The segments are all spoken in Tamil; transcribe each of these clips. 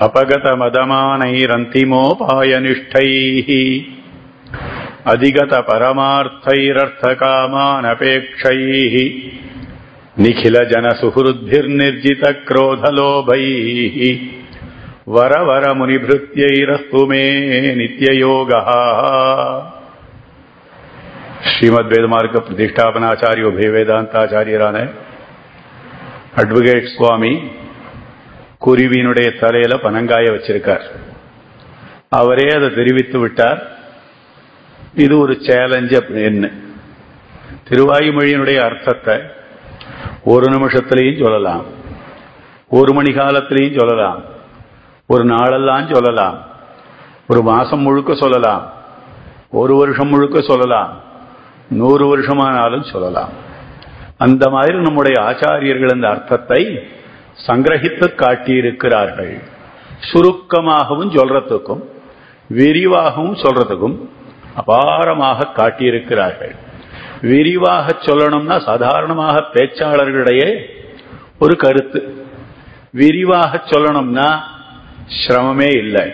अपगत मदमानरिमोपायनिष्ठ अगत परमार्थरर्थकामपेक्ष निखिल जन सुहृद्भिर्जित अपगतमदमानैरन्तिमोपायनिष्ठैः। वर वर वरवरमुनिभृत्यैरस्तु मे निग श्रीमद्वेदमार्ग प्रतिष्ठापनाचार्यो भे भेवेदान्ताचार्यरानय अड्वकेट् स्वामी குருவியினுடைய தலையில பனங்காய வச்சிருக்கார். அவரே அதை தெரிவித்து விட்டார். இது ஒரு சேலஞ்ச் அப்படின்னு திருவாயுமொழியினுடைய அர்த்தத்தை ஒரு நிமிஷத்திலையும் சொல்லலாம். ஒரு மணி காலத்திலையும் சொல்லலாம். ஒரு நாளெல்லாம் சொல்லலாம். ஒரு மாசம் முழுக்க சொல்லலாம். ஒரு வருஷம் முழுக்க சொல்லலாம். நூறு வருஷமானாலும் சொல்லலாம். அந்த மாதிரி நம்முடைய ஆச்சாரியர்கள் அந்த அர்த்தத்தை சங்கிரகித்து காட்டியிருக்கிறார்கள். சுருக்கமாகவும் சொல்றதுக்கும் விரிவாகவும் சொல்றதுக்கும் அபாரமாக காட்டியிருக்கிறார்கள். விரிவாக சொல்லணும்னா சாதாரணமாக பேச்சாளர்களிடையே ஒரு கருத்து. விரிவாக சொல்லணும்னா சிரமமே இல்லை.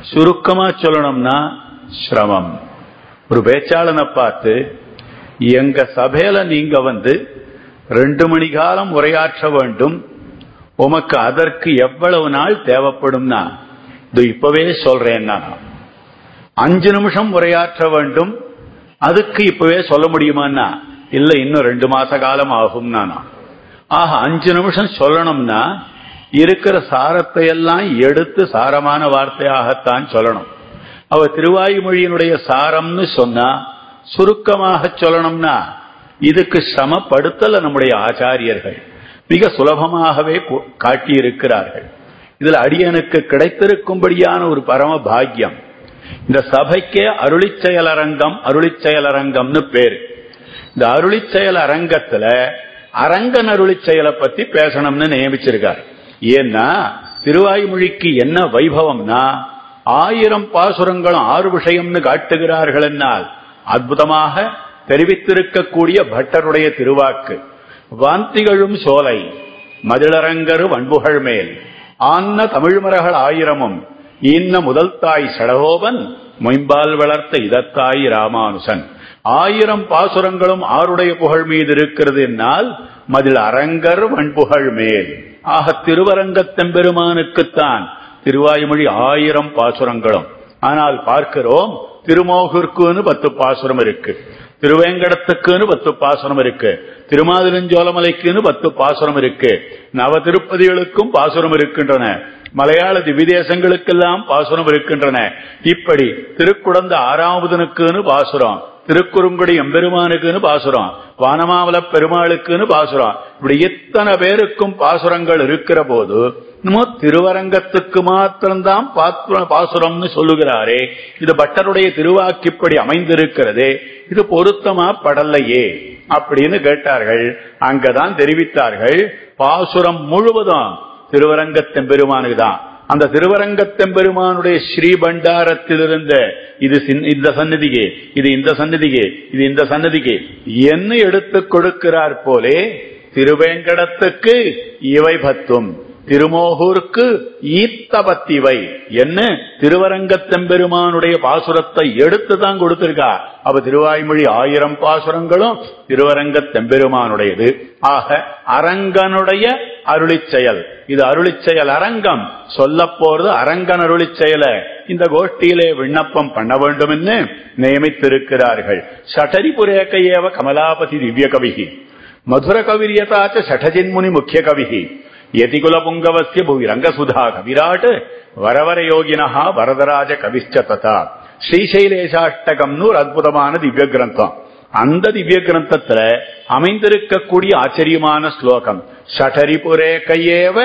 சுருக்கமா சொல்லணும்னா சிரமம். ஒரு பேச்சாளனை பார்த்து எங்க சபையில நீங்க வந்து ரெண்டு மணி காலம் உரையாற்ற வேண்டும் உமக்கு அதற்கு எவ்வளவு நாள் தேவைப்படும்னா இது இப்பவே சொல்றேன்னா அஞ்சு நிமிஷம் உரையாற்ற வேண்டும். அதுக்கு இப்பவே சொல்ல முடியுமான்னா இல்ல இன்னும் ரெண்டு மாச காலம் ஆகும் நானா ஆக அஞ்சு நிமிஷம் சொல்லணும்னா இருக்கிற சாரத்தை எல்லாம் எடுத்து சாரமான வார்த்தையாகத்தான் சொல்லணும். அவ திருவாயுமொழியினுடைய சாரம்னு சொன்னா சுருக்கமாக சொல்லணும்னா இதுக்கு சமப்படுத்தல நம்முடைய ஆச்சாரியர்கள். மிக சுலபமாகவே காட்டியிருக்கிறார்கள். இதில் அடியனுக்கு கிடைத்திருக்கும்படியான ஒரு பரம பாக்கியம். இந்த சபைக்கே அருளிச்செயல் அரங்கம் அருளிச்செயல் அரங்கம்னு பேரு. இந்த அருளிச்செயல் அரங்கத்துல அரங்கன் அருளிச்செயலை பத்தி பேசணும்னு நியமிச்சிருக்காரு. ஏன்னா திருவாய்மொழிக்கு என்ன வைபவம்னா ஆயிரம் பாசுரங்களும் ஆறு விஷயம்னு காட்டுகிறார்கள் என்னால் அற்புதமாக தெரிவித்திருக்கக்கூடிய பட்டருடைய திருவாக்கு. வாந்திகளும் சோலை மதிலரங்கரு வன்புகள் மேல் ஆன்ன தமிழ்மரகள் ஆயிரமும் இன்ன முதல் தாய் சடகோபன் மொயம்பால் வளர்த்த இதத்தாய் ராமானுசன். ஆயிரம் பாசுரங்களும் ஆருடைய புகழ் மீது இருக்கிறது என்னால் மதில் அரங்கர் வன்புகழ் மேல். ஆக திருவரங்கத்தெம்பெருமானுக்குத்தான் திருவாயுமொழி ஆயிரம் பாசுரங்களும். ஆனால் பார்க்கிறோம் திருமோகிற்குன்னு பத்து பாசுரம் இருக்கு. திருவேங்கடத்துக்குன்னு பத்து பாசுரம் இருக்கு. திருமாதிரஞ்சோலமலைக்குன்னு பத்து பாசுரம் இருக்கு. நவ திருப்பதிகளுக்கும் பாசுரம் இருக்கின்றன. மலையாள திவிதேசங்களுக்கெல்லாம் பாசுரம் இருக்கின்றன. இப்படி திருக்குடந்த ஆறாவதனுக்குன்னு பாசுரம். திருக்குறுங்குடி எம்பெருமானுக்குன்னு பாசுரம். வானமாவல பெருமாளுக்குன்னு பாசுரம். இப்படி இத்தனை பேருக்கும் பாசுரங்கள் இருக்கிற போது நம்ம திருவரங்கத்துக்கு மாத்திரம்தான் பாசுரம்னு சொல்லுகிறாரே. இது பட்டருடைய திருவாக்கிப்படி அமைந்திருக்கிறதே. இது பொருத்தமா படலையே அப்படின்னு கேட்டார்கள். அங்கதான் தெரிவித்தார்கள். பாசுரம் முழுவதும் திருவரங்கத்தெம்பெருமானுக்கு தான் அந்த திருவரங்கத்தெம்பெருமானுடைய ஸ்ரீபண்டாரத்திலிருந்து இது இந்த சன்னதிக்கு இது இந்த சன்னதிக்கு இது இந்த சன்னதிக்கு என்ன எடுத்து கொடுக்கிறார் போலே திருவேங்கடத்துக்கு இவை பத்தும் திருமோகூருக்கு ஈத்தபத்திவை என்ன? திருவரங்கத்தெம்பெருமானுடைய பாசுரத்தை எடுத்து தான் கொடுத்திருக்கா. அப்ப திருவாய்மொழி ஆயிரம் பாசுரங்களும் திருவரங்கத்தெம்பெருமானுடையது. ஆக அரங்கனுடைய அருளி செயல். இது அருளி செயல் அரங்கம். சொல்ல போறது அரங்கன் அருளி செயல. இந்த கோஷ்டியிலே விண்ணப்பம் பண்ண வேண்டும் என்று நியமித்திருக்கிறார்கள் சட்டரிபுரேக ஏவ கமலாபதி திவ்ய கவிகி மதுர கவிரியதாச்ச சட்டஜின்முனி முக்கிய கவிகி யதிகுல புங்கவசிய புவி ரங்கசுதா கவிராட் வரவர யோகினஹா வரதராஜ கவிஷ்ட ததா ஸ்ரீசைலேஷாஷ்டகம்னு ஒரு அற்புதமான திவ்ய கிரந்தம் அந்த திவ்ய கிரந்தத்துல அமைந்திருக்கக்கூடிய ஆச்சரியமான ஸ்லோகம்। ஷடரிபுரே கையேவ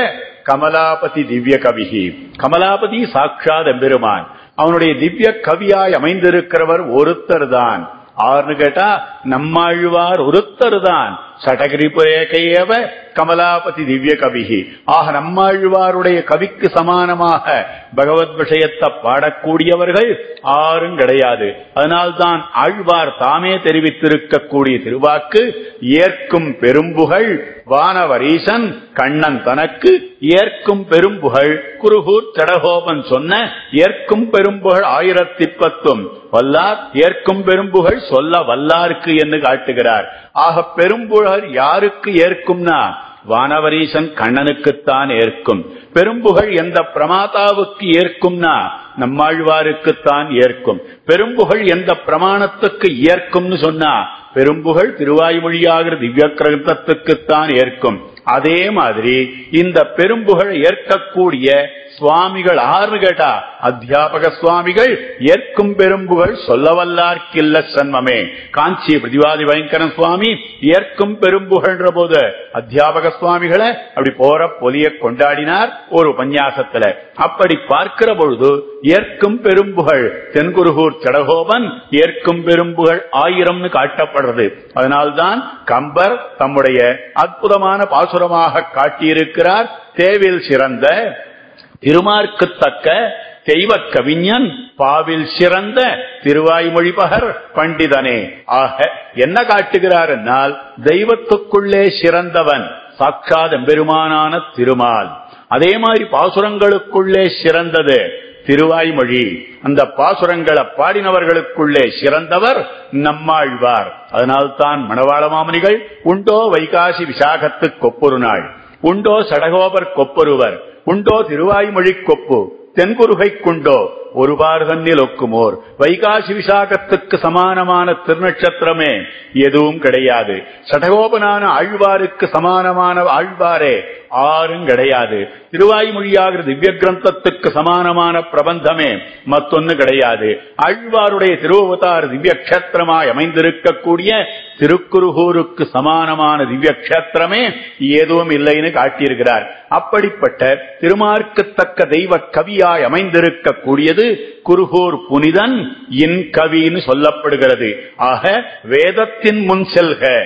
கமலாபதி திவ்ய கவிகி கமலாபதி சாட்சாத் எம்பெருமான்। அவனுடைய திவ்ய கவியாய் அமைந்திருக்கிறவர் ஒருத்தர் தான் ஆறுன்னு கேட்டா நம்மாழ்வார் ஒருத்தர் தான் சடகிரிபுரேகையேவ கமலாபதி திவ்ய கவிகி. ஆக நம்மாழ்வாருடைய கவிக்கு சமானமாக பகவத் விஷயத்தை பாடக்கூடியவர்கள் ஆறும் கிடையாது. அதனால்தான் ஆழ்வார் தாமே தெரிவித்திருக்கக்கூடிய திருவாக்கு ஏற்கும் பெரும்புகள் வானவரீசன் கண்ணன் தனக்கு ஏற்கும் பெரும்புகள் குருகூர் சடகோபன் சொன்ன ஏற்கும் பெரும்புகள் ஆயிரத்தி பத்தும் வல்லார் ஏற்கும் பெரும்புகள் சொல்ல வல்லாருக்கு என்று காட்டுகிறார். ஆக பெரும்புகழ் யாருக்கு ஏற்கும்னா வானவரீசன் கண்ணனுக்குத்தான் ஏற்கும். பெரும்புகழ் எந்த பிரமாதாவுக்கு ஏற்கும்னா நம்மாழ்வாருக்குத்தான் ஏற்கும். பெரும்புகழ் எந்த பிரமாணத்துக்கு ஏற்கும்னு சொன்னா பெரும்புகழ் திருவாய்மொழியாகிற திவ்ய கிரந்தத்துக்குத்தான் ஏற்கும். அதே மாதிரி இந்த பெரும்புகழ் ஏற்கக்கூடிய சுவாமிகள் ஆர்னு கேட்டா அத்தியாபக சுவாமிகள் ஏற்கும் பெரும்புகள் சொல்லவல்லார்க்கில்ல சன்மமே. காஞ்சி பிரதிவாதி பயங்கரன் சுவாமி ஏற்கும் பெரும்புகள்ன்ற போது அத்தியாபக சுவாமிகளை அப்படி போற பொலிய கொண்டாடினார் ஒரு உபன்யாசத்துல. அப்படி பார்க்கிற பொழுது ஏற்கும் பெரும்புகள் தென்குருகூர் சடகோபன் ஏற்கும் பெரும்புகள் ஆயிரம்னு காட்டப்படுறது. அதனால்தான் கம்பர் தம்முடைய அற்புதமான பாசுரமாக காட்டியிருக்கிறார் தேவில் சிறந்த திருமார்க்குத்தக்க தெய்வ கவிஞன் பாவில் சிறந்த திருவாய்மொழிபகர் பண்டிதனே. ஆக என்ன காட்டுகிறார் என்னால் தெய்வத்துக்குள்ளே சிறந்தவன் சாட்சாத் பெருமானான திருமால். அதே மாதிரி பாசுரங்களுக்குள்ளே சிறந்தது திருவாய்மொழி. அந்த பாசுரங்களை பாடினவர்களுக்குள்ளே சிறந்தவர் நம்மாழ்வார். அதனால்தான் மணவாள மாமனிகள் உண்டோ வைகாசி விசாகத்து கொப்பொரு நாள். உண்டோ சடகோபர் கொப்பொருவர் உண்டோ திருவாய்மொழி கொப்பு தென்குருகை குண்டோ ஒரு தன்னில் ஒக்குமோர். வைகாசி விசாகத்துக்கு சமானமான திருநட்சத்திரமே எதுவும் கிடையாது. சடகோபனான ஆழ்வாருக்கு சமானமான ஆழ்வாரே ஆறும் கிடையாது. திருவாய்மொழியாகிற திவ்ய கிரந்தத்துக்கு சமானமான பிரபந்தமே மத்தொன்னு கிடையாது. ஆழ்வாருடைய திருவவதார் திவ்ய கஷேத்திரமாய் அமைந்திருக்கக்கூடிய திருக்குருகூருக்கு சமானமான திவ்ய கஷேத்திரமே எதுவும் இல்லைன்னு காட்டியிருக்கிறார். அப்படிப்பட்ட திருமார்க்கத்தக்க தெய்வ கவியாய் அமைந்திருக்கக்கூடியது குருகூர் புனிதன் இன் கவின்னு சொல்லப்படுகிறது. ஆக வேதத்தின் முன் செல்க.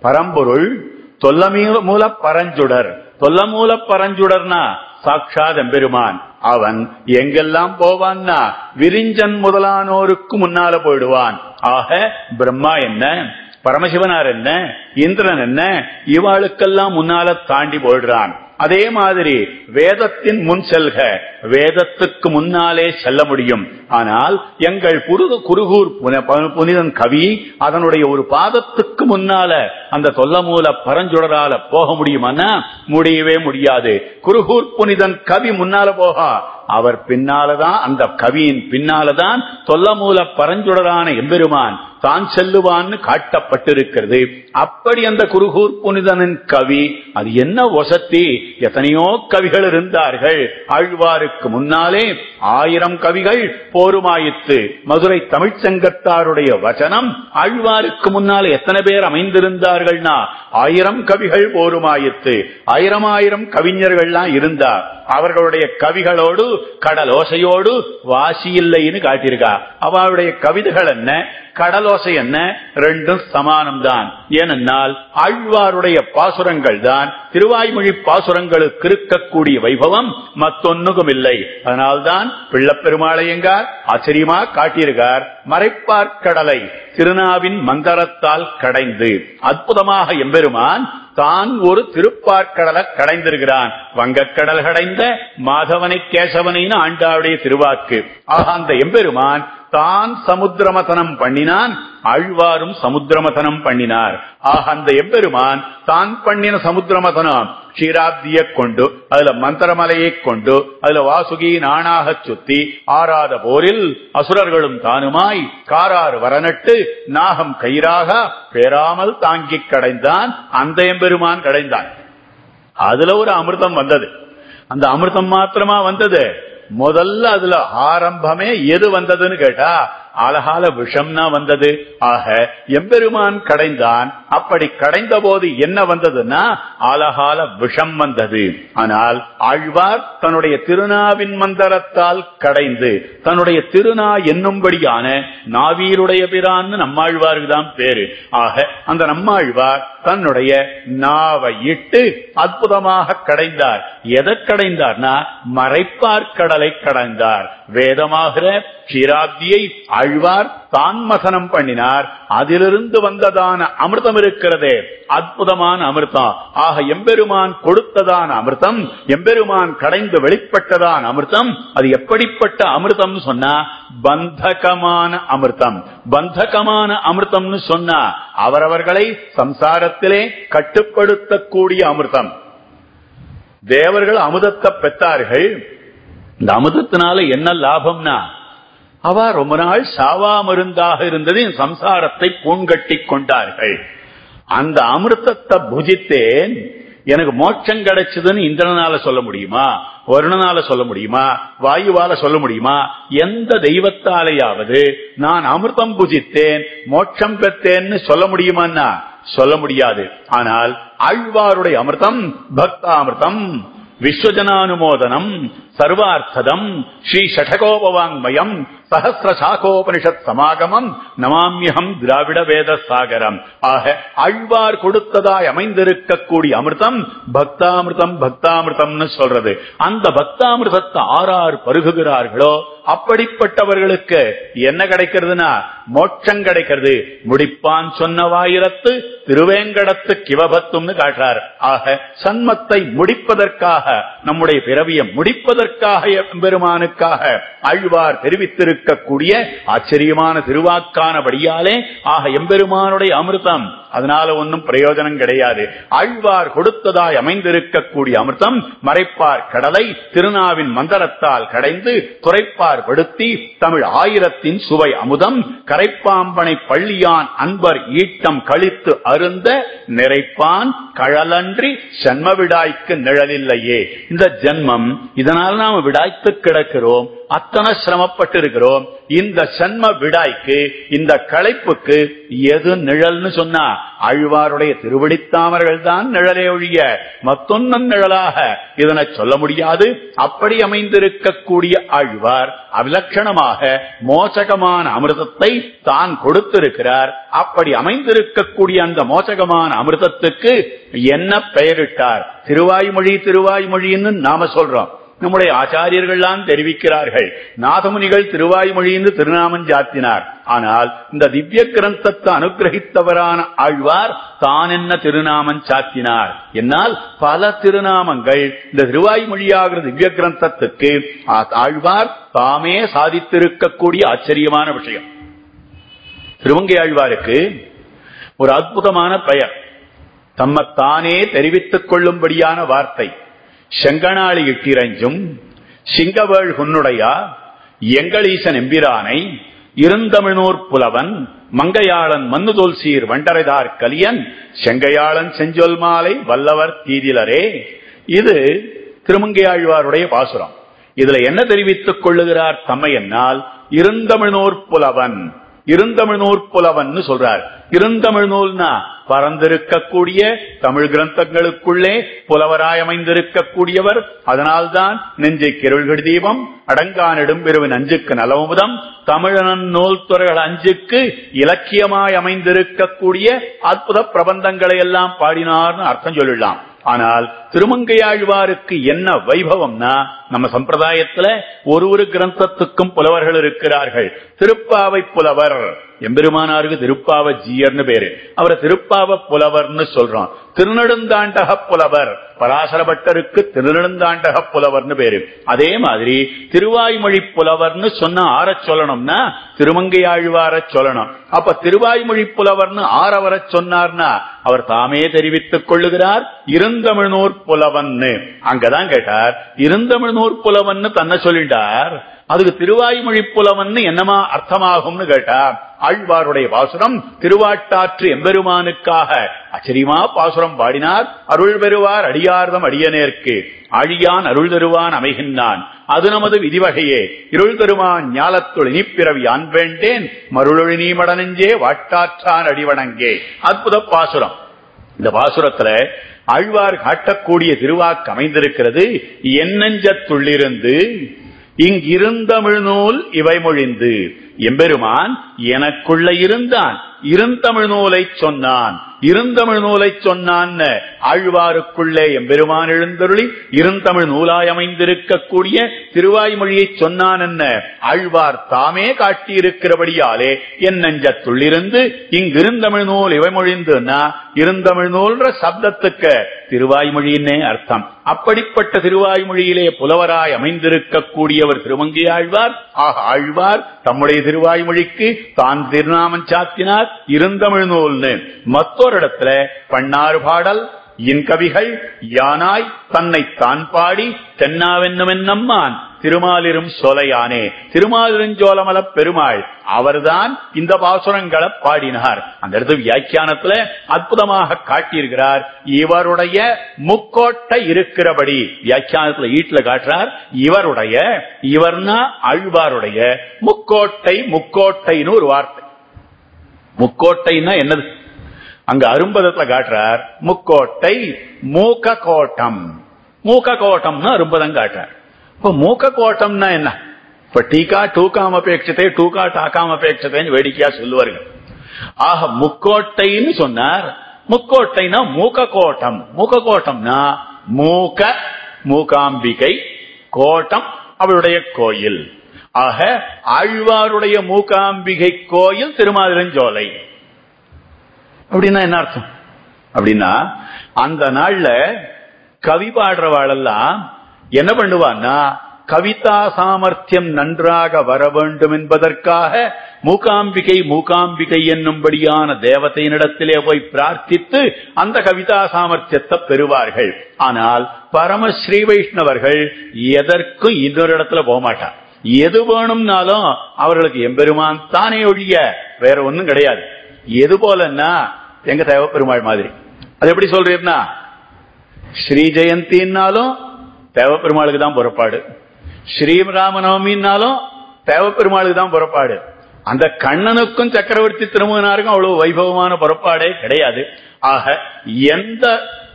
பரம்பொருள் தொல்லமீல மூல பரஞ்சுடர். தொல்ல மூல பரஞ்சுடர்னா சாட்சாத் எம்பெருமான். அவன் எங்கெல்லாம் போவான்னா விரிஞ்சன் முதலானோருக்கு முன்னால போயிடுவான். ஆக பிரம்மா என்ன? பரமசிவனார் என்ன? இந்திரன் என்ன? இவாளுக்கெல்லாம் முன்னால தாண்டி போயிடுறான். அதே மாதிரி வேதத்தின் முன் செல்க. வேதத்துக்கு முன்னாலே செல்ல முடியும். ஆனால் எங்கள் புருது குருகூர் புனிதன் கவி அதனுடைய ஒரு பாதத்துக்கு முன்னால அந்த தொல்லமூல பரஞ்சுடரால போக முடியுமானா முடியவே முடியாது. குருகூர் புனிதன் கவி முன்னால போக. அவர் பின்னாலதான் அந்த கவியின் பின்னாலதான் தொல்லமூல பரஞ்சுடரான எம்பெருமான் தான் செல்லுவான்னு காட்டப்பட்டிருக்கிறது. அப்படி அந்த குருகூர் புனிதனின் கவி அது என்ன ஒசத்தி எத்தனையோ கவிகள் இருந்தார்கள். ஆழ்வாருக்கு முன்னாலே ஆயிரம் கவிகள் போருமாயித்து மதுரை தமிழ்ச்சங்கத்தாருடைய வச்சனம் ஆழ்வாருக்கு முன்னாலே எத்தனை பேர் அமைந்திருந்தார்கள்னா? ஆயிரம் கவிகள் போருமாயித்து ஆயிரம் ஆயிரம் கவிஞர்கள்லாம் இருந்தார் அவர்களுடைய கவிகளோடு கடலோசையோடு வாசி இல்லைன்னு காட்டியிருக்கா. அவளுடைய கவிதைகள் என்ன? கடலோசை என்ன? ரெண்டும் சமானம் தான் ஏனென்றால் ஆழ்வாருடைய பாசுரங்கள் தான் திருவாய்மொழி பாசுரங்களுக்கு இருக்கக்கூடிய வைபவம் மத்தொன்னுக்கும் இல்லை அதனால்தான் பிள்ளப்பெருமாளையங்கார் ஆச்சரியமா காட்டியிருக்கார். மறைப்பார் கடலை திருநாவின் மந்தரத்தால் கடைந்து. அற்புதமாக எம்பெருமான் தான் ஒரு திருப்பார்கடலை கடைந்திருக்கிறான். வங்கக்கடல் கடைந்த மாதவனை கேசவனைன்னு ஆண்டாவுடைய திருவாக்கு. ஆக அந்த எம்பெருமான் தான் சமுத்திரமதனம் பண்ணினான் ஆழ்வாரும் சமுத்திரமதனம் பண்ணினார். ஆக அந்த எம்பெருமான் தான் பண்ணின சமுத்திரமதனம். க்ஷீராப்திய கொண்டு அதுல மந்திரமலையை கொண்டு அதுல வாசுகி நானாக சுத்தி ஆறாத போரில் அசுரர்களும் தானுமாய் காராறு வரநட்டு நாகம் கயிறாக பெறாமல் தாங்கி கடைந்தான் அந்த எம்பெருமான் கடைந்தான். அதுல ஒரு அமிர்தம் வந்தது. அந்த அமிர்தம் மாத்திரமா வந்தது? முதல்ல அதுல ஆரம்பமே எது வந்ததுன்னு கேட்டா ஆலகால விஷம்னா வந்தது. ஆக எம்பெருமான் கடைந்தான். அப்படி கடைந்த போது என்ன வந்ததுன்னா ஆலகால விஷம் வந்தது. ஆனால் ஆழ்வார் தன்னுடைய திருநாவின் மந்தரத்தால் கடைந்து தன்னுடைய திருநா என்னும்படியான நாவீருடைய பிரான்னு நம்மாழ்வாருக்கு தான் பேரு. ஆக அந்த நம்மாழ்வார் தன்னுடைய நாவை இட்டு அற்புதமாக கடைந்தார். எதை கடைந்தார்னா மறைப்பார் கடலை கடைந்தார். வேதமாகிற க்ஷீராப்தியை அழ்வார் தான் மசனம் பண்ணினார். அதிலிருந்து வந்ததான அமிர்தம் இருக்கிறதே. அற்புதமான அமிர்தம். ஆக எம்பெருமான் கொடுத்ததான அமிர்தம் எம்பெருமான் கடைந்து வெளிப்பட்டதான அமிர்தம் அது எப்படிப்பட்ட அமிர்தம் சொன்னா பந்தகமான அமிர்தம். பந்தகமான அமிர்தம்னு சொன்னா அவரவர்களை சம்சாரத்திலே கட்டுப்படுத்தக்கூடிய அமிர்தம். தேவர்கள் அமுதத்தை பெற்றார்கள். இந்த அமுதத்தினால என்ன லாபம்னா அவ ரொம்ப நாள் சாவா மருந்தாக இருந்தது சம்சாரத்தை பூங்கட்டி கொண்டார்கள். அந்த அமிர்தத்தை புஜித்தேன். எனக்கு மோட்சம் கிடைச்சதுன்னு இந்திரனால சொல்ல முடியுமா? வருணனால சொல்ல முடியுமா? வாயுவால சொல்ல முடியுமா? எந்த தெய்வத்தாலேயாவது நான் அமிர்தம் புஜித்தேன் மோட்சம் பெற்றேன்னு சொல்ல முடியுமான்னா? சொல்ல முடியாது. ஆனால் ஆழ்வாருடைய அமிர்தம் பக்தாமிர்தம் விஸ்வஜனானுமோதனம் சர்வார்த்ததம் ஸ்ரீ ஷடகோபவாங்மயம் சஹசிர சாகோபனிஷத் சமாகமம் நமாமியகம் திராவிட வேத சாகரம் ஆக ஆழ்வார் கொடுத்ததாய் அமைந்திருக்கக்கூடிய அமிர்தம் பக்தாமிர்தம் பக்தாமிர்தம்னு சொல்றது. அந்த பக்தாமிர்தத்தை ஆறார் பருகுகிறார்களோ அப்படிப்பட்டவர்களுக்கு என்ன கிடைக்கிறதுனா மோட்சம் கிடைக்கிறது. முடிப்பான் சொன்ன வாயிரத்து திருவேங்கடத்து கிவபத்தும்னு காட்டுறார். ஆக சன்மத்தை முடிப்பதற்காக நம்முடைய பிறவியை முடிப்பதற்காக பெருமானுக்காக அழ்வார் தெரிவித்திருக்கக்கூடிய ஆச்சரியமான திருவாக்கானபடியாலே ஆக எம்பெருமானுடைய அமிர்தம் அதனால ஒன்னும் பிரயோஜனம் கிடையாது. ஆழ்வார் கொடுத்ததாய் அமைந்திருக்கக்கூடிய அமிர்தம் மறைப்பார் கடலை திருநாவின் மந்தரத்தால் கடைந்து துறைப்பார் படுத்தி தமிழ் ஆயிரத்தின் சுவை அமுதம் கரைப்பாம்பனை பள்ளியான் அன்பர் ஈட்டம் கழித்து அருந்த நிறைப்பான் கழலன்றி ஜன்ம விடாய்க்கு நிழலில்லையே. இந்த ஜென்மம் இதனால் நாம் விடாய்த்து கிடக்கிறோம். அத்தனை சிரமப்பட்டிருக்கிறோம். இந்த சன்ம விடாய்க்கு இந்த களைப்புக்கு எது நிழல்னு சொன்னா ஆழ்வாருடைய திருவடித்தாமர்கள் தான் நிழலே ஒழிய மத்தொன்னும் நிழலாக இதனை சொல்ல முடியாது. அப்படி அமைந்திருக்கக்கூடிய ஆழ்வார் அவிலட்சணமாக மோசகமான அமிர்தத்தை தான் கொடுத்திருக்கிறார். அப்படி அமைந்திருக்கக்கூடிய அந்த மோசகமான அமிர்தத்துக்கு என்ன பெயரிட்டார்? திருவாய்மொழி திருவாய்மொழின்னு நாம சொல்றோம். நம்முடைய ஆச்சாரியர்கள்லாம் தெரிவிக்கிறார்கள். நாதமுனிகள் திருவாய்மொழின்னு திருநாமம் ஜாத்தினார் ஆனால் இந்த திவ்ய கிரந்தத்தை அனுகிரகித்தவரான ஆழ்வார் தான் என்ன திருநாமம் சாத்தினார். என்னால் பல திருநாமங்கள் இந்த திருவாய்மொழியாகிற திவ்ய கிரந்தத்துக்கு ஆழ்வார் தாமே சாதித்திருக்கக்கூடிய ஆச்சரியமான விஷயம். திருவங்கை ஆழ்வாருக்கு ஒரு அற்புதமான பெயர். தம்மத்தானே தெரிவித்துக் கொள்ளும்படியான வார்த்தை. செங்கனாளி இட்டிரஞ்சும் சிங்கவேள் உன்னுடையா எங்களீசன் எம்பிரானை இருந்தமிழ்நூர் புலவன் மங்கையாளன் மன்னுதோல் சீர் வண்டரைதார் கலியன் செங்கையாளன் செஞ்சொல் மாலை வல்லவர் தீதிலரே. இது திருமங்கையாழ்வாருடைய பாசுரம். இதுல என்ன தெரிவித்துக் கொள்ளுகிறார் தம்மையன்னால் இருந்தமிழ்நூர் புலவன். இருந்தமிழ்நூர் புலவன் சொல்றார். இருந்தமிழ்நூல்னா பறந்திருக்கக்கூடிய தமிழ் கிரந்தங்களுக்குள்ளே புலவராய் அமைந்திருக்கக்கூடியவர். அதனால்தான் நெஞ்சை கிருள்கள் தீபம் அடங்கானிடும் பெருவின் அஞ்சுக்கு நலமுதம் தமிழனன் நூல் துறைகள் அஞ்சுக்கு இலக்கியமாய் அமைந்திருக்கக்கூடிய அற்புத பிரபந்தங்களை எல்லாம் பாடினார்னு அர்த்தம் சொல்லலாம் ஆனால் திருமங்கையாழ்வாருக்கு என்ன வைபவம்னா நம்ம சம்பிரதாயத்துல ஒரு ஒரு கிரந்தத்துக்கும் புலவர்கள் இருக்கிறார்கள். திருப்பாவை புலவர். எம்பெருமானாருக்கு திருப்பாவ ஜீயர்னு பேரு. அவரை திருப்பாவ புலவர்னு சொல்றோம். திருநெடுந்தாண்டக புலவர். பராசரபட்டருக்கு திருநெடுந்தாண்டக புலவர்னு பேரு. அதே மாதிரி திருவாய்மொழி புலவர்னு சொன்ன ஆற சொல்லணும்னா திருமங்கையாழ்வார சொல்லணும். அப்ப திருவாய்மொழி புலவர்னு ஆறவர சொன்னார்னா அவர் தாமே தெரிவித்துக் கொள்ளுகிறார். இருந்தமிழ்நூர் புலவன்னு. அங்கதான் கேட்டார். இருந்தமிழ்நூர் புலவன்னு தன்னை சொல்லிட்டார். அதுக்கு திருவாய்மொழி புலவன் என்னமா அர்த்தமாகும்னு கேட்டா ஆழ்வாருடைய பாசுரம் திருவாட்டாற்று எம்பெருமானுக்காக. ஆச்சரியமா பாசுரம் பாடினார். அருள் பெறுவார் அடியார்தம் அடியனேற்கு. அழியான் அருள் தருவான் அமைகின்றான். அது நமது விதிவகையே. இருள் தருவான் ஞாலத்துள் இனிப்பிறவி ஆண் வேண்டேன். மருளொழி நீமடனஞ்சே வாட்டாற்றான் அடிவணங்கே. அற்புத பாசுரம். இந்த பாசுரத்துல ஆழ்வார் காட்டக்கூடிய திருவாக்கு அமைந்திருக்கிறது. என்னஞ்சத்துள்ளிருந்து இங்கிருந்தமிழ் நூல் இவை மொழிந்து எம்பெருமான் எனக்குள்ள இருந்தான். இருந்தமிழ் நூலை சொன்னான். இருந்தமிழ் நூலை சொன்னான் ஆழ்வாருக்குள்ளே எம்பெருமான் எழுந்தருளி இருந்தமிழ் நூலாய் அமைந்திருக்கக்கூடிய திருவாய்மொழியை சொன்னான் என்ன ஆழ்வார் தாமே காட்டியிருக்கிறபடியாலே என் நெஞ்சத்துள்ளிருந்து இங்கிருந்தமிழ் நூல் இவை மொழிந்துன்னா இருந்தமிழ் நூல்ன்ற சப்தத்துக்கு திருவாய்மொழின்னே அர்த்தம். அப்படிப்பட்ட திருவாய்மொழியிலே புலவராய் அமைந்திருக்கக்கூடியவர் திருமங்கி ஆழ்வார். ஆக ஆழ்வார் தம்முடைய திருவாய்மொழிக்கு தான் திருநாமம் சாத்தினார். இருந்தமிழ் நூல்னு மற்றொரு இடத்துல பன்னாறு பாடல் இன் கவிகள் யானாய் தன்னை தான் பாடி தென்னாவென்னும் என்னம்மான். திருமாலிரும் சோலையானே. திருமாலிருஞ்சோலமல பெருமாள் அவர்தான் இந்த பாசுரங்களை பாடினார். அந்த இடத்து வியாக்கியானத்துல அற்புதமாக காட்டியிருக்கிறார். இவருடைய முக்கோட்டை இருக்கிறபடி வியாக்கியானத்துல ஈட்டுல காட்டுறார். இவருடைய இவர்னா அழ்வாருடைய. முக்கோட்டை முக்கோட்டைன்னு ஒரு வார்த்தை. முக்கோட்டைன்னா என்னது? அங்க அரும்பதத்துல காட்டுறார். முக்கோட்டை மூக்க கோட்டம் மூக்க கோட்டம்னா அரும்பதம் காட்டுறார். இப்ப மூக்க கோட்டம்னா என்ன? இப்ப டீக்கா டூக்காம் அபேட்சத்தை டூக்கா டாக்காம் அபேட்சத்தைன்னு வேடிக்கையா சொல்லுவார்கள் ஆக முக்கோட்டைன்னு சொன்னார். முக்கோட்டைனா மூக்க கோட்டம் மூக்க கோட்டம்னா மூக்க மூகாம்பிகை கோட்டம் அவளுடைய கோயில். ஆக ஆழ்வாருடைய மூகாம்பிகை கோயில் திருமாதிரஞ்சோலை. அப்படின்னா என்ன அர்த்தம்? அப்படின்னா அந்த நாள்ல கவி பாடுறவாளெல்லாம் என்ன பண்ணுவான்னா கவிதா சாமர்த்தியம் நன்றாக வர வேண்டும் என்பதற்காக மூகாம்பிகை மூகாம்பிகை என்னும்படியான தேவதையினிடத்திலே போய் பிரார்த்தித்து அந்த கவிதா சாமர்த்தியத்தை பெறுவார்கள். ஆனால் பரம ஸ்ரீ வைஷ்ணவர்கள் எதற்கும் இன்னொரு இடத்துல போக மாட்டார். எது வேணும்னாலும் அவர்களுக்கு எம்பெருமான் தானே ஒழிய வேற ஒண்ணும் கிடையாது. எது போலன்னா எங்க தேவ பெருமாள் மாதிரி. அது எப்படி சொல்றீர்னா ஸ்ரீ ஜெயந்தின்னாலும் தேவப்பெருமாளுக்கு தான் புறப்பாடு. ஸ்ரீ ராமநவமின்னாலும் தான் புறப்பாடு. அந்த கண்ணனுக்கும் சக்கரவர்த்தி திருமகனாருக்கும் அவ்வளவு வைபவமான புறப்பாடே கிடையாது. ஆக எந்த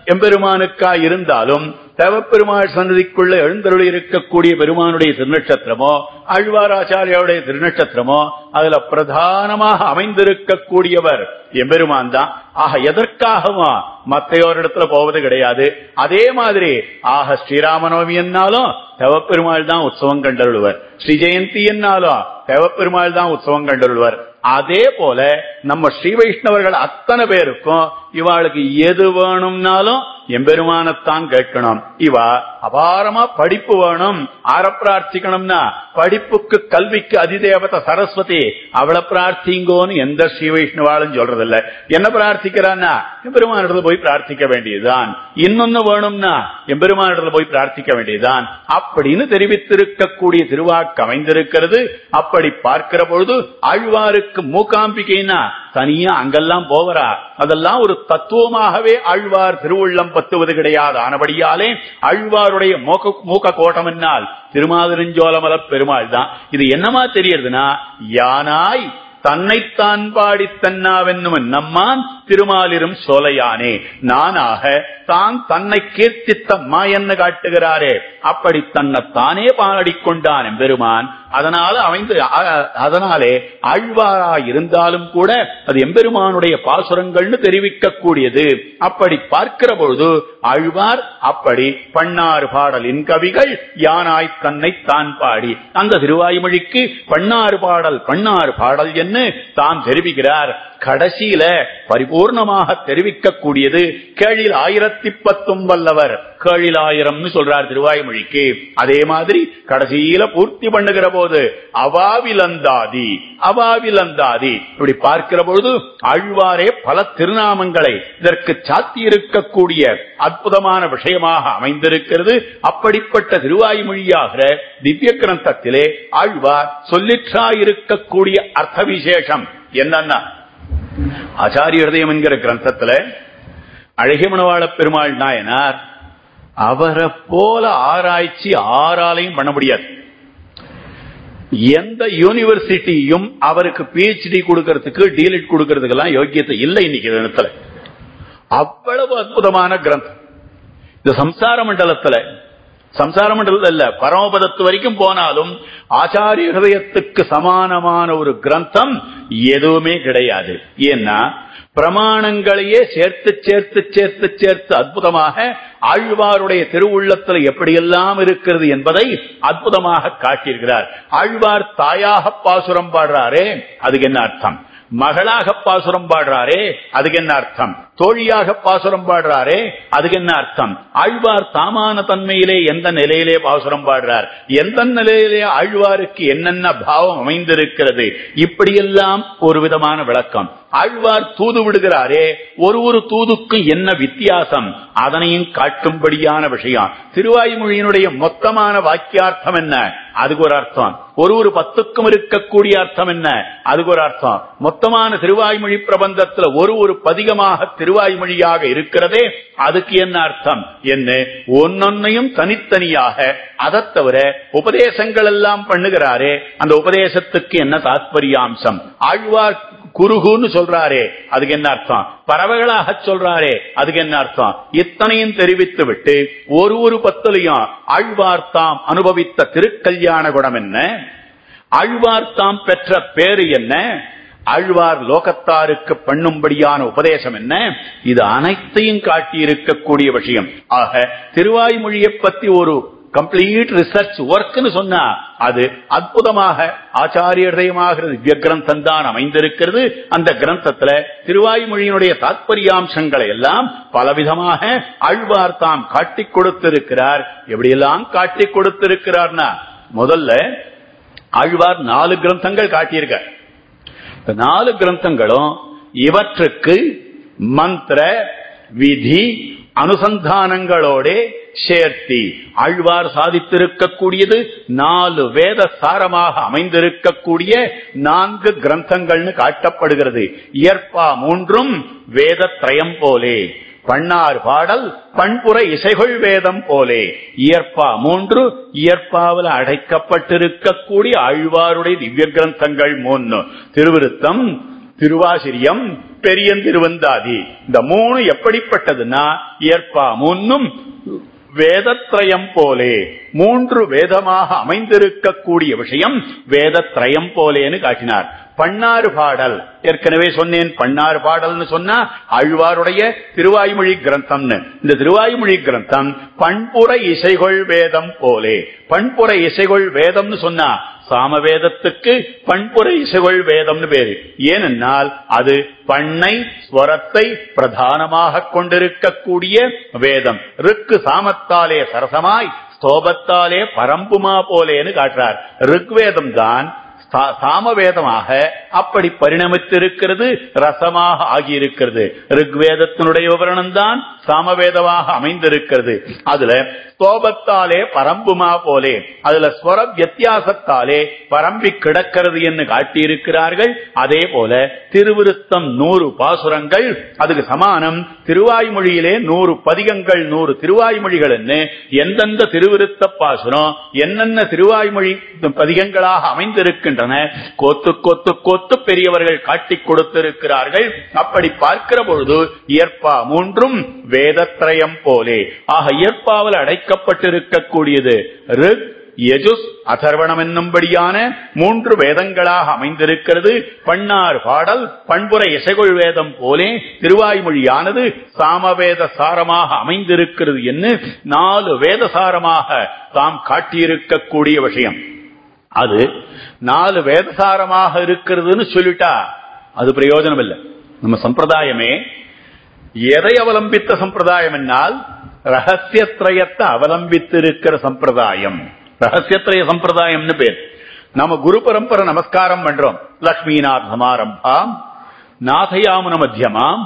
எம்பெருமானுக்கா இருந்தாலும் தேவப்பெருமாள் சன்னதிக்குள்ள எழுந்தருளி இருக்கக்கூடிய பெருமானுடைய திருநட்சத்திரமோ ஆழ்வாராச்சாரியாவுடைய திருநட்சத்திரமோ அதுல பிரதானமாக அமைந்திருக்கக்கூடியவர் எம்பெருமான் தான். ஆக எதற்காகவா மத்தையோரிடத்துல போவது கிடையாது. அதே மாதிரி ஆக ஸ்ரீராமநவமி என்னாலும் தேவப்பெருமாள் தான் உற்சவம் கண்டருள்வர். ஸ்ரீ ஜெயந்தி என்னாலும் தேவப்பெருமாள் தான் உற்சவம் கண்டருள்வர். அதே போல நம்ம ஸ்ரீ வைஷ்ணவர்கள் அத்தனை பேருக்கும் இவாளுக்கு எது வேணும்னாலும் எம்பெருமானத்தான் கேட்கணும். இவா அபாரமா படிப்பு வேணும். ஆற பிரார்த்திக்கணும்னா படிப்புக்கு கல்விக்கு அதிதேவத சரஸ்வதி. அவளை பிரார்த்திங்கோன்னு எந்த ஸ்ரீ வைஷ்ணவாலும் சொல்றதில்ல. என்ன பிரார்த்திக்கிறான்னா எம்பெருமானிடத்துல போய் பிரார்த்திக்க வேண்டியதுதான். இன்னொன்னு வேணும்னா எம்பெருமானிடத்துல போய் பிரார்த்திக்க வேண்டியதுதான். அப்படின்னு தெரிவித்திருக்கக்கூடிய திருவாக்கு அமைந்திருக்கிறது. அப்படி பார்க்கிற பொழுது ஆழ்வாருக்கு மூக்காம்பிக்கைனா தனியா அங்கெல்லாம் போவரா? அதெல்லாம் ஒரு தத்துவமாகவே ஆழ்வார் திருவுள்ளம் பத்துவது கிடையாது. ஆனபடியாலே ஆழ்வாருடைய மூக்க மூக்க கோட்டம் என்னால் திருமாதிரஞ்சோலமல பெருமாள் தான் இது என்னமா தெரியறதுன்னா யானாய் தன்னைத்தான் பாடி தன்னாவென்னும் நம்மான் திருமாலிரும் சோலையானே. நானாக தான் தன்னை கீர்த்தித்த மாயன்னு காட்டுகிறாரே. அப்படி தன்னை தானே பாடிக்கொண்டான் பெருமான் அதனால அமைந்து அதனாலே ஆழ்வாரா இருந்தாலும் கூட அது எம்பெருமானுடைய பாசுரங்கள்னு தெரிவிக்கக்கூடியது. அப்படி பார்க்கிற பொழுது ஆழ்வார் அப்படி பன்னாறு பாடலின் கவிகள் யானாய் தன்னை தான் பாடி. அந்த திருவாய்மொழிக்கு பன்னாறு பாடல் பன்னாறு பாடல் என்று தாம் தெரிவிக்கிறார். கடைசியில பரிபூர்ணமாக தெரிவிக்கக்கூடியது கேழில் ஆயிரத்தி பத்தும் வல்லவர் கேழில் ஆயிரம்னு சொல்றார் திருவாய்மொழிக்கு. அதே மாதிரி கடைசியில பூர்த்தி பண்ணுகிற போது அவாவிலந்தாதி அவாவிலந்தாதி. இப்படி பார்க்கிற பொழுது ஆழ்வாரே பல திருநாமங்களை இதற்கு சாத்தி இருக்கக்கூடிய அற்புதமான விஷயமாக அமைந்திருக்கிறது. அப்படிப்பட்ட திருவாய்மொழியாகிற திவ்ய கிரந்தத்திலே ஆழ்வார் சொல்லிற்றாயிருக்கக்கூடிய அர்த்த விசேஷம் என்னன்னா ஆச்சாரிய ஹிருதயம் என்கிற கிரந்தத்துல அழகிமணவாள பெருமாள் நாயனார் அவரை போல ஆராய்ச்சி ஆறாலையும் பண்ண முடியாது. எந்த யூனிவர்சிட்டியும் அவருக்கு பிஹெச்டி கொடுக்கறதுக்கு டீலிட் கொடுக்கறதுக்கெல்லாம் யோக்கியத்தை இல்லை இன்னைக்கு இடத்துல. அவ்வளவு அற்புதமான கிரந்தம். இந்த சம்சார மண்டலத்துல சம்சார மண்டலத்தில் இல்ல பரமபதத்து வரைக்கும் போனாலும் ஆச்சாரிய ஹிருதயத்துக்கு சமானமான ஒரு கிரந்தம் எதுவுமே கிடையாது. ஏன்னா பிரமாணங்களையே சேர்த்து சேர்த்து சேர்த்து சேர்த்து அற்புதமாக ஆழ்வாருடைய திருவுள்ளத்தில் எப்படியெல்லாம் இருக்கிறது என்பதை அற்புதமாக காட்டியிருக்கிறார். ஆழ்வார் தாயாக பாசுரம் பாடுறாரே அதுக்கு என்ன அர்த்தம்? மகளாக பாசுரம் பாடுறாரே அதுக்கு என்ன அர்த்தம்? தோழியாக பாசுரம் பாடுறாரே அதுக்கு என்ன அர்த்தம்? ஆழ்வார் தாமான தன்மையிலே எந்த நிலையிலே பாசுரம் பாடுறார்? எந்த நிலையிலே ஆழ்வாருக்கு என்னென்ன பாவம் அமைந்திருக்கிறது? இப்படியெல்லாம் ஒரு விதமான விளக்கம். ஆழ்வார் தூது விடுகிறாரே ஒரு ஒரு தூதுக்கும் என்ன வித்தியாசம்? அதனையும் காட்டும்படியான விஷயம். திருவாய்மொழியினுடைய மொத்தமான வாக்கியார்த்தம் என்ன? அதுக்கு ஒரு அர்த்தம். ஒரு ஒரு பத்துக்கும் இருக்கக்கூடிய அர்த்தம் என்ன? அதுக்கு ஒரு அர்த்தம். மொத்தமான திருவாய்மொழி பிரபந்தத்துல ஒரு ஒரு பதிகமாக திருவாய்மொழியாக இருக்கிறதே அதுக்கு என்ன அர்த்தம்? என்ன? ஒன்னொன்னையும் தனித்தனியாக அதை தவிர உபதேசங்கள் எல்லாம் பண்ணுகிறாரே அந்த உபதேசத்துக்கு என்ன தாத்பரியாம்சம்? ஆழ்வார் குருகுன்னு சொல்றாரே அதுக்கு என்ன அர்த்தம்? பறவைகளாக சொல்றாரே அதுக்கு என்ன அர்த்தம்? இத்தனையும் தெரிவித்து விட்டு ஒரு ஒரு பத்திலையும் ஆழ்வார் அனுபவித்த திருக்கல்யாண குணம் என்ன? ஆழ்வார் பெற்ற பேரு என்ன? ஆழ்வார் லோகத்தாருக்கு பண்ணும்படியான உபதேசம் என்ன? இது அனைத்தையும் காட்டியிருக்கக்கூடிய விஷயம். ஆக திருவாய்மொழியை பத்தி ஒரு கம்ப்ளீட் ரிசர்ச் ஒர்க்னு சொன்னா அது அற்புதமாக ஆச்சாரியமாக திவ்ய கிரந்தம் தான் அமைந்திருக்கிறது. அந்த கிரந்தத்துல திருவாய்மொழியினுடைய தாத்பரியாம்சங்களை எல்லாம் பலவிதமாக ஆழ்வார் தாம் காட்டி கொடுத்திருக்கிறார். எப்படியெல்லாம் காட்டி கொடுத்திருக்கிறார்னா முதல்ல ஆழ்வார் நாலு கிரந்தங்கள் காட்டியிருக்கார். இந்த நாலு கிரந்தங்களும் இவற்றுக்கு மந்திர விதி அனுசந்தானங்களோட சேர்த்தி ஆழ்வார் சாதித்திருக்கக்கூடியது நாலு வேத சாரமாக அமைந்திருக்கக்கூடிய நான்கு கிரந்தங்கள்னு காட்டப்படுகிறது. இயற்பா மூன்றும் வேத திரயம் போலே. பண்ணார் பாடல் பண்புற இசைகொள் வேதம் போலே. இயற்பா மூன்று இயற்பாவில் அடைக்கப்பட்டிருக்கக்கூடிய ஆழ்வாருடைய திவ்ய கிரந்தங்கள் மூன்று. திருவிருத்தம் திருவாசிரியம் பெரியந்திருவந்தாதி இந்த மூணு எப்படிப்பட்டதுன்னா இயற்பா மூன்றும் வேதத்ரயம் போலே. மூன்று வேதமாக அமைந்திருக்கக்கூடிய விஷயம் வேதத்ரயம் போலேன்னு காட்டினார். பன்னாறு பாடல். ஏற்கனவே சொன்னேன் பன்னாறு பாடல்னு சொன்னா ஆழ்வாருடைய திருவாய்மொழி கிரந்தம்னு. இந்த திருவாய்மொழி கிரந்தம் பண்புற இசைகொள் வேதம் போலே. பண்புற இசைகொள் வேதம்னு சொன்னா சாமவேதத்துக்கு பண்புற இசைகொள் வேதம்னு பேரு. ஏனென்னால் அது பண்ணை ஸ்வரத்தை பிரதானமாக கொண்டிருக்கக்கூடிய வேதம். ருக்கு சாமத்தாலே சரசமாய் ஸ்தோபத்தாலே பரம்புமா போலேன்னு காட்டுறார். ருக்வேதம் தான் சாமவேதமாக அப்படி பரிணமித்திருக்கிறது ரசமாக ஆகியிருக்கிறது. ருக்வேதத்தினுடைய விவரணம் தான் சாமவேதமாக அமைந்திருக்கிறது. அதுல கோபத்தாலே பரம்புமா போலே அதுல ஸ்வர வித்தியாசத்தாலே பரம்பி கிடக்கிறது என்று காட்டியிருக்கிறார்கள். அதே போல திருவிருத்தம் நூறு பாசுரங்கள் அதுக்கு சமானம் திருவாய்மொழியிலே நூறு பதிகங்கள் நூறு திருவாய்மொழிகள் எந்தெந்த திருவிருத்த பாசுரம் என்னென்ன திருவாய்மொழி பதிகங்களாக இருக்கின்றன. கொத்து கொத்து கொத்து பெரியவர்கள் காட்டிக் கொடுத்திருக்கிறார்கள். அப்படி பார்க்கிற பொழுது இயற்பா மூன்றும் வேதத்ரயம் போலே. ஆக இயற்பாவில் அடைக்கப்பட்டிருக்கக்கூடியது ரிக் யஜுஸ் அதர்வணம் என்னும்படியான மூன்று வேதங்களாக அமைந்திருக்கிறது. பண்ணார் பாடல் பண்புற இசைகொள் வேதம் போலே திருவாய்மொழியானது சாமவேத சாரமாக அமைந்திருக்கிறது என்று நாலு வேத சாரமாக தாம் காட்டியிருக்கக்கூடிய விஷயம். அது நாலு வேதசாரமாக இருக்கிறதுன்னு சொல்லிட்டா அது பிரயோஜனம் இல்லை நம்ம சம்பிரதாயமே எதை அவலம்பித்த சம்பிரதாயம் என்னால்? அவலம்பித்து அவலம்பித்திருக்கிற சம்பிரதாயம். ரகசியத்ரய சம்பிரதாயம்னு பேர். நம்ம குரு பரம்பரை நமஸ்காரம் பண்றோம். லக்ஷ்மிநாத் சமாரம்பாம் நாதயாமுன மத்தியமாம்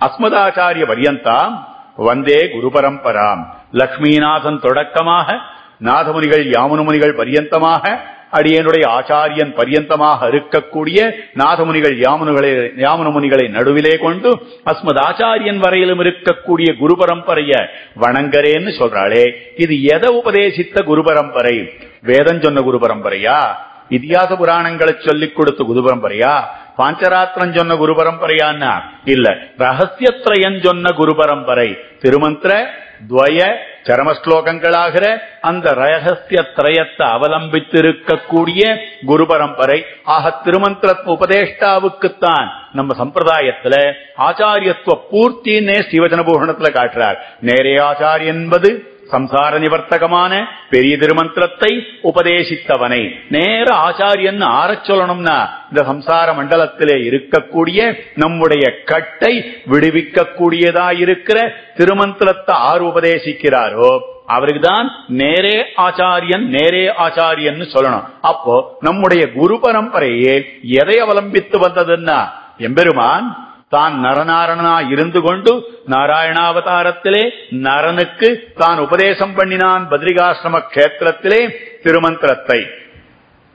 அஸ்மதாச்சாரிய பரியந்தாம் வந்தே குரு பரம்பராம். லக்ஷ்மிநாதன் தொடக்கமாக நாதமுனிகள் யாமுனமுனிகள் பரியந்தமாக அடியனுடைய ஆச்சாரியன் பரியந்தமாக இருக்கக்கூடிய நாதமுனிகள் யாமனுகளை யாமன முனிகளை நடுவிலே கொண்டு அஸ்மத் ஆச்சாரியன் வரையிலும் இருக்கக்கூடிய குரு பரம்பரைய வணங்கரேன்னு சொல்றாளே. இது எதை உபதேசித்த குரு பரம்பரை? வேதம் சொன்ன குரு பரம்பரையா? இதிகாச புராணங்களை சொல்லிக் கொடுத்த குரு பரம்பரையா? பாஞ்சராத்திரம் சொன்ன குரு பரம்பரையான்னா? இல்ல ரகசியத்ரயன் சொன்ன குரு பரம்பரை. திருமந்திர துவய சரமஸ்லோகங்களாகிற அந்த ரகசிய திரயத்தை அவலம்பித்திருக்கக்கூடிய குரு பரம்பரை ஆக திருமந்திர உபதேஷ்டாவுக்குத்தான் நம்ம சம்பிரதாயத்துல ஆச்சாரியத்துவ பூர்த்தின்னே ஸ்ரீவச்சன காட்டுறார். நேரே ஆச்சாரிய என்பது சம்சார நிவர்த்தகமான பெரிய திருமந்திரத்தை உபதேசித்தவனை. நேர ஆச்சாரியன் ஆறச் சொல்லணும்னா இந்த சம்சார மண்டலத்திலே இருக்கக்கூடிய நம்முடைய கட்டை விடுவிக்கக்கூடியதா இருக்கிற திருமந்திரத்தை ஆறு உபதேசிக்கிறாரோ அவருக்கு தான் நேரே ஆச்சாரியன் நேரே ஆச்சாரியன் சொல்லணும். அப்போ நம்முடைய குரு பரம்பரையே எதை அவலம்பித்து வந்ததுன்னா எம்பெருமான் தான் நரநாரணனா இருந்து கொண்டு நாராயணாவதாரத்திலே நரனுக்கு தான் உபதேசம் பண்ணினான் பத்ரிகாசிரம கஷேத்திரத்திலே திருமந்திரத்தை.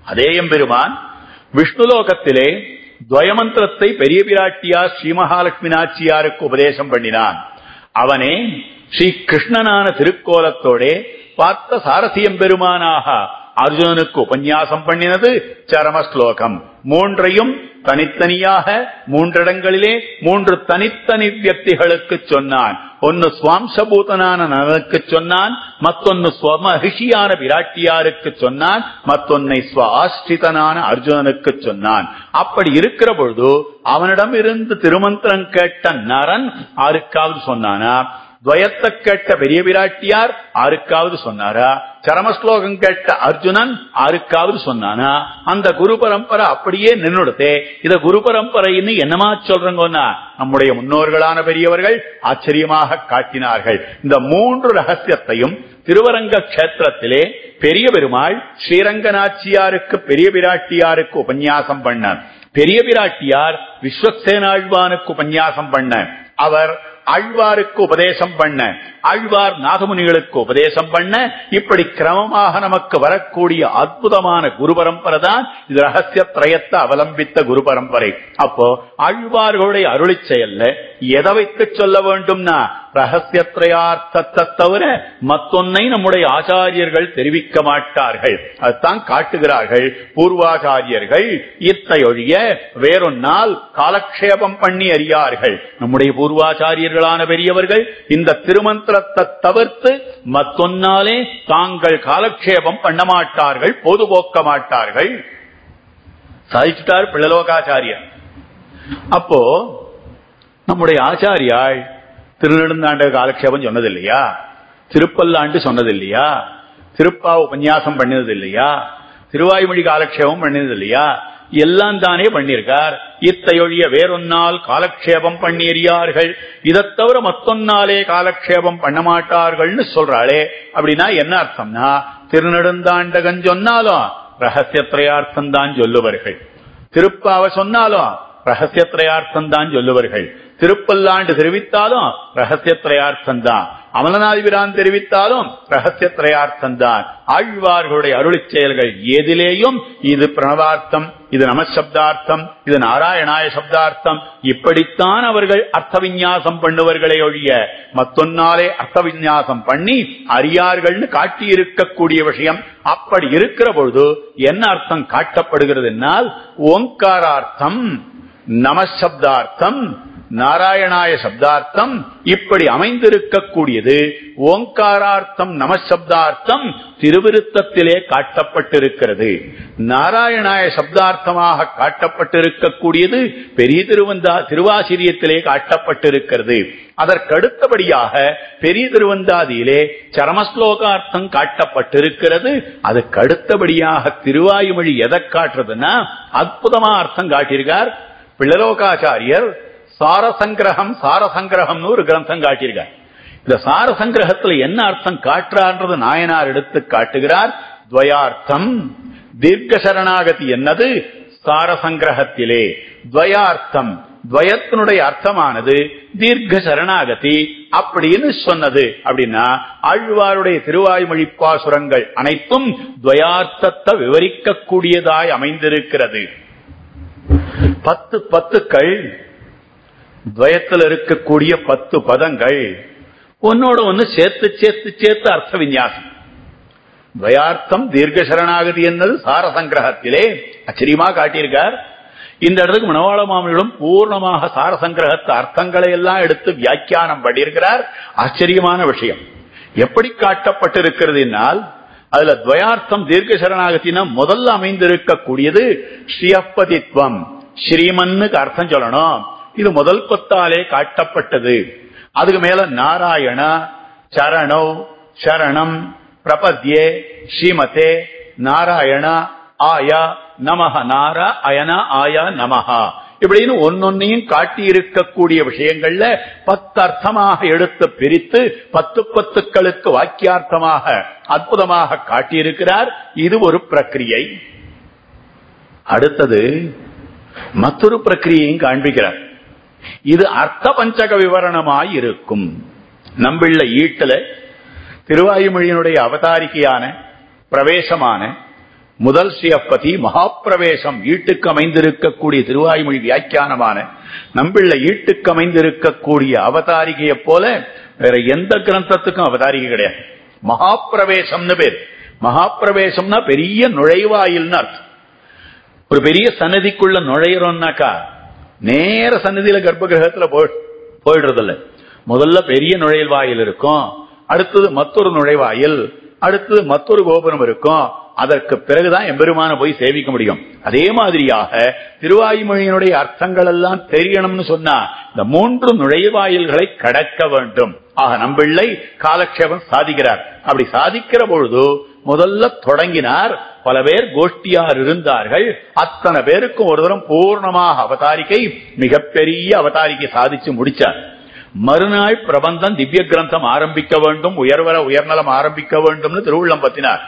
அதே எம்பெருமான் விஷ்ணுலோகத்திலே துவயமந்திரத்தை பெரிய பிராட்டியார் ஸ்ரீமகாலட்சுமி நாச்சியாருக்கு உபதேசம் பண்ணினான். அவனே ஸ்ரீ கிருஷ்ணனான திருக்கோலத்தோடே பார்த்த சாரசியம் பெருமானாக அர்ஜுனனுக்கு உபன்யாசம் பண்ணினது சரம ஸ்லோகம் மூன்றையும் தனித்தனியாக மூன்றிடங்களிலே மூன்று தனித்தனி வியக்திகளுக்கு சொன்னான். ஒன்னு சுவாம்சபூதனான நனனுக்கு சொன்னான் மத்தொன்னு ஸ்வமகிஷியான விராட்டியாருக்கு சொன்னான் மத்தொன்னை ஸ்வ ஆஸ்ரிதனான அர்ஜுனனுக்கு சொன்னான். அப்படி இருக்கிற பொழுது அவனிடம் இருந்து திருமந்திரம் கேட்ட நரன் ஆருக்காவது சொன்னானா? துவயத்தை கேட்ட பெரிய பிராட்டியார் ஆருக்காவது சொன்னாரா? சரமஸ்லோகம் கேட்ட அர்ஜுனன் ஆருக்காவது சொன்னானா? அந்த குரு பரம்பரை அப்படியே நின்றுடுதே இத குரு பரம்பரைன்னு என்னமா சொல்றங்கன்னா? நம்முடைய முன்னோர்களான பெரியவர்கள் ஆச்சரியமாக காட்டினார்கள். இந்த மூன்று ரகசியத்தையும் திருவரங்க கஷேத்திரத்திலே பெரிய பெருமாள் ஸ்ரீரங்கநாச்சியாருக்கு பெரிய பிராட்டியாருக்கு உபன்யாசம் பண்ண. பெரிய பிராட்டியார் விஸ்வக்சேனாழ்வானுக்கு உபன்யாசம் பண்ண. அவர் அழ்வாருக்கு உபதேசம் பண்ண ஆழ்வார் நாகமுனிகளுக்கு உபதேசம் பண்ண இப்படி கிரமமாக நமக்கு வரக்கூடிய அற்புதமான குரு பரம்பரை தான் இது ரகசிய பிரயத்தை அவலம்பித்த குரு பரம்பரை. அப்போ ஆழ்வார்களுடைய அருளி செயல்ல எதை வைத்து சொல்ல வேண்டும்னா ரகசியத்ரையார்த்தத்தை தவிர மத்தொன்னை நம்முடைய ஆச்சாரியர்கள் தெரிவிக்க மாட்டார்கள். அதுதான் காட்டுகிறார்கள் பூர்வாச்சாரியர்கள் இத்தையொழிய வேறொன்னால் காலக்ஷேபம் பண்ணி அறியார்கள். நம்முடைய பூர்வாச்சாரியர்களான பெரியவர்கள் இந்த திருமந்திரத்தை தவிர்த்து மத்தொன்னாலே தாங்கள் காலக்ஷேபம் பண்ண மாட்டார்கள் பொதுபோக்க மாட்டார்கள். சாதிச்சுட்டார் பிள்ளலோகாச்சாரியர். அப்போ நம்முடைய ஆச்சாரியாள் திருநெடுந்தாண்ட காலக்ஷேபம் சொன்னது இல்லையா திருப்பல்லாண்டு சொன்னது இல்லையா திருப்பா உபன்யாசம் பண்ணது இல்லையா திருவாய்மொழி காலக்ஷேபம் பண்ணது இல்லையா எல்லாம் தானே பண்ணிருக்கார். இத்தையொழிய வேறொன்னால் காலக்ஷேபம் பண்ணியறியார்கள் இதை தவிர மத்தொன்னாலே காலக்ஷேபம் பண்ண மாட்டார்கள்னு சொல்றாளே. அப்படின்னா என்ன அர்த்தம்னா திருநெடுந்தாண்டகன் சொன்னாலும் ரகசியத்திரையார்த்தம் தான் சொல்லுவார்கள் திருப்பாவ சொன்னாலும் ரகசியத்திரையார்த்தம் தான் சொல்லுவார்கள் திருப்பல்லாண்டு தெரிவித்தாலும் ரகசியத்திரையார்த்தம் தான் அமலநாதிபிரான் தெரிவித்தாலும் ரகசியத்திரையார்த்தம் தான் ஆழ்வார்களுடைய அருளி செயல்கள் எதிலேயும் இது பிரணவார்த்தம். இது நமசப்தார்த்தம் இது நாராயணாய சப்தார்த்தம். இப்படித்தான் அவர்கள் அர்த்த விநியாசம் பண்ணுவர்களே ஒழிய மத்தொன்னாலே அர்த்த விநியாசம் பண்ணி அறியார்கள்னு காட்டியிருக்கக்கூடிய விஷயம் அப்படி இருக்கிற பொழுது என்ன அர்த்தம் காட்டப்படுகிறது என்னால் ஓங்காரார்த்தம் நமசப்தார்த்தம் நாராயணாய சப்தார்த்தம் இப்படி அமைந்திருக்கக்கூடியது. ஓங்காரார்த்தம் நமசப்தார்த்தம் திருவிருத்தத்திலே காட்டப்பட்டிருக்கிறது. நாராயணாய சப்தார்த்தமாக காட்டப்பட்டிருக்கக்கூடியது பெரிய திருவந்தா திருவாசிரியத்திலே காட்டப்பட்டிருக்கிறது. அதற்கடுத்தபடியாக பெரிய திருவந்தாதியிலே சரமஸ்லோகார்த்தம் காட்டப்பட்டிருக்கிறது. அதுக்கு அடுத்தபடியாக திருவாயுமொழி எதை காட்டுறதுன்னா அற்புதமா அர்த்தம் காட்டியிருக்கார். பிள்ளலோகாச்சாரியர் சாரசங்கிரகம் சாரசங்கிரகம்னு ஒரு கிரந்தம் காட்டியிருக்கார். இந்த சாரசங்கிரகத்துல என்ன அர்த்தம் காட்டுறான்றது நாயனார் எடுத்து காட்டுகிறார். துவயார்த்தம் தீர்க்க சரணாகதி என்னது? சாரசங்கிரகத்திலே. துவயார்த்தம் துவயத்தினுடைய அர்த்தமானது தீர்க்க சரணாகதி அப்படின்னு சொன்னது. அப்படின்னா ஆழ்வாருடைய திருவாய்மொழி பாசுரங்கள் அனைத்தும் துவயார்த்தத்தை விவரிக்கக்கூடியதாய் அமைந்திருக்கிறது. பத்து பத்துக்கள் துவயத்தில் இருக்கக்கூடிய பத்து பதங்கள் ஒன்னோட ஒன்று சேர்த்து சேர்த்து சேர்த்து அர்த்த விநியாசம் துவயார்த்தம் தீர்க்க சரணாகதி சார சங்கிரகத்திலே ஆச்சரியமா காட்டியிருக்கார். இந்த இடத்துக்கு மணவாள மாமனிடம் பூர்ணமாக சார சங்கிரகத்து அர்த்தங்களை எல்லாம் எடுத்து வியாக்கியானம் பண்ணியிருக்கிறார். ஆச்சரியமான விஷயம். எப்படி காட்டப்பட்டிருக்கிறது என்னால் அதுல துவயார்த்தம் தீர்க்க சரணாகத்தினா முதல்ல அமைந்திருக்கக்கூடியது ஸ்ரீயப்பதித்வம் ஸ்ரீமன்னுக்கு அர்த்தம் சொல்லணும். இது முதல் கொத்தாலே காட்டப்பட்டது. அதுக்கு மேல நாராயண சரணோ சரணம் பிரபத்யே ஸ்ரீமதே நாராயண ஆயா நமஹ நாரா அயனா ஆயா நமஹா. இப்படின்னு ஒன்னொன்னையும் காட்டி இருக்கக்கூடிய விஷயங்கள்ல பத்து அர்த்தமாக எடுத்து பிரித்து பத்து பத்துக்களுக்கு வாக்கியார்த்தமாக அற்புதமாக காட்டியிருக்கிறார். இது ஒரு பிரக்கிரியை. அடுத்தது மற்றொரு பிரக்கிரியையும் காண்பிக்கிறார். இது அர்த்த பஞ்சக விவரணமாய் இருக்கும். நம்பிள்ள ஈட்டுல திருவாயுமொழியினுடைய அவதாரிகையான பிரவேசமான முதல் ஸ்ரீயப்பதி மகாப்பிரவேசம் ஈட்டுக்கு அமைந்திருக்கக்கூடிய திருவாயுமொழி வியாக்கியானமான நம்பிள்ள ஈட்டுக்கு அமைந்திருக்கக்கூடிய அவதாரிகையை போல வேற எந்த கிரந்தத்துக்கும் அவதாரிகை கிடையாது. மகாப்பிரவேசம்னு பேர். மகாப்பிரவேசம்னா பெரிய நுழைவாயில்னு அர்த்தம். ஒரு பெரிய சன்னதிக்குள்ள நுழையிறோம்னாக்கா நேர சன்னதியில கர்ப்ப கிரகத்துல போயிடுறது இல்ல முதல்ல பெரிய நுழைவாயில் இருக்கும் அடுத்தது மற்றொரு நுழைவாயில் அடுத்தது மற்றொரு கோபுரம் இருக்கும். அதற்கு பிறகுதான் எம்பெருமான போய் சேவிக்க முடியும். அதே மாதிரியாக திருவாயுமொழியினுடைய அர்த்தங்கள் எல்லாம் தெரியணும்னு சொன்னா இந்த மூன்று நுழைவாயில்களை கடக்க வேண்டும். ஆக நம்பிள்ளை காலக்ஷேபம் சாதிக்கிறார். அப்படி சாதிக்கிற பொழுது முதல்ல தொடங்கினார். பல பேர் கோஷ்டியார் இருந்தார்கள். அத்தனை பேருக்கும் ஒரு தரம் பூர்ணமாக அவதாரிக்கை மிகப்பெரிய அவதாரிக்கை சாதிச்சு முடிச்சார். மறுநாள் பிரபந்தம் திவ்ய கிரந்தம் ஆரம்பிக்க வேண்டும் உயர்வர உயர்நலம் ஆரம்பிக்க வேண்டும்னு திருவுள்ளம் பத்தினார்.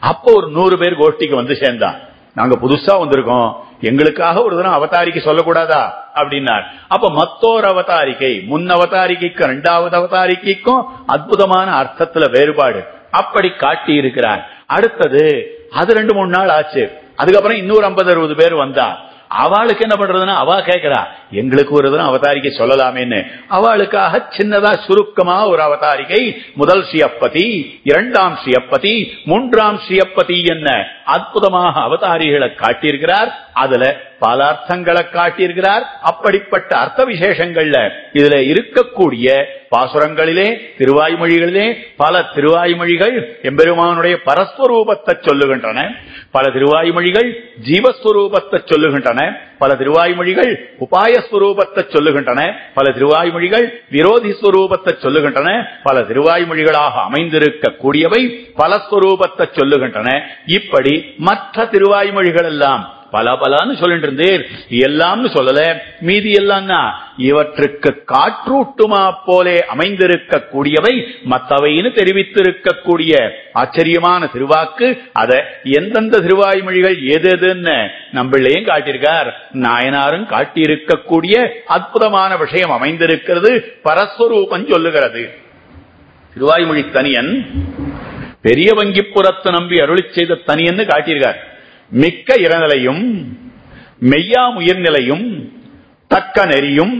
அப்போ ஒரு நூறு பேர் கோஷ்டிக்கு வந்து சேர்ந்தான். நாங்க புதுசா வந்திருக்கோம். எங்களுக்காக ஒரு தினம் அவதாரிக்கை சொல்லக்கூடாதா? அப்படின்னார். அப்ப மத்தோர் அவதாரிக்கை முன் அவதாரிக்கைக்கும் இரண்டாவது அவதாரிக்கைக்கும் அற்புதமான அர்த்தத்துல வேறுபாடு. அப்படி காட்டி இருக்கிறார் அடுத்தது அது ரெண்டு மூணு நாள் ஆச்சு. அதுக்கப்புறம் இன்னொரு ஐம்பது அறுபது பேர் வந்தா. அவளுக்கு என்ன பண்றதுன்னா அவ கேட்கிறா எங்களுக்கு ஒரு தினம் அவதாரிக்கை சொல்லலாமேன்னு. அவளுக்காக சின்னதா சுருக்கமா ஒரு அவதாரிகை முதல் ஸ்ரீயப்பதி இரண்டாம் ஸ்ரீயப்பதி மூன்றாம் ஸ்ரீயப்பதி என்ன? அற்புதமாக அவதாரிகளை காட்டியிருக்கிறார். அதுல பல அர்த்தங்களை காட்டியிருக்கிறார். அப்படிப்பட்ட அர்த்த விசேஷங்கள்ல இதுல இருக்கக்கூடிய பாசுரங்களிலே திருவாய்மொழிகளிலே பல திருவாய்மொழிகள் எம்பெருமானுடைய பரஸ்வரூபத்தை சொல்லுகின்றன. பல திருவாய்மொழிகள் ஜீவஸ்வரூபத்தை சொல்லுகின்றன. பல திருவாய்மொழிகள் ஸ்வரூபத்தை சொல்லுகின்றன. பல திருவாய்மொழிகள் விரோதி ஸ்வரூபத்தை சொல்லுகின்றன. பல திருவாய்மொழிகளாக அமைந்திருக்கக்கூடியவை பல ஸ்வரூபத்தை சொல்லுகின்றன. இப்படி மற்ற திருவாய்மொழிகள் எல்லாம் பல பலான்னு சொல்லிட்டு இருந்தேன் எல்லாம்னு சொல்லல. மீதி எல்லாம்னா இவற்றுக்கு காற்றூட்டுமா போலே அமைந்திருக்க கூடியவை மத்தவைன்னு தெரிவித்திருக்கக்கூடிய ஆச்சரியமான திருவாக்கு அத எந்தெந்த திருவாய்மொழிகள் எது எதுன்னு நம்மளையும் காட்டியிருக்கார். நாயனாரும் காட்டியிருக்கக்கூடிய அற்புதமான விஷயம் அமைந்திருக்கிறது பரஸ்வரூபம் சொல்லுகிறது. திருவாய்மொழி தனியன் பெரிய வங்கிப்புறத்து நம்பி அருளி செய்த தனியன்னு காட்டியிருக்கார். மிக்க இறநிலையும் மெய்யா உயிர்நிலையும் தக்க நெறியும்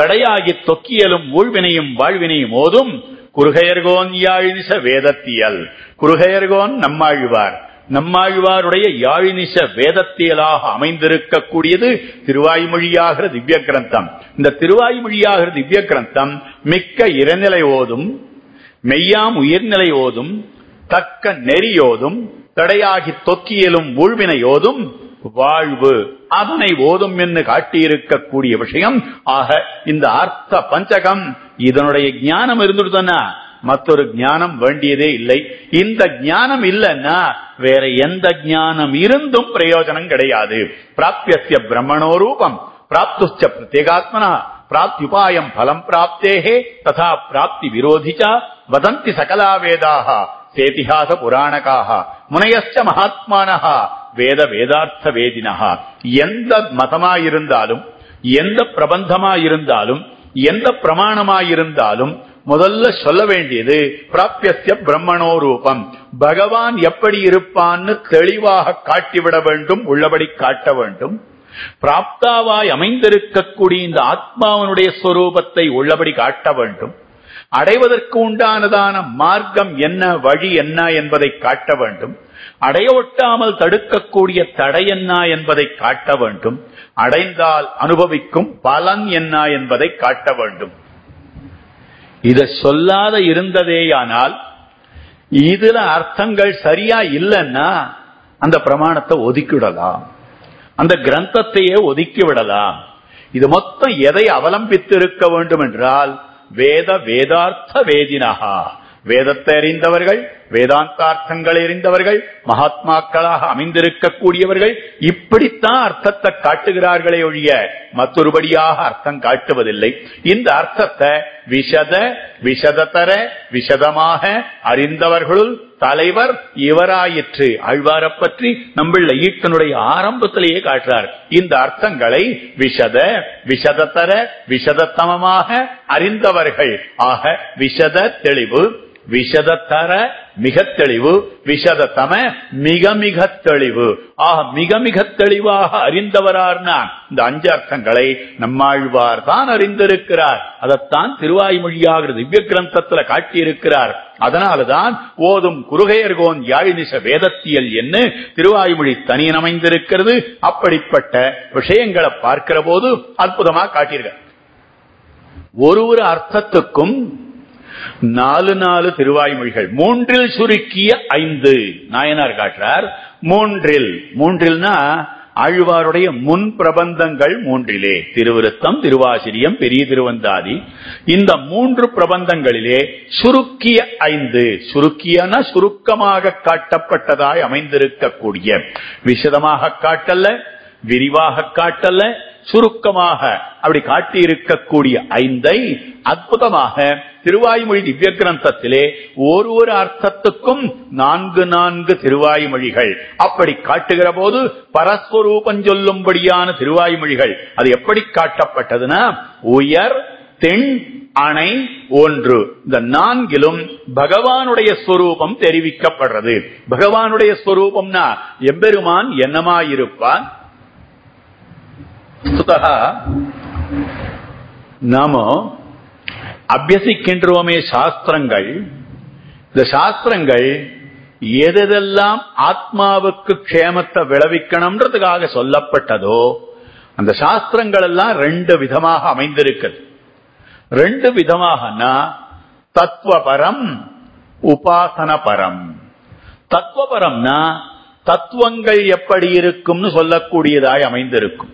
தடையாகி தொக்கியலும் ஊழ்வினையும் வாழ்வினையும் ஓதும் குருகையர்கோன் யாழினிச வேதத்தியல். குருகையர்கோன் நம்மாழ்வார். நம்மாழ்வாருடைய யாழினிச வேதத்தியலாக அமைந்திருக்கக்கூடியது திருவாய்மொழியாகிற திவ்ய கிரந்தம் இந்த திருவாய்மொழியாகிற திவ்ய கிரந்தம் மிக்க இறநிலை ஓதும் மெய்யாம் உயிர்நிலை ஓதும் தக்க நெறியோதும் தடையாகி தொக்கியலும் ஊழ்வினையோதும் வாழ்வு. அதனை ஓதும் என்று காட்டியிருக்கக்கூடிய விஷயம். ஆக இந்த அர்த்த பஞ்சகம் இதனுடைய ஞானம் இருந்துட்டுனா மற்றொரு ஞானம் வேண்டியதே இல்லை. இந்த ஞானம் இல்லைன்னா வேற எந்த ஞானம் இருந்தும் பிரயோஜனம் கிடையாது. பிராபியசிய பிரம்மணோ ரூபம். பிராப்துச்ச பிரத்யேகாத்மனா. பிராப்தியுபாயம் பலம் பிராப்தேகே. ததா பிராப்தி விரோதிச்சா. வதந்தி சகலா வேதாக சேதிஹாச புராணகாக முனையச்ச மகாத்மானஹா வேத வேதார்த்த வேதினஹா. எந்த மதமாயிருந்தாலும் எந்த பிரபந்தமாயிருந்தாலும் எந்த பிரமாணமாயிருந்தாலும் முதல்ல சொல்ல வேண்டியது பிராபியசிய பிரம்மணோ ரூபம். பகவான் எப்படி இருப்பான்னு தெளிவாக காட்டிவிட வேண்டும் உள்ளபடி காட்ட வேண்டும். பிராப்தாவாய் அமைந்திருக்கக்கூடிய இந்த ஆத்மாவனுடைய ஸ்வரூபத்தை உள்ளபடி காட்ட வேண்டும். அடைவதற்கு உண்டானதான மார்க்கம் என்ன வழி என்ன என்பதை காட்ட வேண்டும். அடைய ஒட்டாமல் தடுக்கக்கூடிய தடை என்ன என்பதை காட்ட வேண்டும். அடைந்தால் அனுபவிக்கும் பலன் என்ன என்பதை காட்ட வேண்டும். இதை சொல்லாத இருந்ததேயானால் இதுல அர்த்தங்கள் சரியா இல்லைன்னா அந்த பிரமாணத்தை ஒதுக்கிவிடலாம். அந்த கிரந்தத்தையே ஒதுக்கி விடலாம் இது மொத்தம் எதை அவலம்பித்து இருக்க வேண்டும் என்றால் வேத வேதார்த்த வேதினகா வேதத்தை அறிந்தவர்கள் வேதாந்தார்த்தங்கள் அறிந்தவர்கள் மகாத்மாக்களாக அமைந்திருக்கக்கூடியவர்கள் இப்படித்தான் அர்த்தத்தை காட்டுகிறார்களே ஒழிய மற்றொருபடியாக அர்த்தம் காட்டுவதில்லை. இந்த அர்த்தத்தை விஷத விஷதத்தர விஷதமாக அறிந்தவர்களுள் தலைவர் இவராயிற்று. ஆழ்வார பற்றி நம்மள ஈட்டனுடைய ஆரம்பத்திலேயே காட்டுறார். இந்த அர்த்தங்களை விஷத விஷதத்தர விஷதத்தமமாக அறிந்தவர்கள். ஆக விஷத தெளிவு விஷதத்தர மிக தெளிவு விஷதத்தம மிக மிக தெளிவு ஆக மிக மிக தெளிவாக அறிந்தவரார்னா இந்த அஞ்சு அர்த்தங்களை நம்மாழ்வார் தான் அறிந்திருக்கிறார். அதைத்தான் திருவாய்மொழியாக திவ்ய கிரந்தத்துல காட்டியிருக்கிறார். அதனால்தான் ஓதும் குருகையர்கோன் யாழினிச வேதத்தியல் என்ன திருவாய்மொழி தனியன் அமைந்திருக்கிறது. அப்படிப்பட்ட விஷயங்களை பார்க்கிற போது அற்புதமா காட்டியிருக்க. ஒரு ஒரு அர்த்தத்துக்கும் நாலு நாலு திருவாய்மொழிகள். மூன்றில் சுருக்கிய ஐந்து. நாயனார் காட்டுறார் மூன்றில். மூன்றில்னா ஆழ்வாருடைய முன் பிரபந்தங்கள் மூன்றிலே. திருவிருத்தம் திருவாசிரியம் பெரிய திருவந்தாதி. இந்த மூன்று பிரபந்தங்களிலே சுருக்கிய ஐந்து. சுருக்கியன சுருக்கமாக காட்டப்பட்டதாய் அமைந்திருக்கக்கூடிய. விசதமாக காட்டல்ல விரிவாக காட்டல்ல சுருக்கமாக அப்படி காட்டி இருக்கக்கூடிய ஐந்தை அற்புதமாக திருவாய்மொழி திவ்ய கிரந்தத்திலே ஒரு ஒரு அர்த்தத்துக்கும் நான்கு நான்கு திருவாய்மொழிகள். அப்படி காட்டுகிற போது பரஸ்வரூபம் சொல்லும்படியான திருவாய்மொழிகள். அது எப்படி காட்டப்பட்டதுன்னா உயர் தென் அணை ஒன்று. இந்த நான்கிலும் பகவானுடைய ஸ்வரூபம் தெரிவிக்கப்படுறது. பகவானுடைய ஸ்வரூபம்னா எம்பெருமான் என்னமாயிருப்பான்? நாம அபியசிக்கின்றோமே சாஸ்திரங்கள். இந்த சாஸ்திரங்கள் எதெல்லாம் ஆத்மாவுக்கு க்ஷேமத்தை விளைவிக்கணும்ன்றதுக்காக சொல்லப்பட்டதோ அந்த சாஸ்திரங்கள் எல்லாம் ரெண்டு விதமாக அமைந்திருக்குது. ரெண்டு விதமாகனா தத்துவபரம் உபாசனபரம். தத்துவபரம்னா தத்துவங்கள் எப்படி இருக்கும்னு சொல்லக்கூடியதாய் அமைந்திருக்கும்.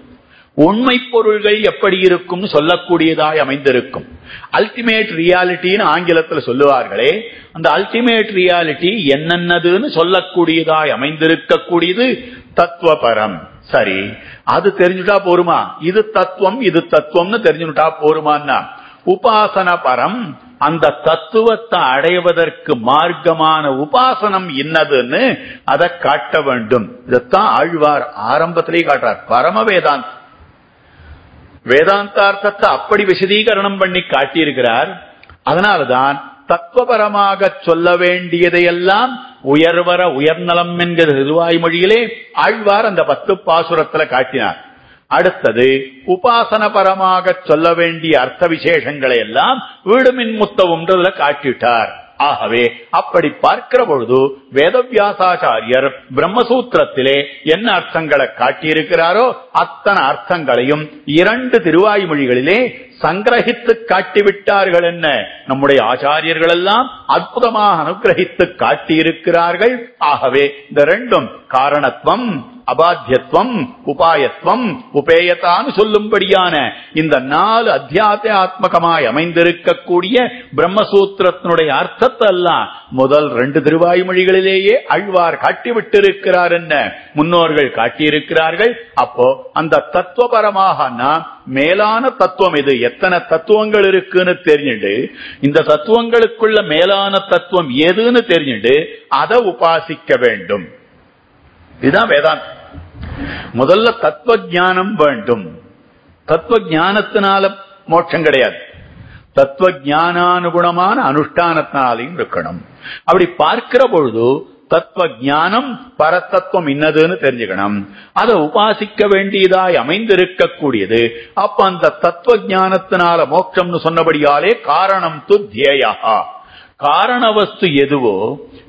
உண்மை பொருள்கள் எப்படி இருக்கும் சொல்லக்கூடியதாய் அமைந்திருக்கும். அல்டிமேட் ரியாலிட்டின்னு ஆங்கிலத்தில் சொல்லுவார்களே அந்த அல்டிமேட் ரியாலிட்டி என்னென்னதுன்னு சொல்லக்கூடியதாய் அமைந்திருக்கக்கூடியது தத்துவபரம். சரி அது தெரிஞ்சுட்டா போருமா? இது தத்துவம் இது தத்துவம்னு தெரிஞ்சுட்டா போருமான்னா? உபாசன பரம் அந்த தத்துவத்தை அடைவதற்கு மார்க்கமான உபாசனம் என்னதுன்னு அதை காட்ட வேண்டும். இதைத்தான் ஆழ்வார் ஆரம்பத்திலேயே காட்டுறார். பரம வேதாந்த் வேதாந்தார்த்தத்தை அப்படி விசதீகரணம் பண்ணி காட்டியிருக்கிறார். அதனால்தான் தத்துவபரமாக சொல்ல வேண்டியதையெல்லாம் உயர்வர உயர்நலம் என்கிற திருவாய்மொழியிலே ஆழ்வார் அந்த பத்து பாசுரத்துல காட்டினார். அடுத்தது உபாசனபரமாக சொல்ல வேண்டிய அர்த்த விசேஷங்களை எல்லாம் வீடுமின் முத்தவுன்றதுல காட்டிட்டார் ஆகவே அப்படி பார்க்கிற பொழுது வேதவியாசாச்சாரியர் பிரம்மசூத்திரத்திலே என்ன அர்த்தங்களை காட்டியிருக்கிறாரோ அத்தனை அர்த்தங்களையும் இரண்டு திருவாய்மொழிகளிலே சங்கிரகித்து காட்டிவிட்டார்கள் என்ன? நம்முடைய ஆச்சாரியர்கள் எல்லாம் அற்புதமாக அனுகிரகித்து காட்டியிருக்கிறார்கள். ஆகவே இந்த ரெண்டும் காரணத்துவம் அபாத்தியத்துவம் உபாயத்துவம் உபேயத்தான்னு சொல்லும்படியான இந்த நாலு அத்தியாத்மகமாய் அமைந்திருக்கக்கூடிய பிரம்மசூத்திரத்தினுடைய அர்த்தத்தை எல்லாம் முதல் ரெண்டு திருவாய்மொழிகளிலேயே அழ்வார் காட்டிவிட்டிருக்கிறார் என்ன? முன்னோர்கள் காட்டியிருக்கிறார்கள். அப்போ அந்த தத்துவபரமாக மேலான தத்துவம் இது எத்தனை தத்துவங்கள் இருக்குன்னு தெரிஞ்சுட்டு இந்த தத்துவங்களுக்குள்ள மேலான தத்துவம் எதுன்னு தெரிஞ்சுட்டு அதை உபாசிக்க வேண்டும். இதுதான் வேதாந்தம். முதல்ல தத்துவ ஞானம் வேண்டும். தத்துவ ஞானத்தினால மோட்சம் கிடையாது. தத்துவ ஜானானுகுணமான அனுஷ்டானத்தினாலையும் இருக்கணும். அப்படி பார்க்கிற பொழுது தத்துவ ஞானம் பரத்தத்துவம் இன்னதுன்னு தெரிஞ்சுக்கணும். அதை உபாசிக்க வேண்டியதாய் அமைந்திருக்கக்கூடியது. அப்ப அந்த தத்துவ ஞானத்தினால மோட்சம்னு சொன்னபடியாலே காரணம் து தியேயா காரணவஸ்து எதுவோ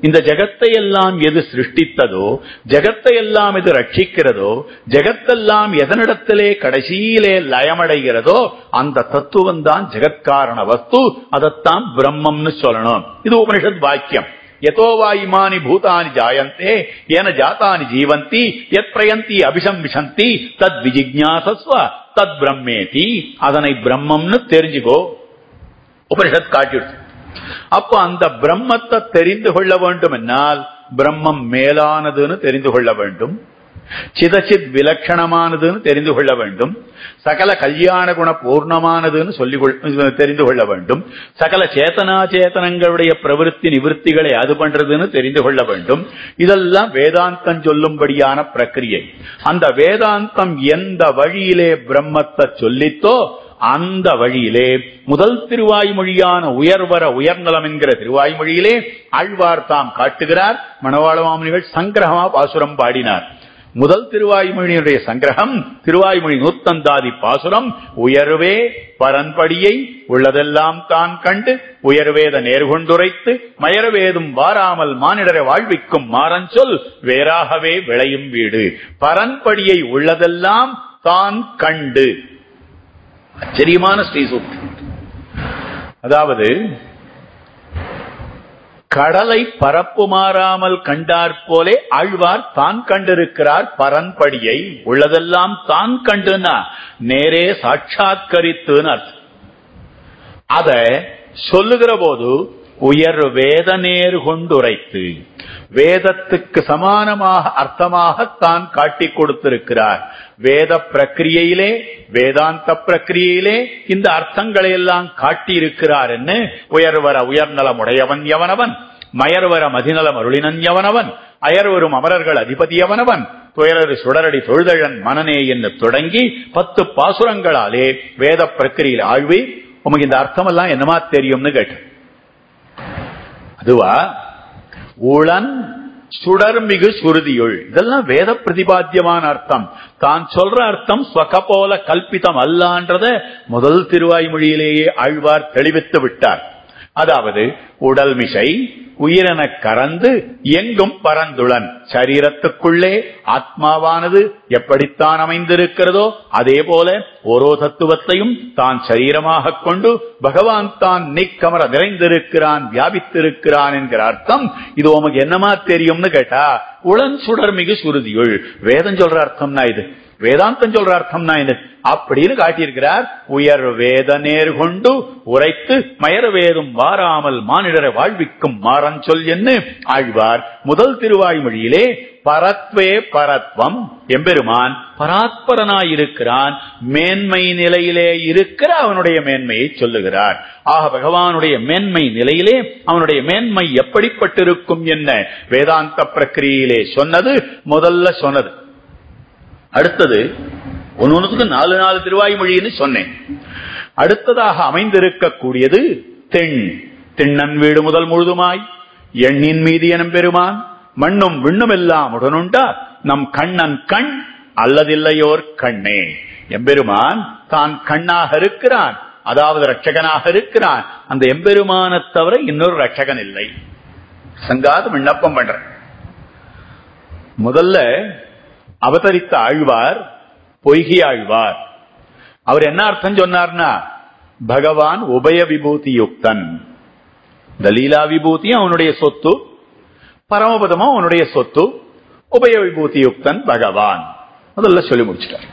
இந்த ஜகத்தை எல்லாம் எது சிருஷ்டித்ததோ ஜகத்தை எல்லாம் எது ரட்சிக்கிறதோ ஜகத்தெல்லாம் எதனிடத்திலே கடைசியிலே லயமடைகிறதோ அந்த தத்துவம் தான் ஜெகத்காரண வஸ்து அதைத்தான் பிரம்மம்னு சொல்லணும். இது உபனிஷத் வாக்கியம். எதோவா இமானி பூதானி ஜாயந்தே ஏன ஜாத்தானி ஜீவந்தி எத் பிரயந்தி அபிசம்பிசந்தி தத் விஜிஜாசஸ்வ தத் பிரம்மேதி. அதனை பிரம்மம்னு தெரிஞ்சுக்கோ. உபனிஷத் காட்டிடுச்சு அப்ப அந்த பிரம்மத்தை தெரிந்து கொள்ள வேண்டும் என்னால் பிரம்மம் மேலானதுன்னு தெரிந்து கொள்ள வேண்டும். சிதச்சித் விலட்சணமானதுன்னு தெரிந்து கொள்ள வேண்டும். சகல கல்யாண குண பூர்ணமானதுன்னு சொல்லி தெரிந்து கொள்ள வேண்டும். சகல சேத்தனா சேத்தனங்களுடைய பிரவருத்தி நிவர்த்திகளை அது பண்றதுன்னு தெரிந்து கொள்ள வேண்டும். இதெல்லாம் வேதாந்தம் சொல்லும்படியான பிரக்கிரியை. அந்த வேதாந்தம் எந்த வழியிலே பிரம்மத்தை சொல்லித்தோ அந்த வழியிலே முதல் திருவாய்மொழியான உயர்வர உயர்நலம் என்கிற திருவாய்மொழியிலே ஆழ்வார் தாம் காட்டுகிறார். மணவாளமாமனிகள் சங்கிரகமா பாசுரம் பாடினார். முதல் திருவாய்மொழியினுடைய சங்கிரகம் திருவாய்மொழி நூத்தந்தாதி பாசுரம். உயர்வே பரன்படியை உள்ளதெல்லாம் தான் கண்டு உயர்வேத நேர்கொண்டுரைத்து மயர்வேதும் வாராமல் மானிடரை வாழ்விக்கும் மாறஞ்சொல் வேறாகவே விளையும் வீடு. பரன்படியை உள்ளதெல்லாம் தான் கண்டு ஆச்சரியமான ஸ்ரீசூக்தி அதாவது கடலை பரப்பு மாறாமல் கண்டார் போலே ஆழ்வார் தான் கண்டிருக்கிறார் பரன்படியை. உள்ளதெல்லாம் தான் கண்டுனா நேரே சாட்சாத்கரித்துன்னு அர்த்தம் அத சொல்லுகிற போது உயர் வேத நேர் கொண்டுரைத்து வேதத்துக்கு சமானமாக அர்த்தமாக தான் காட்டிக் கொடுத்திருக்கிறார். வேத பிரக்கிரியிலே வேதாந்த பிரக்கிரியிலே இந்த அர்த்தங்களை எல்லாம் காட்டியிருக்கிறார் என்ன உயர்வர உயர்நலம் உடையவன் எவனவன் மயர்வர மதிநலம் அருளினன் எவனவன் அயர்வரும் அமரர்கள் அதிபதியவனவன் துயரறு சுடரடி தொழுதழன் மனநே என்று தொடங்கி பத்து பாசுரங்களாலே வேத பிரக்கிரியில் ஆழ்வி உமக்கு இந்த அர்த்தம் எல்லாம் என்னமா தெரியும்னு கேட்டேன். அதுவா? உளன் சுடர்மிகு சுருதியுள். இதெல்லாம் வேத பிரதிபாத்தியமான அர்த்தம். தான் சொல்ற அர்த்தம் ஸ்வக போல கல்பிதம் அல்லான்றத முதல் திருவாய்மொழியிலேயே ஆழ்வார் தெளிவித்து விட்டார். அதாவது உடல் மிசை உயிரென கறந்து எங்கும் பரந்துளன் சரீரத்துக்குள்ளே ஆத்மாவானது எப்படித்தான் அமைந்திருக்கிறதோ அதே போல ஓரோ தத்துவத்தையும் தான் சரீரமாக கொண்டு பகவான் தான் நீக்கமர நிறைந்திருக்கிறான் வியாபித்திருக்கிறான் என்கிற அர்த்தம். இது உமக்கு என்னமா தெரியும்னு கேட்டா உளன் சுடர் மிகு சுருதியுள். வேதம் சொல்ற அர்த்தம்னா இது. வேதாந்தம் சொல்ற அர்த்தம்னா என்ன? அப்படின்னு காட்டியிருக்கிறார். உயர் வேத நேர் கொண்டு உரைத்து மயர வேதம் வாராமல் மானிடரை வாழ்விக்கும் மாறன் சொல் என்ன? ஆழ்வார் முதல் திருவாய்மொழியிலே பரத்வே பரத்வம் எம்பெருமான் பராத்பரனாயிருக்கிறான். மேன்மை நிலையிலே இருக்கிற அவனுடைய மேன்மையை சொல்லுகிறார். ஆக பகவானுடைய மேன்மை நிலையிலே அவனுடைய மேன்மை எப்படிப்பட்டிருக்கும் என்ன? வேதாந்த பிரக்கிரியிலே சொன்னது முதல்ல சொன்னது. அடுத்தது ஒன்னொன்னுக்கு நாலு நாலு திருவாய்மொழின்னு சொன்னேன். அடுத்ததாக அமைந்திருக்கக்கூடியது தென். திண்ணன் வீடு முதல் முழுதுமாய் எண்ணின் மீது எனும் பெருமான் மண்ணும் விண்ணும் எல்லாம் உடனுண்டா நம் கண்ணன் கண் அல்லதில்லையோர் கண்ணே. எம்பெருமான் தான் கண்ணாக இருக்கிறான் அதாவது ரட்சகனாக இருக்கிறான். அந்த எம்பெருமான தவிர இன்னொரு ரட்சகன் இல்லை. சங்காத விண்ணப்பம் பண்ற. முதல்ல அவதரித்த ஆழ்வார் பொய்கி ஆழ்வார். அவர் என்ன அர்த்தம் சொன்னார்னா பகவான் உபய விபூதி யுக்தன் இந்த லீலா விபூதியும் அவனுடைய சொத்து பரமபதமும் அவனுடைய சொத்து உபய விபூதி யுக்தன் பகவான். முதல்ல சொல்லி முடிச்சிட்டார்.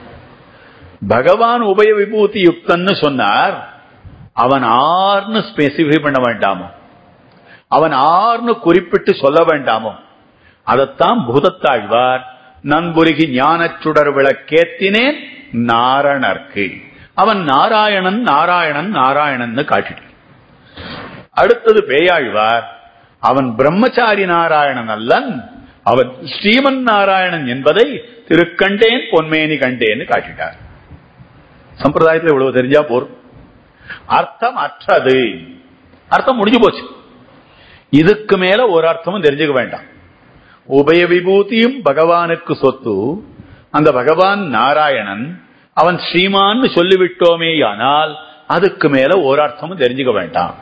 பகவான் உபய விபூதி யுக்தன்னு சொன்னார் அவன் ஆர்னு ஸ்பெசிஃபை பண்ண வேண்டாமோ? அவன் ஆர்னு குறிப்பிட்டு சொல்ல வேண்டாமோ? அதைத்தான் பூதத்தாழ்வார். நண்புருகி ஞானச்சுடர் விளக்கேத்தினேன் நாரணர்க்கு. அவன் நாராயணன் நாராயணன் நாராயணன் காட்டிட்டு. அடுத்தது பேயாழ்வார். அவன் பிரம்மச்சாரி நாராயணன் அல்லன். அவன் ஸ்ரீமன் நாராயணன் என்பதை திருக்கண்டேன் பொன்மேனி கண்டேன்னு காட்டிட்டார். சம்பிரதாயத்தில் இவ்வளவு தெரிஞ்சா போரும் அர்த்தம் அற்றது. அர்த்தம் முடிஞ்சு போச்சு. இதுக்கு மேல ஒரு அர்த்தமும் தெரிஞ்சுக்க வேண்டாம். உபய விபூதியும் பகவானுக்கு சொத்து. அந்த பகவான் நாராயணன் அவன் ஸ்ரீமான்னு சொல்லிவிட்டோமேயானால் அதுக்கு மேல ஓரார்த்தமும் தெரிஞ்சுக்க வேண்டாம்.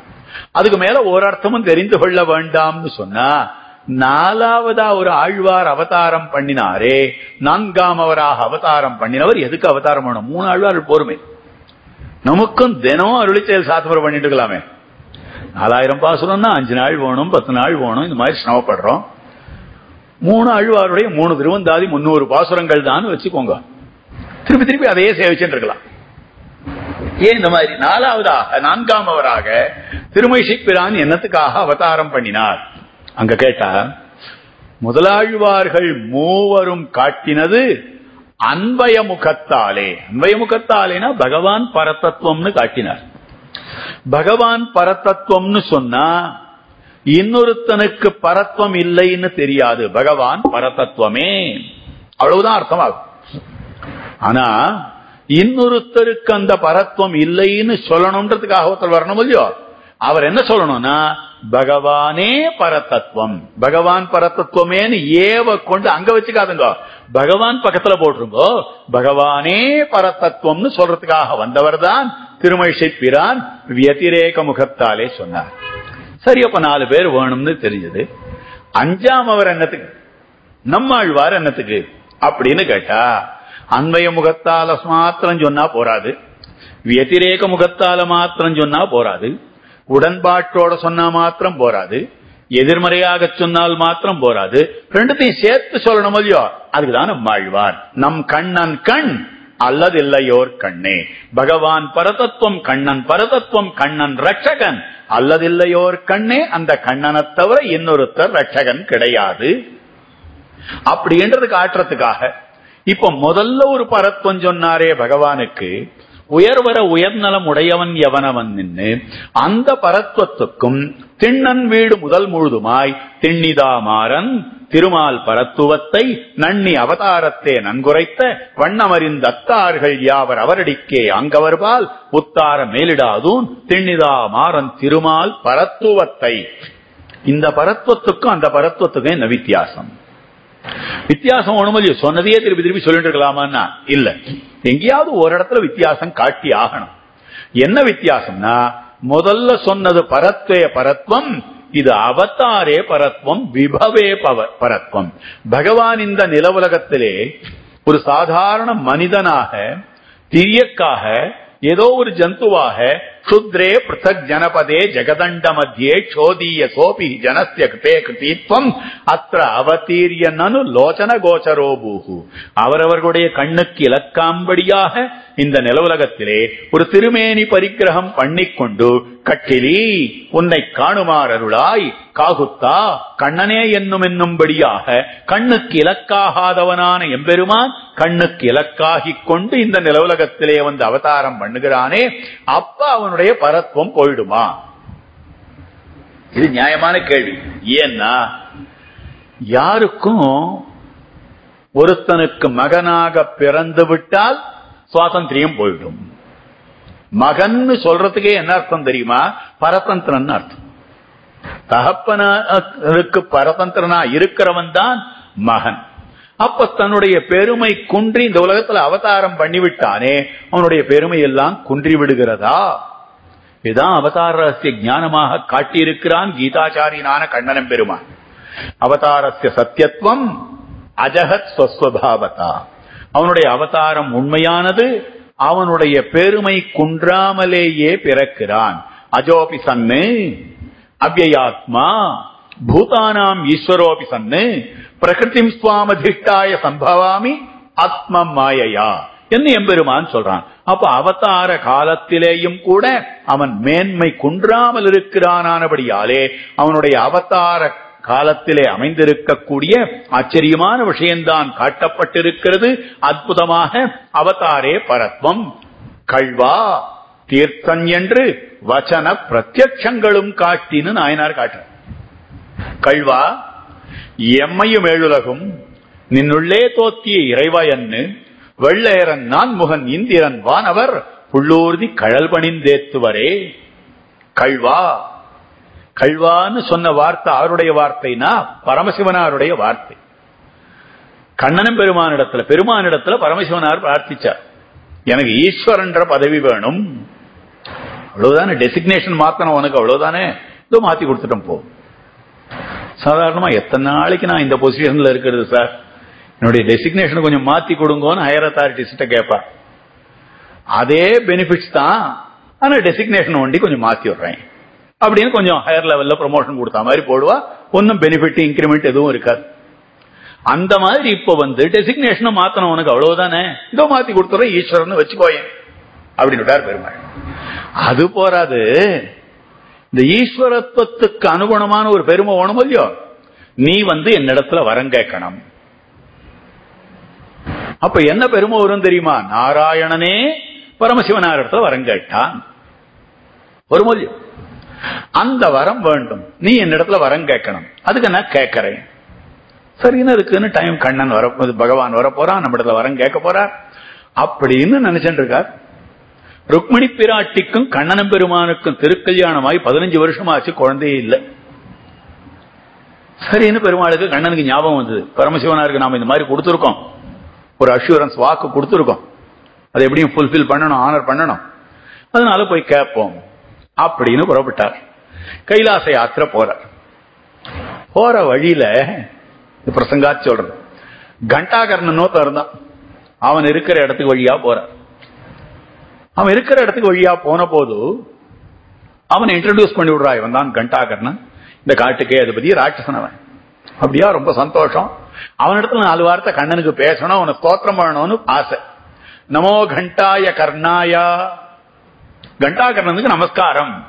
அதுக்கு மேல ஓரார்த்தமும் தெரிந்து கொள்ள வேண்டாம்னு சொன்னா நாலாவதா ஒரு ஆழ்வார் அவதாரம் பண்ணினாரே நான்காம் அவராக அவதாரம் பண்ணினவர் எதுக்கு அவதாரம் பண்ணணும்? மூணு ஆழ்வார் போருமே. நமக்கும் தினமும் அருளிச்செயல் சாத்தவர் பண்ணிட்டு இருக்கலாமே. நாலாயிரம் பாசுரம்னா அஞ்சு நாள் வேணும் பத்து நாள் வேணும் இந்த மாதிரி சிரமப்படுறோம். மூணு ஆழ்வாருடைய மூணு திருவந்தாதி முன்னூறு பாசுரங்கள் தான் வச்சுக்கோங்க. திருப்பி திருப்பி அதையே சேவிச்சுட்டு இருக்கலாம். ஏன் இந்த மாதிரி? நாலாவதாக நான்காம் அவராக திருமை பிரான் என்னத்துக்காக அவதாரம் பண்ணினார்? அங்க கேட்டா முதலாழ்வார்கள் மூவரும் காட்டினது அன்பய முகத்தாலே அன்பய முகத்தாலேனா பகவான் பரதத்துவம்னு காட்டினார். பகவான் பரதத்துவம்னு சொன்னா இன்னொருத்தனுக்கு பரத்வம் இல்லைன்னு தெரியாது. பகவான் பரதத்துவமே அவ்வளவுதான் அர்த்தமாகும். ஆனா இன்னொருத்தருக்கு அந்த பரத்வம் இல்லைன்னு சொல்லணும்ன்றதுக்காக ஒருத்தர் வரணும் இல்லையோ? அவர் என்ன சொல்லணும்னா பகவானே பரதத்துவம் பகவான் பரதத்துவமேன்னு ஏவ கொண்டு அங்க வச்சுக்காதுங்க. பகவான் பக்கத்துல போட்டுருங்கோ. பகவானே பரதத்துவம்னு சொல்றதுக்காக வந்தவர் தான் திருமழிசை பிரான் வியதிரேக முகத்தாலே சொன்னார். சரி அப்ப நாலு பேர் வேணும்னு தெரிஞ்சது. அஞ்சாம் அவர் என்னத்துக்கு? நம்மாழ்வார் என்னத்துக்கு? அப்படின்னு கேட்டா அன்வய முகத்தால மாத்திரம் சொன்னா போராது வியதிரேக முகத்தால மாத்திரம் சொன்னா போராது உடன்பாட்டோட சொன்னா மாத்திரம் போராது எதிர்மறையாக சொன்னால் மாத்திரம் போராது ரெண்டுத்தையும் சேர்த்து சொல்லணும் இல்லையோ? அதுக்குதான் நம்மாழ்வார் நம் கண்ணன் கண் அல்லதில்லையோர் கண்ணே. பகவான் பரதத்துவம் கண்ணன் பரதத்துவம் கண்ணன் ரட்சகன் அல்லதில்லையோர் கண்ணே அந்த கண்ணனை தவிர இன்னொருத்தர் ரட்சகன் கிடையாது. அப்படின்றது காட்டுறதுக்காக இப்ப முதல்ல ஒரு பரத்வம் சொன்னாரே பகவானுக்கு உயர்வர உயர்நலம் உடையவன் எவனவன் நின்று அந்த பரத்வத்துக்கும் திண்ணன் வீடு முதல் முழுதுமாய் திண்ணிதாமாறன் திருமால் பரத்துவத்தை நன்னி அவதாரத்தே நன்குரைத்த வண்ணமறிந்த அத்தார்கள் யாவர் அவரடிக்கே அங்கவர்பால் புத்தார மேலிடாதூன் திண்ணிதா மாறன் திருமால் பரத்துவத்தை. இந்த பரத்துவத்துக்கும் அந்த பரத்துவத்துக்கும் என்ன வித்தியாசம்? வித்தியாசம் ஒண்ணுமில்லையோ சொன்னதையே திருப்பி திருப்பி சொல்லிட்டு இருக்கலாமான்னா இல்ல. எங்கேயாவது ஒரு இடத்துல வித்தியாசம் காட்டி ஆகணும். என்ன வித்தியாசம்னா முதல்ல சொன்னது பரத்வே பரத்வம் இது அவதாரே பரத்வம் விபவே பவ பரத்வம். பகவான் இந்த நிலவுலகத்திலே ஒரு சாதாரண மனிதனாக திரியக்காக ஏதோ ஒரு ஜந்துவாக க்ஷுத்ரே பிருத்தக் ஜனபதே ஜெகதண்ட மத்தியே சோதீய சோபி ஜனஸ்ய கிருதே கிருதித்வம் அத்த அவதீரிய நனு லோச்சன கோச்சரோபூகு அவரவர்களுடைய கண்ணுக்கு இலக்காம்படியாக இந்த நிலவுலகத்திலே ஒரு திருமேனி பரிக்கிரகம் பண்ணிக்கொண்டு கட்டிலி உன்னை காணுமாறருளாய் காகுத்தா கண்ணனே என்னும் என்னும்படியாக கண்ணுக்கு இலக்காகாதவனான எம்பெருமான் கண்ணுக்கு இலக்காகிக் கொண்டு இந்த நிலவுலகத்திலே வந்து அவதாரம் பண்ணுகிறானே அப்ப அவனுடைய பரத்துவம் போயிடுமா? இது நியாயமான கேள்வி. ஏன்னா யாருக்கும் ஒருத்தனுக்கு மகனாக பிறந்து விட்டால் சுவாதந்திரியம் போயிடும் மகன்னு சொல்றதுக்கே என்ன அர்த்தம் தெரியுமா? பரதந்திரன் அர்த்தம். தகப்பனுக்கு பரதந்திரனா இருக்கிறவன் தான் மகன். அப்ப தன்னுடைய பெருமை குன்றி இந்த உலகத்துல அவதாரம் பண்ணிவிட்டானே அவனுடைய பெருமை எல்லாம் குன்றி விடுகிறதா? இதுதான் அவதார ரகசிய ஞானமாக காட்டியிருக்கிறான் கீதாச்சாரியனான கண்ணனம் பெருமான். அவதாரஸ்ய சத்தியத்துவம் அஜகத் ஸ்வஸ்வபாவதா. அவனுடைய அவதாரம் உண்மையானது அவனுடைய பெருமை குன்றாமலேயே பிறக்கிறான். அஜோபி சன்னு அவ்வயாத்மா பூதானாம் ஈஸ்வரோபி சன்னு பிரகிருதிம் சுவாமதிஷ்டாய சம்பவாமி ஆத்ம மாயையா என்று எம்பெருமான் சொல்றான். அப்ப அவதார காலத்திலேயும் கூட அவன் மேன்மை குன்றாமல் இருக்கிறானபடியாலே அவனுடைய அவதார காலத்திலே அமைந்திருக்கக்கூடிய ஆச்சரியமான விஷயம்தான் காட்டப்பட்டிருக்கிறது. அற்புதமாக அவதாரே பரத்வம். கல்வா தீர்த்தன் என்று வச்சன பிரத்யட்சங்களும் காட்டின்னு நாயனார் காட்டுற கல்வா எம்மையும் ஏழுலகும் நின்னுள்ளே தோத்திய இறைவா என்று வெள்ளையரன் நான்முகன் இந்திரன் வானவர் புள்ளூர்தி கழல் பணிந்தேத்துவரே. கழ்வா கழ்வான்னு சொன்ன வார்த்தை அவருடைய வார்த்தைனா பரமசிவனாருடைய வார்த்தை. கண்ணனும் பெருமானிடத்துல பெருமானிடத்துல பரமசிவனார் பிரார்த்திச்சார். எனக்கு ஈஸ்வரன்ற பதவி வேணும். அவ்வளவுதானே? டெசிக்னேஷன் மாத்தணும் உனக்கு அவ்வளவுதானே? இதோ மாத்தி கொடுத்துட்டோம் போ. சாதாரணமா எத்தனை நாளைக்கு நான் இந்த பொசிஷன்ல இருக்கிறது சார் என்னுடைய டெசிக்னேஷன் கொஞ்சம் மாத்தி கொடுங்கன்னு ஹையர் அத்தாரிட்டிஸ்ட கேட்பா அதே பெனிஃபிட்ஸ் தான் ஆனா டெசிக்னேஷன் ஒண்டி கொஞ்சம் மாத்தி விடுறேன். அப்படின்னு கொஞ்சம் ஹையர் லெவல்ல ப்ரொமோஷன் கொடுத்த மாதிரி போடுவா. ஒன்னும் பெனிஃபிட் இன்கிரிமெண்ட் எதுவும் இருக்காது. அந்த மாதிரி இப்ப வந்து டெசிக்னேஷனை மாத்தணும் உனக்கு அவ்வளவுதானே? இதோ மாத்தி கொடுத்துறேன் ஈஸ்வரன் வச்சுக்கோயேன். அப்படின்னு பெருமாள். அது போராது இந்த ஈஸ்வரத்துவத்துக்கு அனுகுணமான ஒரு பெருமை வேணும் இல்லையோ? நீ வந்து என்னிடத்துல வரம் கேட்கணும். அப்ப என்ன பெருமை வரும் தெரியுமா? நாராயணனே பரமசிவனார் இடத்துல வரம் கேட்டான். ஒரு மொழியும் அந்த வரம் வேண்டும். நீ என்னிடத்துல வரம் கேட்கணும். அதுக்கு நான் கேட்கறேன். சரின்னு அதுக்குன்னு டைம் கண்ணன் வர பகவான் வர போறான் நம்ம இடத்துல வரம் கேட்க போறார் அப்படின்னு நினைச்சிட்டு இருக்கார். ருக்மிணி பிராட்டிக்கும் கண்ணனம் பெருமானுக்கும் திருக்கல்யாணமாய் பதினஞ்சு வருஷமாச்சு குழந்தையே இல்லை. சரின்னு பெருமாளுக்கு கண்ணனுக்கு ஞாபகம் வந்தது. பரமசிவனாருக்கு நாம இந்த மாதிரி கொடுத்துருக்கோம். ஒரு அஷூரன்ஸ் வாக்கு கொடுத்துருக்கோம். அதை எப்படியும் ஃபுல்ஃபில் பண்ணணும் ஆனர் பண்ணணும். அதனால போய் கேட்போம். அப்படின்னு புறப்பட்டார். கைலாச யாத்திரை போறார். போற வழியில பிரசங்கா சொல்றது. கண்டாகர்ணன் தருந்தான் அவன் இருக்கிற இடத்துக்கு வழியா போறான். அவன் இருக்கிற இடத்துக்கு வழியா போன போது அவனை இன்ட்ரடியூஸ் பண்ணி விடுறா இவன் தான் கண்டாகர்ணன். இந்த காட்டுக்கே அதிபதி ராட்சசன் அவன். அப்படியா ரொம்ப சந்தோஷம். அவனிடத்துல நாலு வார்த்தை கண்ணனுக்கு பேசணும் அவனை ஸ்தோத்திரம் பண்ணணும்னு ஆசை. நமோ கண்டாய கர்ணாயா கண்டாகர்ணனுக்கு நமஸ்காரம்.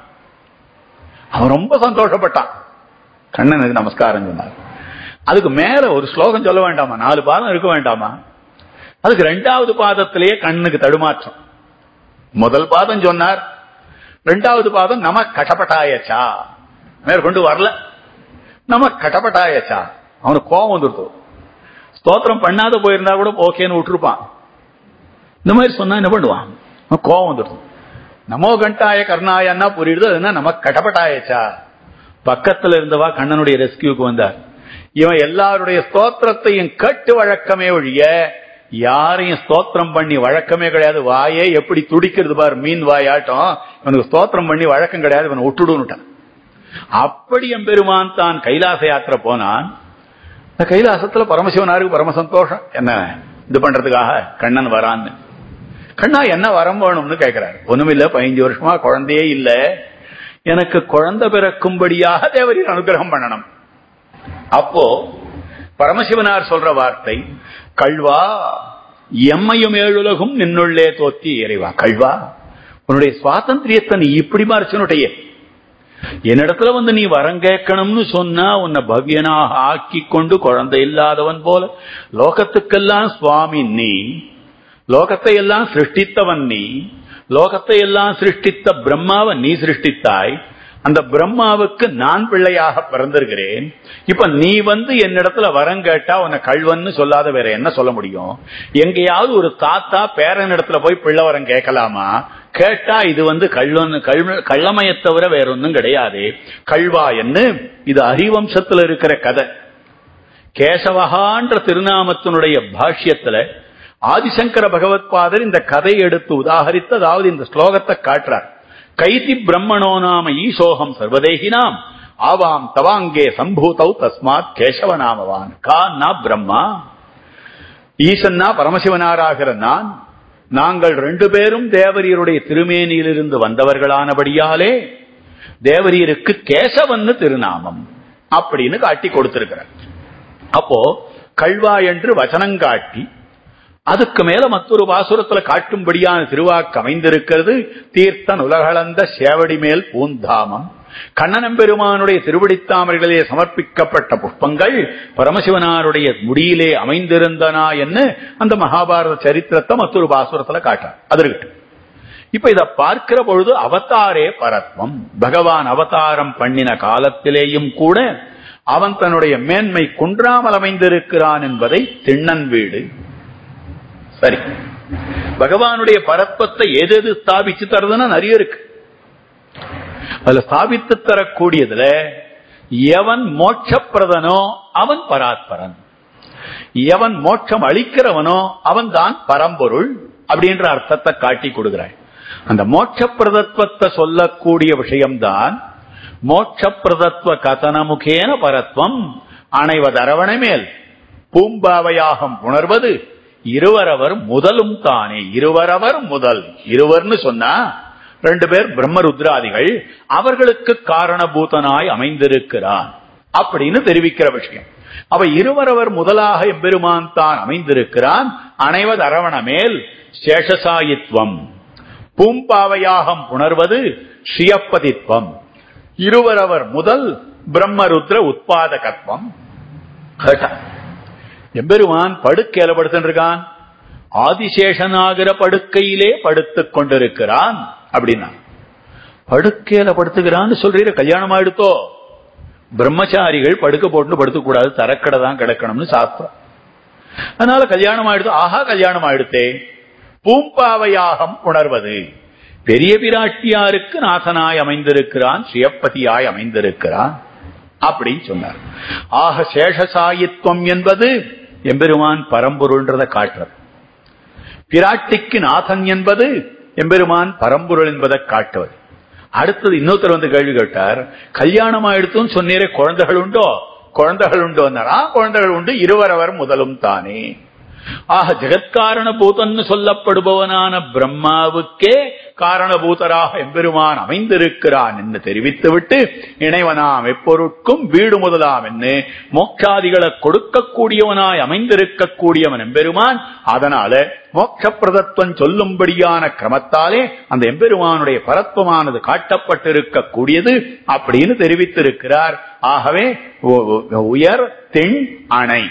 அவன் ரொம்ப சந்தோஷப்பட்டான். கண்ணனுக்கு நமஸ்காரம் சொன்னார். அதுக்கு மேல ஒரு ஸ்லோகம் சொல்ல வேண்டாமா? நாலு பாதம் இருக்க வேண்டாமா? அதுக்கு ரெண்டாவது பாதத்திலேயே கண்ணுக்கு தடுமாற்றம். முதல் பாதம் சொன்னார். ரெண்டாவது பாதம் நம கடப்பட்டாயச்சா மேற்கொண்டு வரல. நம கடப்பட்டாயச்சா அவனுக்கு கோபம் வந்துருத்து ஸ்தோத்திரம் பண்ணாத போயிருந்தா கூட ஓகேன்னு விட்டுருப்பான். இந்த மாதிரி சொன்னா என்ன பண்ணுவான்? கோபம் வந்துருது. நமோ கண்டாய கர்ணாயன்னா புரியுது அதுனா நம்ம கடப்பட்டாயச்சா பக்கத்துல இருந்தவா கண்ணனுடைய ரெஸ்கியூக்கு வந்தார். இவன் எல்லாருடைய ஸ்தோத்திரத்தையும் கட்டு வழக்கமே ஒழிய யாரையும் ஸ்தோத்திரம் பண்ணி வழக்கமே கிடையாது. வாயே எப்படி துடிக்கிறது பார் மீன் வாயாட்டம். இவனுக்கு ஸ்தோத்திரம் பண்ணி வழக்கம் கிடையாது இவன் விட்டுடுன்னுட்டான் அப்படி எம்பெருமான் தான் கைலாச யாத்திரை போனான். இந்த கைலாசத்துல பரமசிவனாருக்கு பரம சந்தோஷம் என்ன? இது பண்றதுக்காக கண்ணன் வரான்னு. கண்ணா என்ன வரம் வேணும்னு கேட்கிறாரு ஒண்ணுமில்ல பதினஞ்சு வருஷமா குழந்தையே இல்ல. எனக்கு குழந்தை பிறக்கும்படியாக தேவரின் அனுகிரகம் பண்ணணும். அப்போ பரமசிவனார் சொல்ற வார்த்தை கல்வா எம்மையும் ஏழுலகும் நின்னுள்ளே தோத்தி இறைவா. கல்வா உன்னுடைய சுவாதந்திரியத்தை நீ இப்படி மறைச்சனுடைய என்னிடத்துல வந்து நீ வரம் கேட்கணும்னு சொன்னா உன்னை பவ்யனாக ஆக்கி கொண்டு குழந்தை இல்லாதவன் போல லோகத்துக்கெல்லாம் சுவாமி நீ லோகத்தை எல்லாம் சிருஷ்டித்தவன் நீ லோகத்தை எல்லாம் சிருஷ்டித்த பிரம்மாவை நீ சிருஷ்டித்தாய் அந்த பிரம்மாவுக்கு நான் பிள்ளையாக பிறந்திருக்கிறேன். இப்ப நீ வந்து என்னிடத்துல வரம் கேட்டா உன்னை கல்வன்னு சொல்லாத வேற என்ன சொல்ல முடியும்? எங்கேயாவது ஒரு தாத்தா பேரன் இடத்துல போய் பிள்ளை வரம் கேட்கலாமா? கேட்டா இது வந்து கள்ளன் கள்ளமய தவிர வேற ஒன்றும் கிடையாது. கல்வா என்ன இது ஹரிவம்சத்துல இருக்கிற கதை. கேசவகான்ற திருநாமத்தினுடைய பாஷ்யத்துல ஆதிசங்கர பகவத்பாதர் இந்த கதையை எடுத்து உதாகரித்து அதாவது இந்த ஸ்லோகத்தை காட்டுறார். கைதி பிரம்மணோ நாம ஈசோகம் சர்வதேகினாம் ஆவாம் தவாங்கே சம்பூதௌ தஸ்மாத் கேசவ நாமவான். கா நா பிரம்மா? ஈசன்னா பரமசிவனாராகிற நான் நாங்கள் ரெண்டு பேரும் தேவரீருடைய திருமேனியிலிருந்து வந்தவர்களானபடியாலே தேவரீருக்கு கேசவன்னு திருநாமம். அப்படின்னு காட்டி கொடுத்திருக்கிறார். அப்போ கல்வா என்று வசனங்காட்டி காட்டி அதுக்கு மேல மற்றொரு பாசுரத்துல காட்டும்படியான திருவாக்கு அமைந்திருக்கிறது. தீர்த்தன் உலகளந்த சேவடி மேல் பூந்தாமம். கண்ணனம் பெருமானுடைய திருவடித்தாமர்களிலே சமர்ப்பிக்கப்பட்ட புஷ்பங்கள் பரமசிவனாருடைய முடியிலே அமைந்திருந்தனா என்ன அந்த மகாபாரத சரித்திரத்தை மற்றொரு பாசுரத்துல காட்டார். அது இருக்கட்டும். இப்ப இத பார்க்கிற பொழுது அவதாரே பரத்வம். பகவான் அவதாரம் பண்ணின காலத்திலேயும் கூட அவன் தன்னுடைய மேன்மை குன்றாமல் அமைந்திருக்கிறான் என்பதை திண்ணன் வீடு சரி. பகவானுடைய பரப்பத்தை எது எது ஸ்தாபிச்சு தருதுன்னா நிறைய இருக்கு. அதுல ஸ்தாபித்து தரக்கூடியதுல எவன் மோட்சப்பிரதனோ அவன் பராத்பரன். எவன் மோட்சம் அளிக்கிறவனோ அவன் தான் பரம்பொருள் அப்படின்ற அர்த்தத்தை காட்டி கொடுக்கிறாய். அந்த மோட்சப்பிரதத்துவத்தை சொல்லக்கூடிய விஷயம்தான் மோட்சப்பிரதத்துவ கதனமுகேன பரத்வம் அணைவதரவணை மேல் பூம்பாவையாகம் உணர்வது. இருவரவர் முதலும் தானே இருவரவர் முதல். இருவர்னு சொன்னா ரெண்டு பேர் பிரம்மருத்ராதிகள் அவர்களுக்கு காரணபூதனாய் அமைந்திருக்கிறான் அப்படின்னு தெரிவிக்கிற விஷயம். அவ இருவரவர் முதலாக எம்பெருமான் தான் அமைந்திருக்கிறான். அனைவது அரவணமேல் சேஷசாயித்வம். பூம்பாவையாகம் உணர்வது ஷியப்பதித்வம். இருவரவர் முதல் பிரம்மருத்ர உத்பாதகத்வம் எம்பெருமான் படுக்கையில படுத்துருக்கான். ஆதிசேஷனாகிற படுக்கையிலே படுத்துக் கொண்டிருக்கிறான் அப்படின்னா. படுக்கையில படுத்துக்கிறான்னு சொல்றீர கல்யாணம் ஆயிடுத்தோ பிரம்மச்சாரிகள் படுக்க போட்டு படுத்துக்கூடாது தரக்கடை தான் கிடக்கணும்னு சாஸ்திரம். அதனால கல்யாணம் ஆயிடுத்து ஆஹா கல்யாணம் ஆயிடுத்தே பூம்பாவையாகம் உணர்வது. பெரிய பிராட்டியாருக்கு நாசனாய் அமைந்திருக்கிறான் சுயப்பதியாய் அமைந்திருக்கிறான் அப்படின்னு சொன்னார். ஆக சேஷசாயித்வம் என்பது எம்பெருமான் பரம்பொருள்ன்றத காட்டுறது. பிராட்டிக்கு நாதன் என்பது எம்பெருமான் பரம்பொருள் என்பதை காட்டுவது. அடுத்தது இன்னொருத்தர் வந்து கேள்வி கேட்டார் கல்யாணம் ஆயிடுத்தும் சொன்னீரே குழந்தைகள் உண்டோ? குழந்தைகள் உண்டு வந்தாரா. குழந்தைகள் உண்டு. இருவரவர் முதலும் தானே. ஆக ஜெகத்காரண பூதன்னு சொல்லப்படுபவனான பிரம்மாவுக்கே காரணபூதராக எம்பெருமான் அமைந்திருக்கிறான் என்று தெரிவித்துவிட்டு இணைவனாம் எப்பொருட்கும் வீடு முதலாம் என்று மோட்சாதிகளை கொடுக்கக்கூடியவனாய் அமைந்திருக்கக்கூடியவன் எம்பெருமான். அதனால மோட்சப்பிரதத்துவம் சொல்லும்படியான கிரமத்தாலே அந்த எம்பெருமானுடைய பரத்துவமானது காட்டப்பட்டிருக்கக்கூடியது அப்படின்னு தெரிவித்திருக்கிறார். ஆகவே உயர் தென் அணை.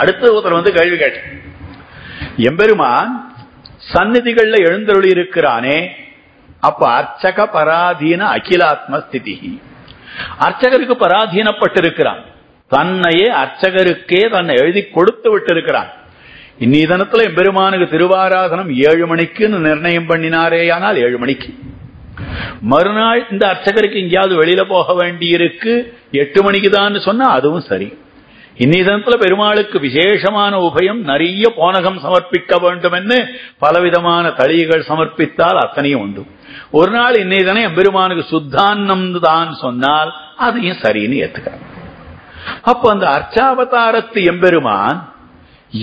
அடுத்த ஒருத்தர் வந்து கேள்வி கேட்ட எம்பெருமான் சந்நிதிகள்ல எழுந்தருளி இருக்கிறானே அப்ப அர்ச்சக பராதீன அகிலாத்ம ஸ்திதி அர்ச்சகருக்கு பராதீனப்பட்டிருக்கிறான். தன்னையே அர்ச்சகருக்கே தன்னை எழுதி கொடுத்து விட்டிருக்கிறான். இன்னிதனத்துல எம்பெருமானுக்கு திருவாராதனம் ஏழு மணிக்குன்னு நிர்ணயம் பண்ணினாரேயானால் ஏழு மணிக்கு. மறுநாள் இந்த அர்ச்சகருக்கு எங்கேயாவது வெளியில போக வேண்டியிருக்கு எட்டு மணிக்கு தான் சொன்னா அதுவும் சரி. இன்னிதனத்துல பெருமாளுக்கு விசேஷமான உபயம் நிறைய போனகம் சமர்ப்பிக்க வேண்டும் என்று பலவிதமான தளிகள் சமர்ப்பித்தால் அத்தனையும் உண்டு. ஒரு நாள் இன்னைதனை எம்பெருமானுக்கு சுத்தான்னம் தான் சொன்னால் அதையும் சரின்னு ஏத்துக்கிறார் அப்ப அந்த அர்ச்சாவதாரத்து எம்பெருமான்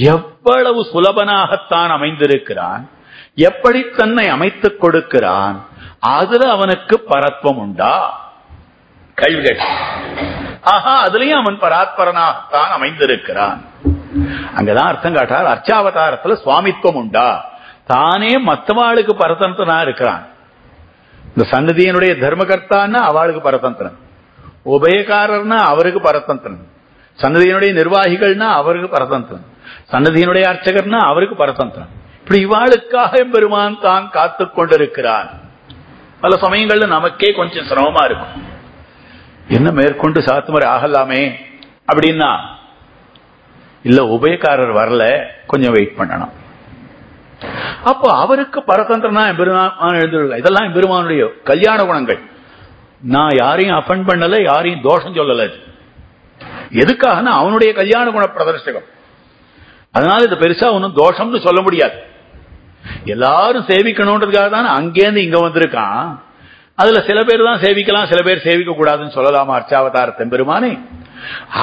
எவ்வளவு சுலபனாகத்தான் அமைந்திருக்கிறான் எப்படி தன்னை அமைத்துக் கொடுக்கிறான் அதுல அவனுக்கு பரத்வம் உண்டா? கேள்வி ஆஹா அதுலயும் அவன் பராத்பரனாகத்தான் அமைந்திருக்கிறான். அங்கதான் அர்த்தம் காட்டார் அர்ச்சாவதாரத்துல சுவாமித்துவம் உண்டா? தானே மத்தவாளுக்கு பரதந்திரனா இருக்கிறான். இந்த சன்னதியினுடைய தர்மகர்த்தான்னா அவளுக்கு பரதந்திரன் உபயக்காரர்னா அவருக்கு பரதந்திரன் சன்னதியினுடைய நிர்வாகிகள்னா அவருக்கு பரதந்திரன் சன்னதியினுடைய அர்ச்சகர்னா அவருக்கு பரதந்திரன் இப்படி இவாளுக்காக பெருமான் தான் காத்து கொண்டிருக்கிறான். பல சமயங்கள்ல நமக்கே கொஞ்சம் சிரமமா இருக்கும். என்ன மேற்கொண்டு சாத்துமறை ஆகலாமே? அப்படின்னா இல்ல உபயக்காரர் வரல கொஞ்சம் வெயிட் பண்ணணும். அப்போ அவருக்கு பரதந்திரனா பெருமான் எழுந்துள்ள இதெல்லாம் பெருமானுடைய கல்யாண குணங்கள். நான் யாரையும் அஃபண்ட் பண்ணல யாரையும் தோஷம் சொல்லல. எதுக்காகனா அவனுடைய கல்யாண குண பிரதர்ஷகம். அதனால இது பெருசா ஒன்னும் தோஷம்னு சொல்ல முடியாது. எல்லாரும் சேவிக்கணும்ன்றதுக்காக தான் அங்கேருந்து இங்க வந்திருக்கான். அதுல சில பேர் தான் சேவிக்கலாம் சில பேர் சேவிக்க கூடாதுன்னு சொல்லலாமா அர்ச்சாவதார தெம்பெருமானே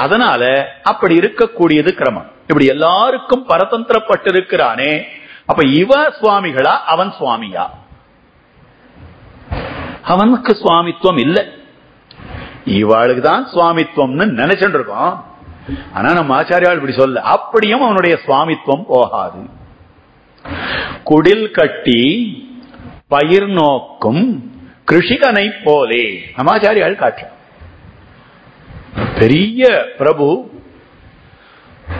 அதனால அப்படி இருக்கக்கூடியது கிரமம். இப்படி எல்லாருக்கும் பரதந்திரப்பட்டிருக்கிறானே அப்ப இவ சுவாமிகளா அவன் சுவாமியா? அவனுக்கு சுவாமித்துவம் இல்லை. இவாளுக்கு தான் சுவாமித்துவம்னு நினைச்சுட்டு இருக்கோம். ஆனா நம்ம ஆச்சாரியால் இப்படி சொல்ல அப்படியும் அவனுடைய சுவாமித்துவம் போகாது. குடில் கட்டி பயிர் நோக்கும் கிருஷிகனை போலே நமாச்சாரியால் காற்று பெரிய பிரபு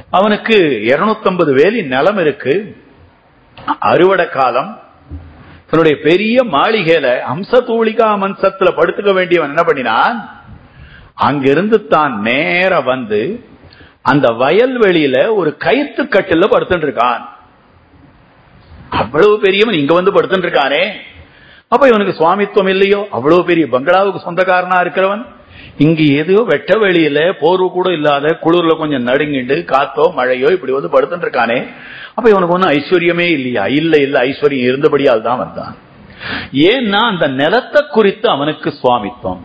அவனுக்கு இருநூத்தி வேலி நிலம் இருக்கு. அறுவடை காலம். தன்னுடைய பெரிய மாளிகையில அம்சதூளிகா மன்சத்துல படுத்துக்க வேண்டியவன் என்ன பண்ணினான்? அங்கிருந்து தான் நேர வந்து அந்த வயல்வெளியில ஒரு கயிற்று கட்டில படுத்துட்டு இருக்கான். அவ்வளவு பெரியவன் இங்க வந்து படுத்துட்டு இருக்கானே. அப்ப இவனுக்கு சுவாமித்துவம் இல்லையோ? அவ்வளவு பெரிய பங்களாவுக்கு சொந்தக்காரனா இருக்கிறவன்? இங்கு எதையோ வெட்ட வெளியில போர்வு கூட இல்லாத குளிர்ல கொஞ்சம் நடுங்கிட்டு காத்தோ மழையோ இப்படி வந்து படுத்துட்டு இருக்கானே. அப்ப இவனுக்கு ஒன்னும் ஐஸ்வர்யமே இல்லையா? இல்ல இல்ல ஐஸ்வர்யம் இருந்தபடியால் தான் வந்தான். ஏன்னா அந்த நிலத்தை குறித்து அவனுக்கு சுவாமித்துவம்.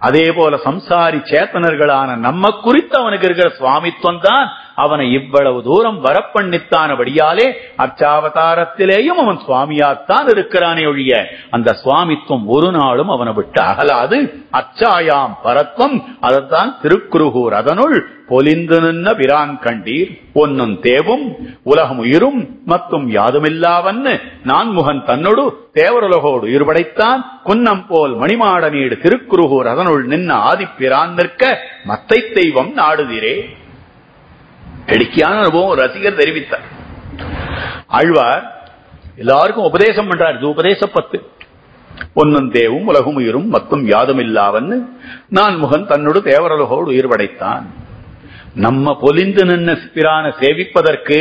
அதே போல சம்சாரி சேத்தனர்களான நம்ம குறித்து அவனுக்கு இருக்கிற சுவாமித்துவம் தான் அவனை இவ்வளவு தூரம் வரப்பண்ணித்தானபடியாலே அச்சாவதாரத்திலேயும் அவன் சுவாமியாத்தான் இருக்கிறானே ஒழிய அந்த சுவாமித்துவம் ஒரு நாளும் அவனை விட்டு அகலாது. அச்சாயாம் பரத்வம் அதத்தான் திருக்குறுகூர் அதனுள் பொலிந்து நின்ன பிரான் கண்டீர். ஒன்னும் தேவும் உலகம் உயிரும் மத்தும் யாதுமில்லாவன்னு நான்முகன் தன்னொடு தேவருலகோடு உயிர்படைத்தான் குன்னம் போல் மணிமாட நீடு திருக்குறுகூர் அதனுள் நின்ன ஆதிப்பிரான் நிற்க மத்தை தெய்வம் நாடுதிரே. நெடுக்கியான அனுபவம் ரசிகர் தெரிவித்தார். ஆழ்வார் எல்லாருக்கும் உபதேசம் பண்றார். இது உபதேச பத்து. ஒன்னும் தேவும் உலகும் உயிரும் மத்தும் யாதும் இல்லாவன்னு நான் முகன் தன்னோடு தேவரலகோடு உயிர் படைத்தான் நம்ம பொலிந்து நின்ன பிரான சேவிப்பதற்கு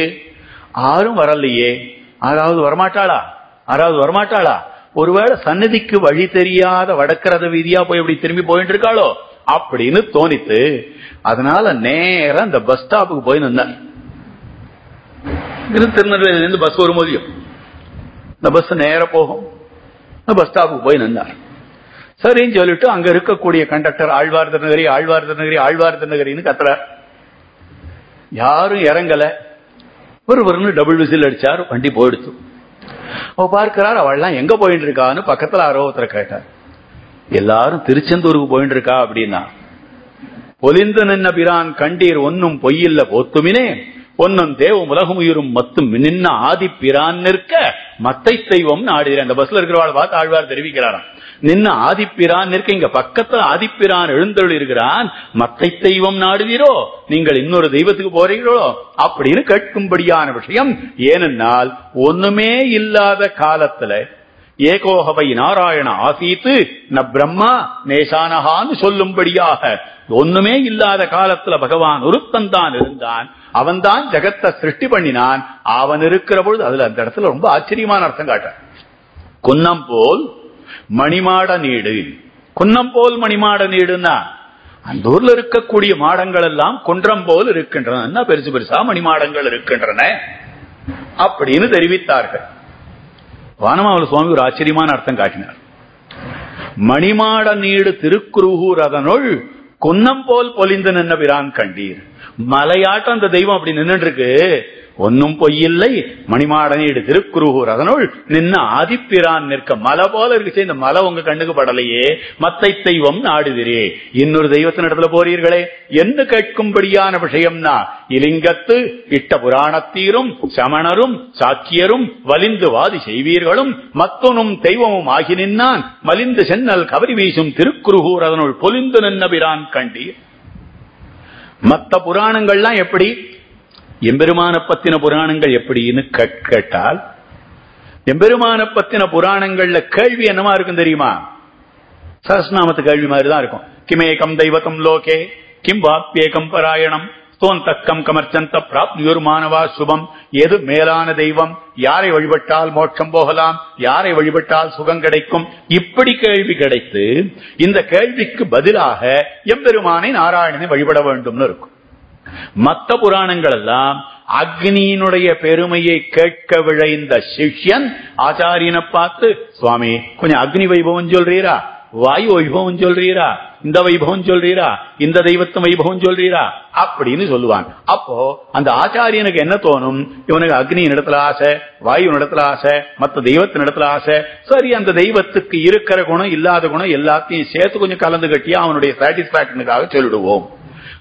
ஆரும் வரலையே. அதாவது வரமாட்டாளா? யாராவது வரமாட்டாளா? ஒருவேளை சன்னதிக்கு வழி தெரியாத வடக்கிறத வீதியா போய் இப்படி திரும்பி போயிட்டு இருக்காளோ அப்படின்னு தோணித்து அதனால நேரம் இந்த பஸ் ஸ்டாப்புக்கு போய் நின்றார் திருநெல்வேலியில இருந்து பஸ் வரும் போதியும் இந்த பஸ் நேர போகும். பஸ் ஸ்டாப்புக்கு போய் நின்றார் சரின்னு சொல்லிட்டு அங்க இருக்கக்கூடிய கண்டக்டர் ஆழ்வார் திருநகரி ஆழ்வார் திருநகரி ஆழ்வார் திருநகரின்னு கத்துறார். யாரும் இறங்கல. ஒருவர்னு டபுள் விசில் அடிச்சார் வண்டி போயிடுச்சு. அவ பார்க்கிறார் அவள்லாம் எங்க போயிட்டு இருக்கான்னு பக்கத்துல யாரோ கேட்டார். எல்லாரும் திருச்செந்தூருக்கு போயிட்டு இருக்கா அப்படின்னா பொலிந்து நின்ன பிரான் கண்டீர் ஒன்னும் பொய்யில்ல போத்துமினே. ஒன்னும் தேவம் உலகம் உயிரும் மத்தும் நின்ன ஆதி பிரான் நிற்க மத்தை தெய்வம் ஆடுகிறேன் அந்த பஸ்ல இருக்கிறவாள் பார்த்து ஆழ்வார் தெரிவிக்கிறாராம். நின்ன ஆதிப்பிரான் நிற்க இங்க பக்கத்துல ஆதிப்பிரான் எழுந்தருள் இருக்கிறான். மத்தை தெய்வம் நாடுவீரோ? நீங்கள் இன்னொரு தெய்வத்துக்கு போறீங்களோ அப்படின்னு கேட்கும்படியான விஷயம். ஏனென்றால் ஒண்ணுமே இல்லாத காலத்துல ஏகோகவை நாராயண ஆசீத்து ந பிரம்மா நேசானகான்னு சொல்லும்படியாக. ஒண்ணுமே இல்லாத காலத்துல பகவான் ஒருத்தன் தான் இருந்தான். அவன்தான் ஜெகத்தை சிருஷ்டி பண்ணினான். அவன் இருக்கிற பொழுது அதுல அந்த இடத்துல ரொம்ப ஆச்சரியமான அர்த்தம் காட்ட குன்னம் போல் மணிமாட நீடு. குன்னம் போல் மணிமாட நீடுன்னா அந்த ஊர்ல இருக்கக்கூடிய மாடங்கள் எல்லாம் குன்றம் போல் இருக்கின்றன. பெருசு பெருசா மணிமாடங்கள் இருக்கின்றன? அப்படின்னு தெரிவித்தார்கள். வானமாவல சுவாமி ஒரு ஆச்சரியமான அர்த்தம் காட்டினார். மணிமாட நீடு திருக்குருகூர் அதனுள் குன்னம் போல் பொலிந்து நின்ன பிரான் கண்டீர். மலையாட்டம் அந்த தெய்வம் அப்படி நின்றுட்டு இருக்கு. ஒன்னும் பொய்யில்லை. மணிமாடனீடு திருக்குருகூர் அதனுள் நின்ன ஆதிப்பிரான் நிற்க மலை போல இருக்கு. இந்த மலை உங்க கண்ணுக்கு படலையே. மத்தை தெய்வம் நாடுதிரே. இன்னொரு தெய்வத்தின் இடத்துல போறீர்களே. என்று கேட்கும்படியான விஷயம்னா இலிங்கத்து இட்ட புராணத்தீரும் சமணரும் சாக்கியரும் வலிந்து வாதி செய்வீர்களும் மத்தொனும் தெய்வமும் ஆகி நின்னான். மலிந்து சென்னல் கவரி வீசும் திருக்குருகூர் அதனுள் பொலிந்து நின்ன பிரான் கண்டீர். மத்த புராணங்கள்லாம் எப்படி? எம்பெருமான பத்தின புராணங்கள் எப்படின்னு கேட்டால் எம்பெருமான பத்தின புராணங்கள்ல கேள்வி என்னமா இருக்கும் தெரியுமா? சரஸ்நாமத்து கேள்வி மாதிரிதான் இருக்கும். கிமேகம் தெய்வத்தம் லோகே கிம் வாப்பியேகம் பராயணம் தோந்தக்கம் கமர்ச்சந்த பிராப்தியோர் மானவா சுபம் எது மேலான தெய்வம் யாரை வழிபட்டால் மோட்சம் போகலாம் யாரை வழிபட்டால் சுகம் கிடைக்கும் இப்படி கேள்வி கிடைத்து இந்த கேள்விக்கு பதிலாக எம்பெருமானை நாராயணனை வழிபட வேண்டும்னு இருக்கும். மத்த புராணங்கள் எல்லாம் அக்னியினுடைய பெருமையை கேட்க விழைந்த சிஷ்யன் ஆச்சாரியனை பார்த்து சுவாமி கொஞ்சம் அக்னி வைபவம் சொல்றீரா? வாயு வைபவம் சொல்றீரா? இந்த வைபவம் சொல்றீரா? இந்த தெய்வத்து வைபவம் சொல்றீரா? அப்படின்னு சொல்லுவான். அப்போ அந்த ஆச்சாரியனுக்கு என்ன தோணும்? இவனுக்கு அக்னி இடத்துல ஆசை வாயு இடத்துல ஆசை மத்த தெய்வத்தின் இடத்துல ஆசை. சரி அந்த தெய்வத்துக்கு இருக்கிற குணம் இல்லாத குணம் எல்லாத்தையும் சேர்த்து கொஞ்சம் கலந்து கட்டி அவனுடைய சாட்டிஸ்பாக்சனுக்காக சொல்லிடுவோம்.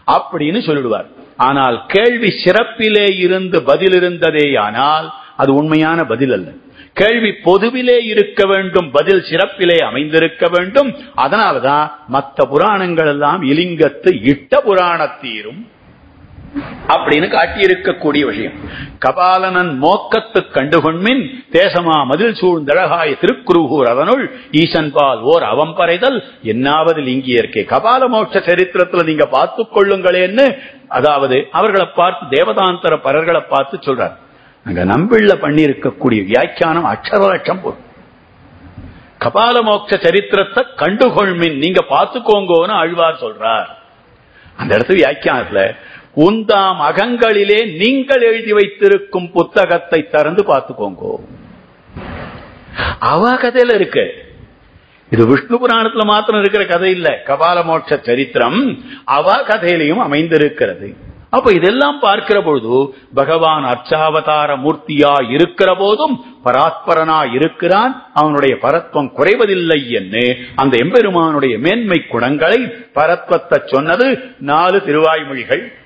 அப்படின்னு சொல்லிடுவார். ஆனால் கேள்வி சிறப்பிலே இருந்து பதில் இருந்ததே ஆனால் அது உண்மையான பதில் அல்ல. கேள்வி பொதுவிலே இருக்க வேண்டும் பதில் சிறப்பிலே அமைந்திருக்க வேண்டும். அதனால்தான் மற்ற புராணங்கள் எல்லாம் இலிங்கத்து இட்ட புராணத்தீரும் அப்படின்னு காட்டியிருக்கக்கூடிய விஷயம். கபாலனன் மோக்கத்து கண்டுகொண்மின் தேசமா மதில் சூழ்ந்தழகாய திருக்குருகூர் அதனுள் ஈசன்பால் ஓர் அவம் பறைதல். இங்கே இங்கியற்கே கபால மோட்ச சரித்திரத்துல நீங்க பார்த்துக் கொள்ளுங்களேன்னு அதாவது அவர்களை பார்த்து தேவதாந்தர பரர்களை பார்த்து சொல்றார். அங்க நம்பிள்ள பண்ணி இருக்கக்கூடிய வியாக்கியானம் அக்ஷர லட்சம் கபால மோட்ச சரித்திரத்தை கண்டுகொள்மின் நீங்க பார்த்துக்கோங்கன்னு ஆழ்வார் சொல்றார். அந்த இடத்துல வியாக்கியானத்துல உந்தாம் அகங்களிலே நீங்கள் எழுதி வைத்திருக்கும் புத்தகத்தை திறந்து பார்த்துக்கோங்க. அவ கதையில இருக்கு. இது விஷ்ணு புராணத்துல மாத்திரம் இருக்கிற கதை இல்ல. கபால மோட்ச சரித்திரம் அவ கதையிலையும் அமைந்திருக்கிறது. அப்ப இதெல்லாம் பார்க்கிற பொழுது பகவான் அர்ச்சாவதார மூர்த்தியா இருக்கிற போதும் பராத்பரனா இருக்கிறான். அவனுடைய பரத்வம் குறைவதில்லை என்று அந்த எம்பெருமானுடைய மேன்மை குணங்களை பரத்வத்தை சொன்னது நாலு திருவாய்மொழிகள்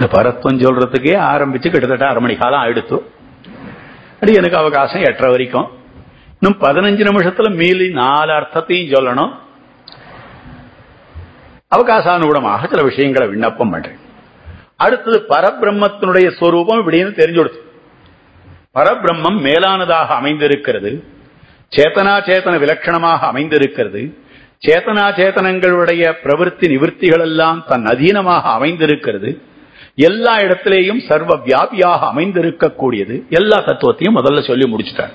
இந்த பரத்துவம் சொல்றதுக்கே ஆரம்பிச்சு கிட்டத்தட்ட அரை மணி காலம் ஆயிடுத்து. அப்படி எனக்கு அவகாசம் எட்டரை வரைக்கும். இன்னும் பதினஞ்சு நிமிஷத்துல மீறி நாலு அர்த்தத்தையும் சொல்லணும். அவகாசானுகூடமாக சில விஷயங்களை விண்ணப்பம் பண்றேன். அடுத்தது பரபிரம்மத்தினுடைய ஸ்வரூபம் இப்படின்னு தெரிஞ்சு கொடுத்து. பரபிரம்மம் மேலானதாக அமைந்திருக்கிறது. சேத்தனா சேத்தன விலட்சணமாக அமைந்திருக்கிறது. சேத்தனா சேத்தனங்களுடைய பிரவருத்தி நிவர்த்திகள் எல்லாம் தன் அதீனமாக அமைந்திருக்கிறது. எல்லா இடத்திலேயும் சர்வ வியாபியாக அமைந்திருக்கக்கூடியது எல்லா தத்துவத்தையும் முதல்ல சொல்லி முடிச்சுட்டார்.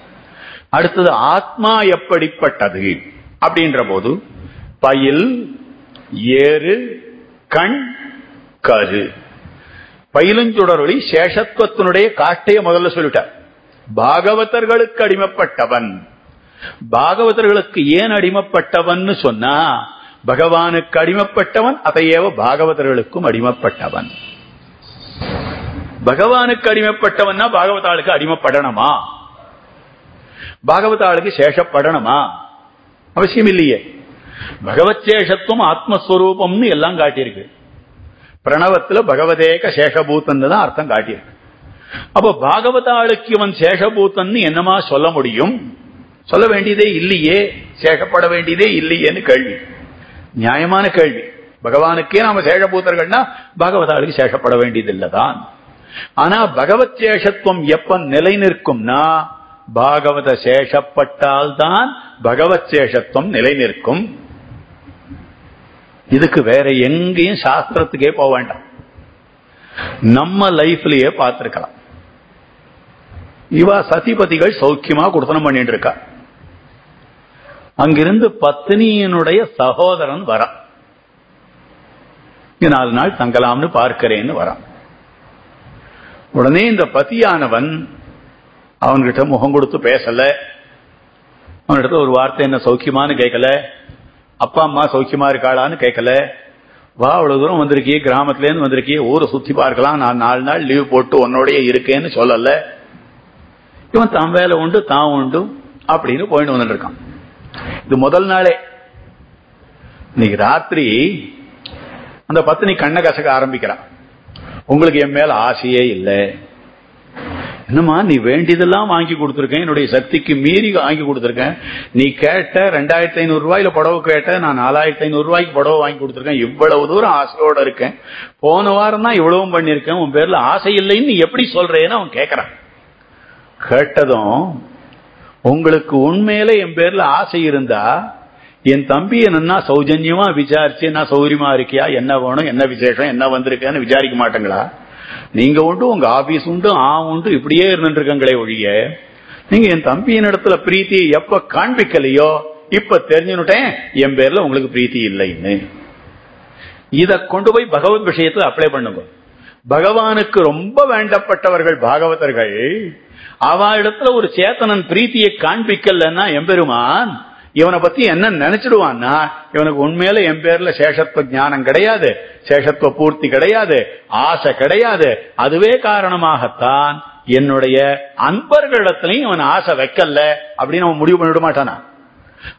அடுத்தது ஆத்மா எப்படிப்பட்டது அப்படின்ற போது பயில் ஏறு கண் கரு. பயிலுஞ்சுடரொளி சேஷத்துவத்தினுடைய காட்டைய முதல்ல சொல்லிட்டார். பாகவதர்களுக்கு அடிமைப்பட்டவன். பாகவதர்களுக்கு ஏன் அடிமைப்பட்டவன் சொன்னா பகவானுக்கு அடிமைப்பட்டவன் அதையேவ பாகவதர்களுக்கும் அடிமைப்பட்டவன். பகவானுக்கு அடிமைப்பட்டவன்னா பாகவதாளுக்கு அடிமைப்படணுமா? பாகவதாளுக்கு சேஷப்படணுமா? அவசியம் இல்லையே. பகவத் சேஷத்துவம் ஆத்மஸ்வரூபம்னு எல்லாம் காட்டியிருக்கு. பிரணவத்துல பகவதேக சேஷபூத்தன் தான் அர்த்தம் காட்டியிருக்கு. அப்ப பாகவதாளுக்கு இவன் சேஷபூத்தன் என்னமா சொல்ல முடியும்? சொல்ல வேண்டியதே இல்லையே. சேஷப்பட வேண்டியதே இல்லையேன்னு கேள்வி. நியாயமான கேள்வி. பகவானுக்கே நாம சேஷபூத்தர்கள்னா பாகவதாளுக்கு சேஷப்பட வேண்டியதில்லதான். ஆனா பகவத் சேஷத்துவம் எப்ப நிலை நிற்கும்னா பாகவத சேஷப்பட்டால் தான் பகவத் சேஷத்துவம் நிலை நிற்கும் இதுக்கு வேற எங்கேயும் சாஸ்திரத்துக்கே போக வேண்டாம். நம்ம லைஃப்லயே பார்த்திருக்கலாம். இவா சதிபதிகள் சௌக்கியமா கொடுத்தனம் பண்ணிட்டு இருக்கா அங்கிருந்து பத்தினியினுடைய சகோதரன் வரான் நாலு நாள் தங்கலாம்னு பார்க்கிறேன்னு வரான் உடனே இந்த பத்தியானவன் அவன்கிட்ட முகம் கொடுத்து பேசல. அவன்கிட்ட ஒரு வார்த்தை என்ன சௌக்கியமானு கேட்கல அப்பா அம்மா சௌக்கியமா இருக்காளான்னு கேட்கல வா அவ்வளவு தூரம் வந்திருக்கிய கிராமத்துலேருந்து வந்திருக்கிய ஊரை சுத்தி பார்க்கலாம். நான் நாலு நாள் லீவ் போட்டு உன்னோடய இருக்கேன்னு சொல்லல. இவன் தான் வேலை உண்டு தான் உண்டு அப்படின்னு போயிட்டு வந்துட்டு இருக்கான். இது முதல் நாளே. இன்னைக்கு ராத்திரி அந்த பத்தினி கண்ண கசக்க ஆரம்பிக்கிறான். உங்களுக்கு என் மேல ஆசையே இல்லை. என்னம்மா நீ வேண்டியதெல்லாம் வாங்கி கொடுத்துருக்கேன். என்னுடைய சக்திக்கு மீறி வாங்கி கொடுத்துருக்கேன். நீ கேட்ட ரெண்டாயிரத்தி ஐநூறு ரூபாயில புடவை கேட்ட நான் நாலாயிரத்தி ஐநூறு ரூபாய்க்கு புடவை வாங்கி கொடுத்துருக்கேன். இவ்வளவு தூரம் ஆசையோட இருக்கேன். போன வாரம் தான் இவ்வளவும் பண்ணிருக்கேன் உன் பேர்ல ஆசை இல்லைன்னு நீ எப்படி சொல்றேன்னு அவன் கேட்கறான் கேட்டதும் உங்களுக்கு உண்மையில என் பேர்ல ஆசை இருந்தா என் தம்பி என்னன்னா சௌஜன்யமா விசாரிச்சு நான் சௌரியமா இருக்கியா? என்ன வேணும்? என்ன விசேஷம்? என்ன வந்திருக்கேன்னு விசாரிக்க மாட்டேங்களா? நீங்க உண்டு உங்க ஆபீஸ் உண்டு ஆ உண்டு இப்படியே இருந்துட்டு இருக்கங்களே ஒழிய நீங்க என் தம்பியின் இடத்துல பிரீத்தி எப்ப காண்பிக்கலையோ இப்ப தெரிஞ்சுட்டேன் என் பேர்ல உங்களுக்கு பிரீத்தி இல்லைன்னு. இத கொண்டு போய் பகவத் விஷயத்துல அப்ளை பண்ணுங்க. பகவானுக்கு ரொம்ப வேண்டப்பட்டவர்கள் பாகவதர்கள். அவ இடத்துல ஒரு சேத்தனன் பிரீத்தியை காண்பிக்கலன்னா எம்பெருமான் இவனை பத்தி என்ன நினைச்சிடுவான்னா இவனுக்கு உண்மையில என் பேர்ல சேஷத்துவ ஞானம் கிடையாது சேஷத்துவ பூர்த்தி கிடையாது ஆசை கிடையாது. அதுவே காரணமாகத்தான் என்னுடைய அன்பர்களிடத்திலையும் இவன் ஆசை வைக்கல அப்படின்னு அவன் முடிவு பண்ணிவிட மாட்டானா?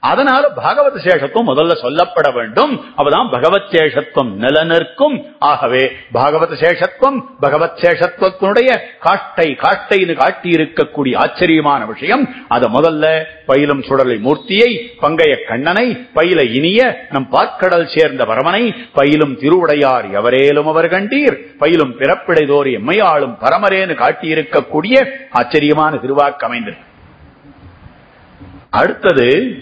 அதனால பாகவத சேஷத்துவம் முதல்ல சொல்லப்பட வேண்டும். அப்பதான் பகவத் சேஷத்துவம் நிலநிற்கும். ஆகவே பாகவத சேஷத்துவம் பகவத் சேஷத்துவத்தினுடைய காட்டை காட்டைன்னு காட்டி இருக்கக்கூடிய ஆச்சரியமான விஷயம் அதை முதல்ல பயிலும் சுடலை மூர்த்தியை பங்கைய கண்ணனை பயில இனிய நம் பார்க்கடல் சேர்ந்த பரமனை பயிலும் திருவுடையார் எவரேலும் அவர் கண்டீர். பயிலும் பிறப்பிடைதோர் எம்மையாளும் பரமரேன்னு காட்டியிருக்கக்கூடிய ஆச்சரியமான திருவாக்கு அமைந்திருக்கு. அடுத்தது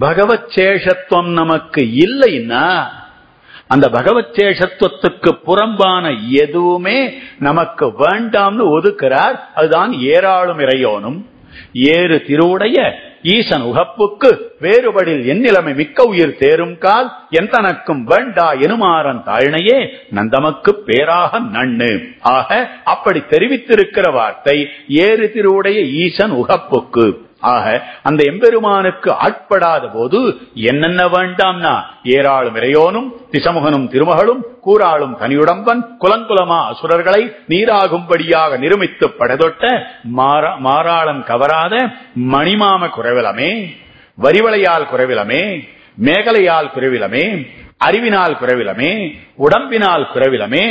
பகவச்சேஷத்துவம் நமக்கு இல்லைன்னா அந்த பகவச்சேஷத்துவத்துக்கு புறம்பான எதுவுமே நமக்கு வேண்டாம்னு ஒதுக்கிறார். அதுதான் ஏராளும் இறையோனும். ஏறு திருவுடைய ஈசன் உகப்புக்கு வேறுபடில் எந்நிலைமை மிக்க உயிர் தேரும் கால் என் தனக்கும் வேண்டா எனுமாறன் தாழ்னையே நந்தமக்கு பேராக நண்ணு. ஆக அப்படி தெரிவித்திருக்கிற வார்த்தை ஏறு திருவுடைய ஈசன் உகப்புக்கு. ஆக அந்த எம்பெருமானுக்கு ஆட்படாத போது என்னென்ன வேண்டாம்னா ஏராளும் இறையோனும் திசமுகனும் திருமகளும் கூறாளும் தனியுடம்பன் குலங்குலமா அசுரர்களை நீராகும்படியாக நிருமித்து படதொட்ட மாறாளம் கவராத மணிமாம குறைவிலமே வரிவளையால் குறைவிலமே மேகலையால் குறைவிலமே அறிவினால் குறைவிலமே உடம்பினால் குறைவிலமே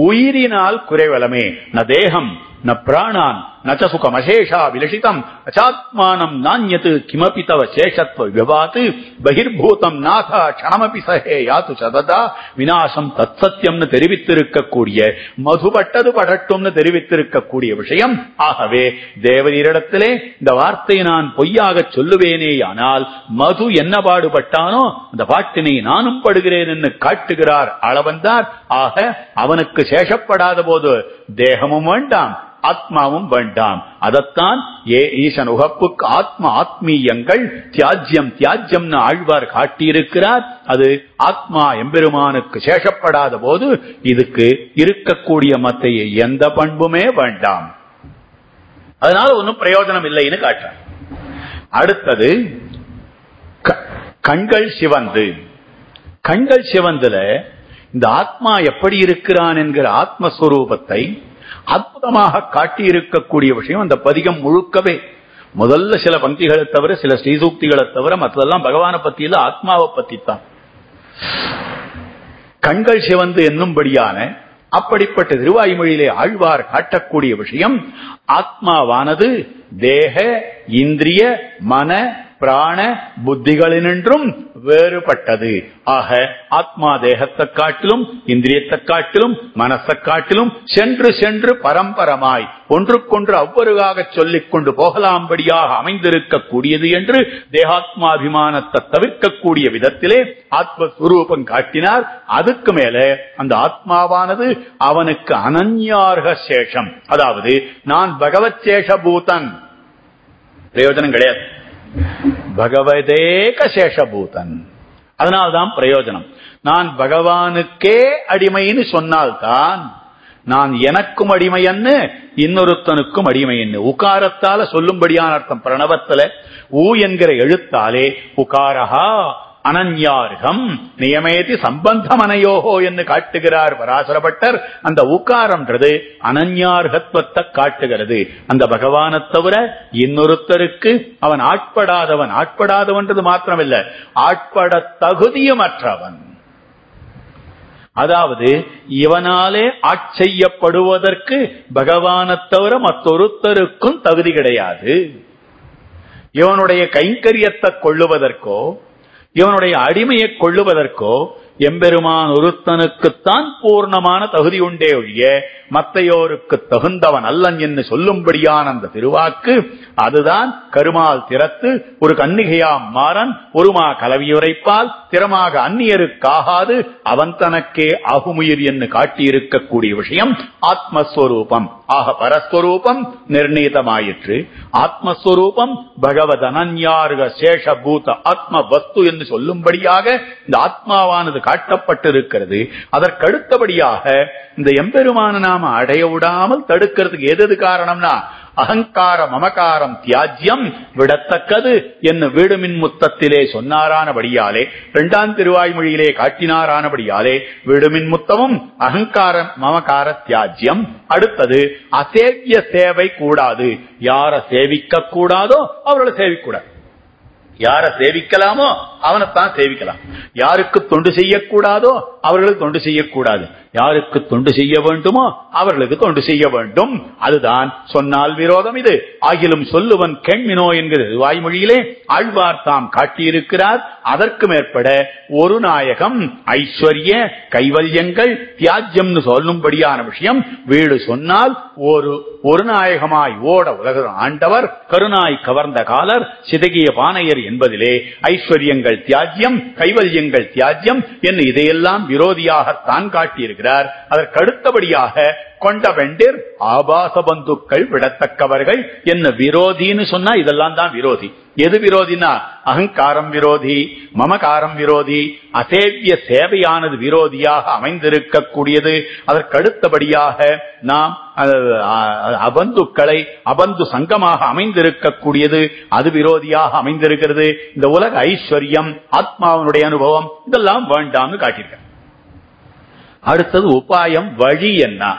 உயிரினால் குறைவிலமே ந தேகம் ந பிராணான் நச்ச சுகமசேஷா விலசிதம் அச்சாத்மானம் நானியத்து கிமபி தவ சேஷத்வ விவாத் பகிர்பூதம் நாதா க்ஷணமபி சஹே யாத்து சததா விநாசம் தத் சத்தியம்னு தெரிவித்திருக்கக்கூடிய மதுபட்டது படட்டும்னு தெரிவித்திருக்கக்கூடிய விஷயம். ஆகவே தேவரீரிடத்திலே இந்த வார்த்தையை நான் பொய்யாக சொல்லுவேனேயானால் மது என்ன பாடுபட்டானோ அந்த பாட்டினை நானும் படுகிறேன் என்று காட்டுகிறார் அளவந்தார். ஆக அவனுக்கு சேஷப்படாத போது தேகமும் வேண்டாம். ஆத்மாவும் வேண்டாம். அதத்தான் ஏ ஈசன் உகப்புக்கு ஆத்ம ஆத்மீயங்கள் தியாஜ்யம் தியாஜ்யம்னு ஆழ்வார் காட்டியிருக்கிறார். அது ஆத்மா எம்பெருமானுக்கு சேஷப்படாத போது இதுக்கு இருக்கக்கூடிய மத்தையை எந்த பண்புமே வேண்டாம். அதனால ஒன்றும் பிரயோஜனம் இல்லைன்னு காட்டுறார். அடுத்தது கண்கள் சிவந்து. கண்கள் சிவந்துல இந்த ஆத்மா எப்படி இருக்கிறான் என்கிற ஆத்மஸ்வரூபத்தை அற்புதமாக காட்டியிருக்கக்கூடிய விஷயம் அந்த பதிகம் முழுக்கவே. முதல்ல சில பங்கிகளை தவிர சில ஸ்ரீசூக்திகளை தவிர மற்றதெல்லாம் பகவானை பத்தி இல்ல ஆத்மாவை பத்தி தான் கண்கள் சிவந்து என்னும்படியான அப்படிப்பட்ட திருவாய்மொழியிலே ஆழ்வார் காட்டக்கூடிய விஷயம் ஆத்மாவானது தேக இந்திரிய மன பிராண புத்திகளினின்றும் வேறுபட்டது. ஆக ஆத்மா தேகத்தை காட்டிலும் இந்திரியத்தை காட்டிலும் மனசை காட்டிலும் சென்று சென்று பரம்பரமாய் ஒன்றுக்கொன்று அவ்வொருவாக சொல்லிக் கொண்டு போகலாம்படியாக அமைந்திருக்கக்கூடியது என்று தேகாத்மாபிமானத்தை தவிர்க்கக்கூடிய விதத்திலே ஆத்மஸ்வரூபம் காட்டினார். அதுக்கு மேல அந்த ஆத்மாவானது அவனுக்கு அனன்யார்க சேஷம். அதாவது நான் பகவத் சேஷபூதன். பிரயோஜனம் கிடையாது. பகவதேக சேஷபூதன் அதனால்தான் பிரயோஜனம். நான் பகவானுக்கே அடிமைன்னு சொன்னால்தான் நான் எனக்கும் அடிமையன்னு இன்னொருத்தனுக்கும் அடிமையன்னு. உகாரத்தால சொல்லும்படியான அர்த்தம் பிரணவத்துல. ஊ என்கிற எழுத்தாலே உகாரஹா அனன்யார்கம் நியமேதி சம்பந்தமனையோகோ என்று காட்டுகிறார் பராசரப்பட்டர் அந்த உக்காரம்ன்றது அனன்யார்கத்துவத்தை காட்டுகிறது. அந்த பகவானை தவிர இன்னொருத்தருக்கு அவன் ஆட்படாதவன் ஆட்படாதவன்றது மாத்திரமில்ல ஆட்பட தகுதியமற்றவன். அதாவது இவனாலே ஆட்செய்யப்படுவதற்கு பகவானை தவிர மற்றொருத்தருக்கும் தகுதி கிடையாது. இவனுடைய கைங்கரியத்தை கொள்ளுவதற்கோ இவனுடைய அடிமையை கொள்ளுவதற்கோ எம்பெருமான் ஒருத்தனுக்குத்தான் பூர்ணமான தகுதி உண்டே ஒழிய மத்தையோருக்கு தகுந்தவன் அல்லன் என்று சொல்லும்படியான அந்த திருவாக்கு அதுதான் கருமால் திறத்து ஒரு கன்னிகையாம் மாறன் ஒருமா கலவியுரைப்பால் திறமாக அந்நியருக்காகாது அவன் தனக்கே அகுமுயிர் என்று காட்டியிருக்கக்கூடிய விஷயம் ஆத்மஸ்வரூபம். ஆக பரஸ்வரூபம் நிர்ணீதமாயிற்று. ஆத்மஸ்வரூபம் பகவத் அனன்யார்க சேஷபூத ஆத்ம வஸ்து என்று சொல்லும்படியாக இந்த ஆத்மாவானது காட்டப்பட்டிருக்கிறது. அதற்கடுத்தபடியாக இந்த எம்பெருமான நாம அடைய விடாமல் தடுக்கிறதுக்கு எது காரணம்னா அகங்கார மமகாரம் தியாஜ்யம் விடத்தக்கது என்ன வீடுமின் முத்தத்திலே சொன்னாரானபடியாலே இரண்டாம் திருவாய்மொழியிலே காட்டினாரானபடியாலே வீடுமின் முத்தமும் அகங்கார மமகார தியாஜ்யம். அடுத்தது அசேவிய சேவை கூடாது. யார சேவிக்க கூடாதோ அவர்களை சேவிக்கூடாது. யார சேவிக்கலாமோ அவனைத்தான் சேவிக்கலாம். யாருக்கு தொண்டு செய்யக்கூடாதோ அவர்களுக்கு தொண்டு செய்யக்கூடாது. யாருக்கு தொண்டு செய்ய வேண்டுமோ அவர்களுக்கு தொண்டு செய்ய வேண்டும். அதுதான் சொன்னால் விரோதம் இது. ஆகிலும் சொல்லுவன் கெண்மினோ என்கிறது வாய்மொழியிலே ஆழ்வார் தாம் காட்டியிருக்கிறார். அதற்கு மேற்பட ஒரு நாயகம் ஐஸ்வர்ய கைவல்யங்கள் தியாஜ்யம்னு சொல்லும்படியான விஷயம் வீடு சொன்னால் ஒரு ஒரு நாயகமாய் ஓட உலக ஆண்டவர் கருணாய் கவர்ந்த காலர் சிதகிய பானையர் என்பதிலே ஐஸ்வர்யங்கள் தியாஜ்யம் கைவல்யங்கள் தியாஜ்யம் என்று இதையெல்லாம் விரோதியாக தான் காட்டியிருக்கிறார். அதற்கு அடுத்தபடியாக கொண்ட வெண்டிர் ஆபாச பந்துக்கள் விடத்தக்கவர்கள். என்ன விரோதின்னு சொன்னா இதெல்லாம் தான் விரோதி. எது விரோதினா? அகங்காரம் விரோதி மமகாரம் விரோதி அசேவிய சேவையானது விரோதியாக அமைந்திருக்கக்கூடியது. அதற்கு அடுத்தபடியாக நாம் அபந்துக்களை அபந்து சங்கமாக அமைந்திருக்கக்கூடியது. அது விரோதியாக அமைந்திருக்கிறது. இந்த உலக ஐஸ்வர்யம் ஆத்மாவனுடைய அனுபவம் இதெல்லாம் வேண்டாம்னு காட்டியிருக்க அடுத்தது உபாயம் வழி என்ன?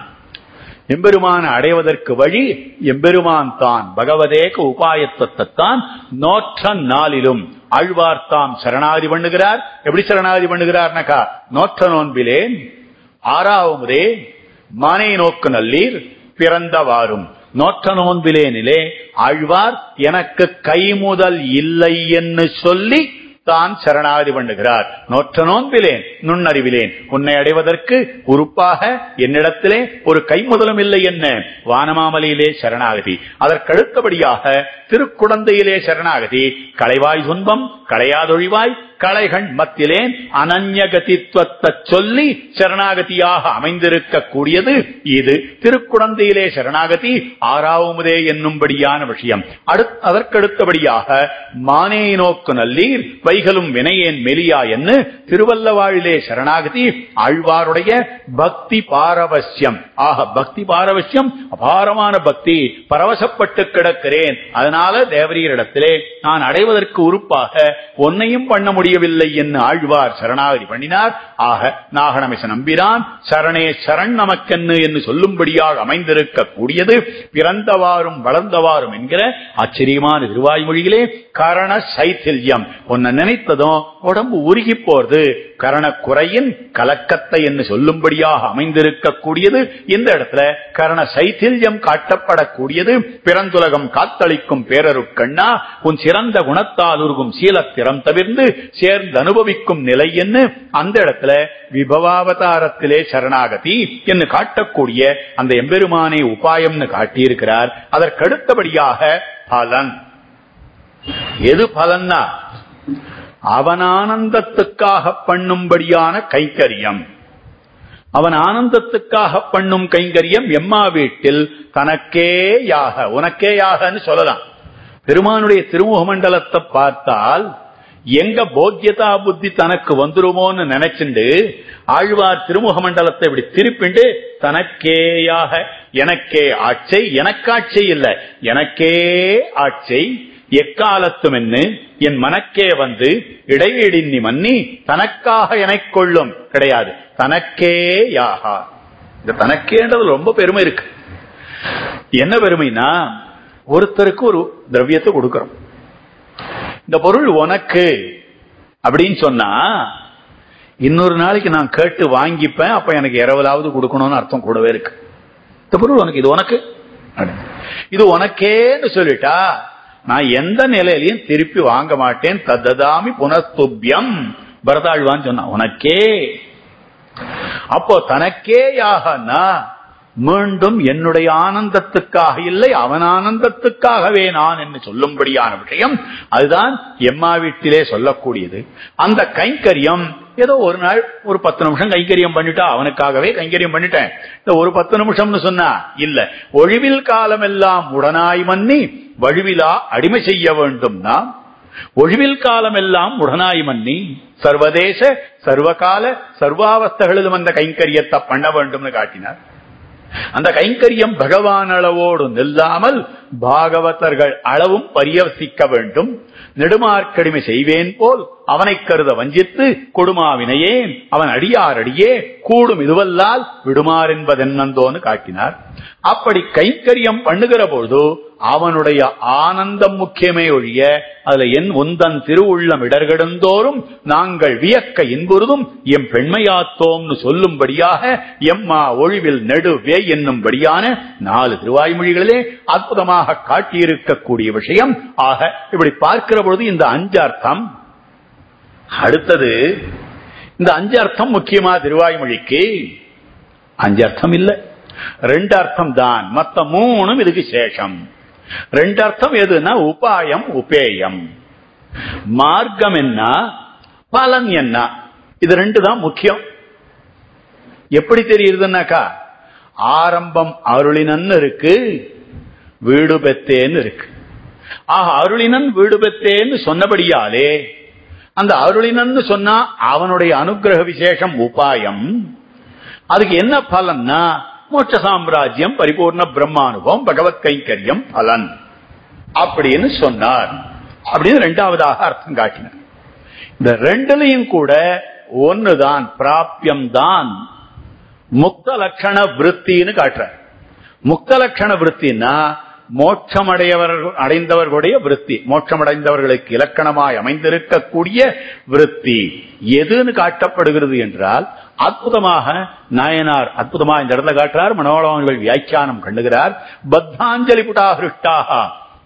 எம்பெருமான அடைவதற்கு வழி எம்பெருமான் தான். பகவதேக உபாயத்தான் நோற்ற நாளிலும் ஆழ்வார் தாம் சரணாதி பண்ணுகிறார். எப்படி சரணாதி பண்ணுகிறார்னாக்கா நோற்ற நோன்பிலேன் ஆறாவதே மானை நோக்கு நல்லீர் பிறந்தவாறும். நோற்ற நோன்பிலேனிலே ஆழ்வார் எனக்கு கைமுதல் இல்லை என்று சொல்லி தான் சரணாகதி பண்ணுகிறார். நோற்ற நோன்பிலேன் நுண்ணறிவிலேன். உன்னை அடைவதற்கு உறுப்பாக என்னிடத்திலே ஒரு கைமுதலும் இல்லை என்ன? வானமாமலையிலே சரணாகதி. அதற்கடுத்தபடியாக திருக்குடந்தையிலே சரணாகதி. களைவாய் துன்பம் களையாதொழிவாய் களைகண் மத்திலே அனன்யகதித்துவத்தை சொல்லி சரணாகதியாக அமைந்திருக்கக்கூடியது இது. திருக்குழந்தையிலே சரணாகதி ஆறாவதே என்னும்படியான விஷயம். அதற்கடுத்தபடியாக மானே நோக்கு நல்லீர் வைகளும் வினையேன் மெலியா என்று திருவல்லவாழிலே சரணாகதி ஆழ்வாருடைய பக்தி பாரவசியம். ஆக பக்தி பாரவசியம் அபாரமான பக்தி பரவசப்பட்டு கிடக்கிறேன். அதனால தேவரீரிடத்திலே நான் அடைவதற்கு உறுப்பாக ஒன்னையும் பண்ண முடியும் முடியவில்லை என்று ஆழ்வார் சரணாகதி பண்ணினார். ஆக நாகநமிச நம்பினான் சரணே சரண் நமக்கென்னு என்று சொல்லும்படியாக அமைந்திருக்க கூடியது பிறந்தவாறும் வளர்ந்தவாறும் என்கிற ஆச்சரியமான திருவாய்மொழியிலே கரண சைத்தில்யம் உன்னை நினைத்ததும் உடம்பு உருகி போறது கரணக்குறையின் கலக்கத்தை என்று சொல்லும்படியாக அமைந்திருக்கக்கூடியது. இந்த இடத்துல கரண சைத்தில்யம் காட்டப்படக்கூடியது. பிறந்துலகம் காத்தளிக்கும் பேரருக்கண்ணா உன் சிறந்த குணத்தால் உருகும் சீலத்திறம் தவிர்ந்து சேர்ந்து அனுபவிக்கும் நிலை என்ன? அந்த இடத்துல விபவாவதாரத்திலே சரணாகதி என்று காட்டக்கூடிய அந்த எம்பெருமானை உபாயம்னு காட்டியிருக்கிறார். அதற்கடுத்தபடியாக பலன். எது பலன்னா? அவன் ஆனந்தத்துக்காக பண்ணும்படியான கைங்கரியம். அவன் ஆனந்தத்துக்காக பண்ணும் கைங்கரியம் எம்மா வீட்டில் தனக்கே யாக உனக்கே யாகன்னு சொல்லலாம். பெருமானுடைய திருமுக மண்டலத்தை பார்த்தால் எங்க போக்கியதா புத்தி தனக்கு வந்துருமோன்னு நினைச்சுண்டு ஆழ்வார் திருமுக மண்டலத்தை இப்படி திருப்பிண்டு தனக்கேயாக எனக்கே ஆட்சை எனக்காட்சை இல்ல எனக்கே ஆட்சை எக்காலத்தும் என்ன என் மனக்கே வந்து இடைவெளின்னி மன்னி தனக்காக எனக் கொள்ளும் கிடையாது தனக்கே யாகா இந்த தனக்கேன்றது ரொம்ப பெருமை இருக்கு. என்ன பெருமைனா ஒருத்தருக்கு ஒரு திரவியத்தை கொடுக்கிறோம். இந்த பொருள் உனக்கு. அப்படின்னு சொன்னா இன்னொரு நாளைக்கு நான் கேட்டு வாங்கிப்பேன் அப்ப எனக்கு இரவலாவது கொடுக்கணும்னு அர்த்தம் கூடவே இருக்கு. இந்த பொருள் உனக்கு இது உனக்கு. இது உனக்கேன்னு சொல்லிட்டா நான் எந்த நிலையிலையும் திருப்பி வாங்க மாட்டேன். தத்ததாமி புனஸ்துபியம். பரதாழ்வான்னு சொன்னா உனக்கே. அப்போ தனக்கே யாகனா மீண்டும் என்னுடைய ஆனந்தத்துக்காக இல்லை அவன் ஆனந்தத்துக்காகவே நான் என்று சொல்லும்படியான விஷயம். அதுதான் எம்மா வீட்டிலே சொல்லக்கூடியது. அந்த கைங்கரியம் ஏதோ ஒரு நாள் ஒரு பத்து நிமிஷம் கைங்கரியம் பண்ணிட்டா அவனுக்காகவே கைங்கரியம் பண்ணிட்டேன். இந்த ஒரு பத்து நிமிஷம்னு சொன்னா இல்ல. ஒழிவில் காலம் எல்லாம் உடனாய் மன்னி வழுவிலா அடிமை செய்ய வேண்டும்னா ஒழிவில் காலம் எல்லாம் உடனாய் மன்னி சர்வதேச சர்வகால சர்வாவஸ்தகளிலும் அந்த கைங்கரியத்தை பண்ண வேண்டும்னு காட்டினார். அந்த கைங்கரியம் பகவான் அளவோடு நில்லாமல் பாகவதர்கள் அளவும் பரியவசிக்க வேண்டும். நெடுமார்க்கடிமை செய்வேன் போல் அவனை கருத வஞ்சித்து கொடுமாவினையே அவன் அடியார் அடியே கூடும் இதுவல்லால் விடுமாறென்பதென்னந்தோன்னு காட்டினார். அப்படி கைங்கரியம் பண்ணுகிற பொழுது அவனுடைய ஆனந்தம் முக்கியமே ஒழிய அதுல என் உந்தன் திருவுள்ளம் இடர்கெடுந்தோறும் நாங்கள் வியக்க இன்புறுதும் எம் பெண்மையாத்தோம்னு சொல்லும்படியாக எம்மா ஒழிவில் நெடுவே என்னும்படியான நாலு திருவாய்மொழிகளிலே அற்புதமாக காட்டியிருக்கக்கூடிய விஷயம். ஆக இப்படி பார்க்கிற பொழுது இந்த அஞ்சு அர்த்தம் அடுத்தது இந்த அஞ்சு அர்த்தம் முக்கியமா திருவாய்மொழிக்கு? அஞ்சு அர்த்தம் இல்லை. ரெண்டு அர்த்தம் தான். மத்த மூணும் இதுக்கு சேஷம். ரெண்டு அர்த்தம் எதுனா உபாயம் உபேயம். மார்க்கம் என்ன? பலன் என்ன? இது ரெண்டு தான் முக்கியம். எப்படி தெரியுதுன்னாக்கா ஆரம்பம் அருளினன்னு இருக்கு வீடு பெத்தேன்னு இருக்கு. ஆக அருளினன் வீடு பெத்தேன்னு சொன்னபடியாலே அந்த அருளினன் சொன்னா அவனுடைய அனுகிரக விசேஷம் உபாயம். அதுக்கு என்ன பலன்னா மோட்ச சாம்ராஜ்யம் பரிபூர்ண பிரம்மானுபவம் பகவத் கைங்கரியம் பலன். அப்படின்னு சொன்னார். அப்படின்னு ரெண்டாவதாக அர்த்தம் காட்டினார். இந்த ரெண்டுலையும் கூட ஒண்ணுதான் பிராபியம் தான் முக்த லட்சண விற்த்தின்னு காட்டுற முக்த லட்சண விற்த்தின்னா மோட்சம் அடையவர்கள் அடைந்தவர்களுடைய விருத்தி. மோட்சமடைந்தவர்களுக்கு இலக்கணமாய் அமைந்திருக்கக்கூடிய விருத்தி. எதுன்னு காட்டப்படுகிறது என்றால் அற்புதமாக நாயனார் அற்புதமாக இந்த இடத்துல காட்டுறார் மனோலவங்கள் வியாக்கியானம் கண்டுகிறார். பத்தாஞ்சலி புட்டாகிருஷ்டாக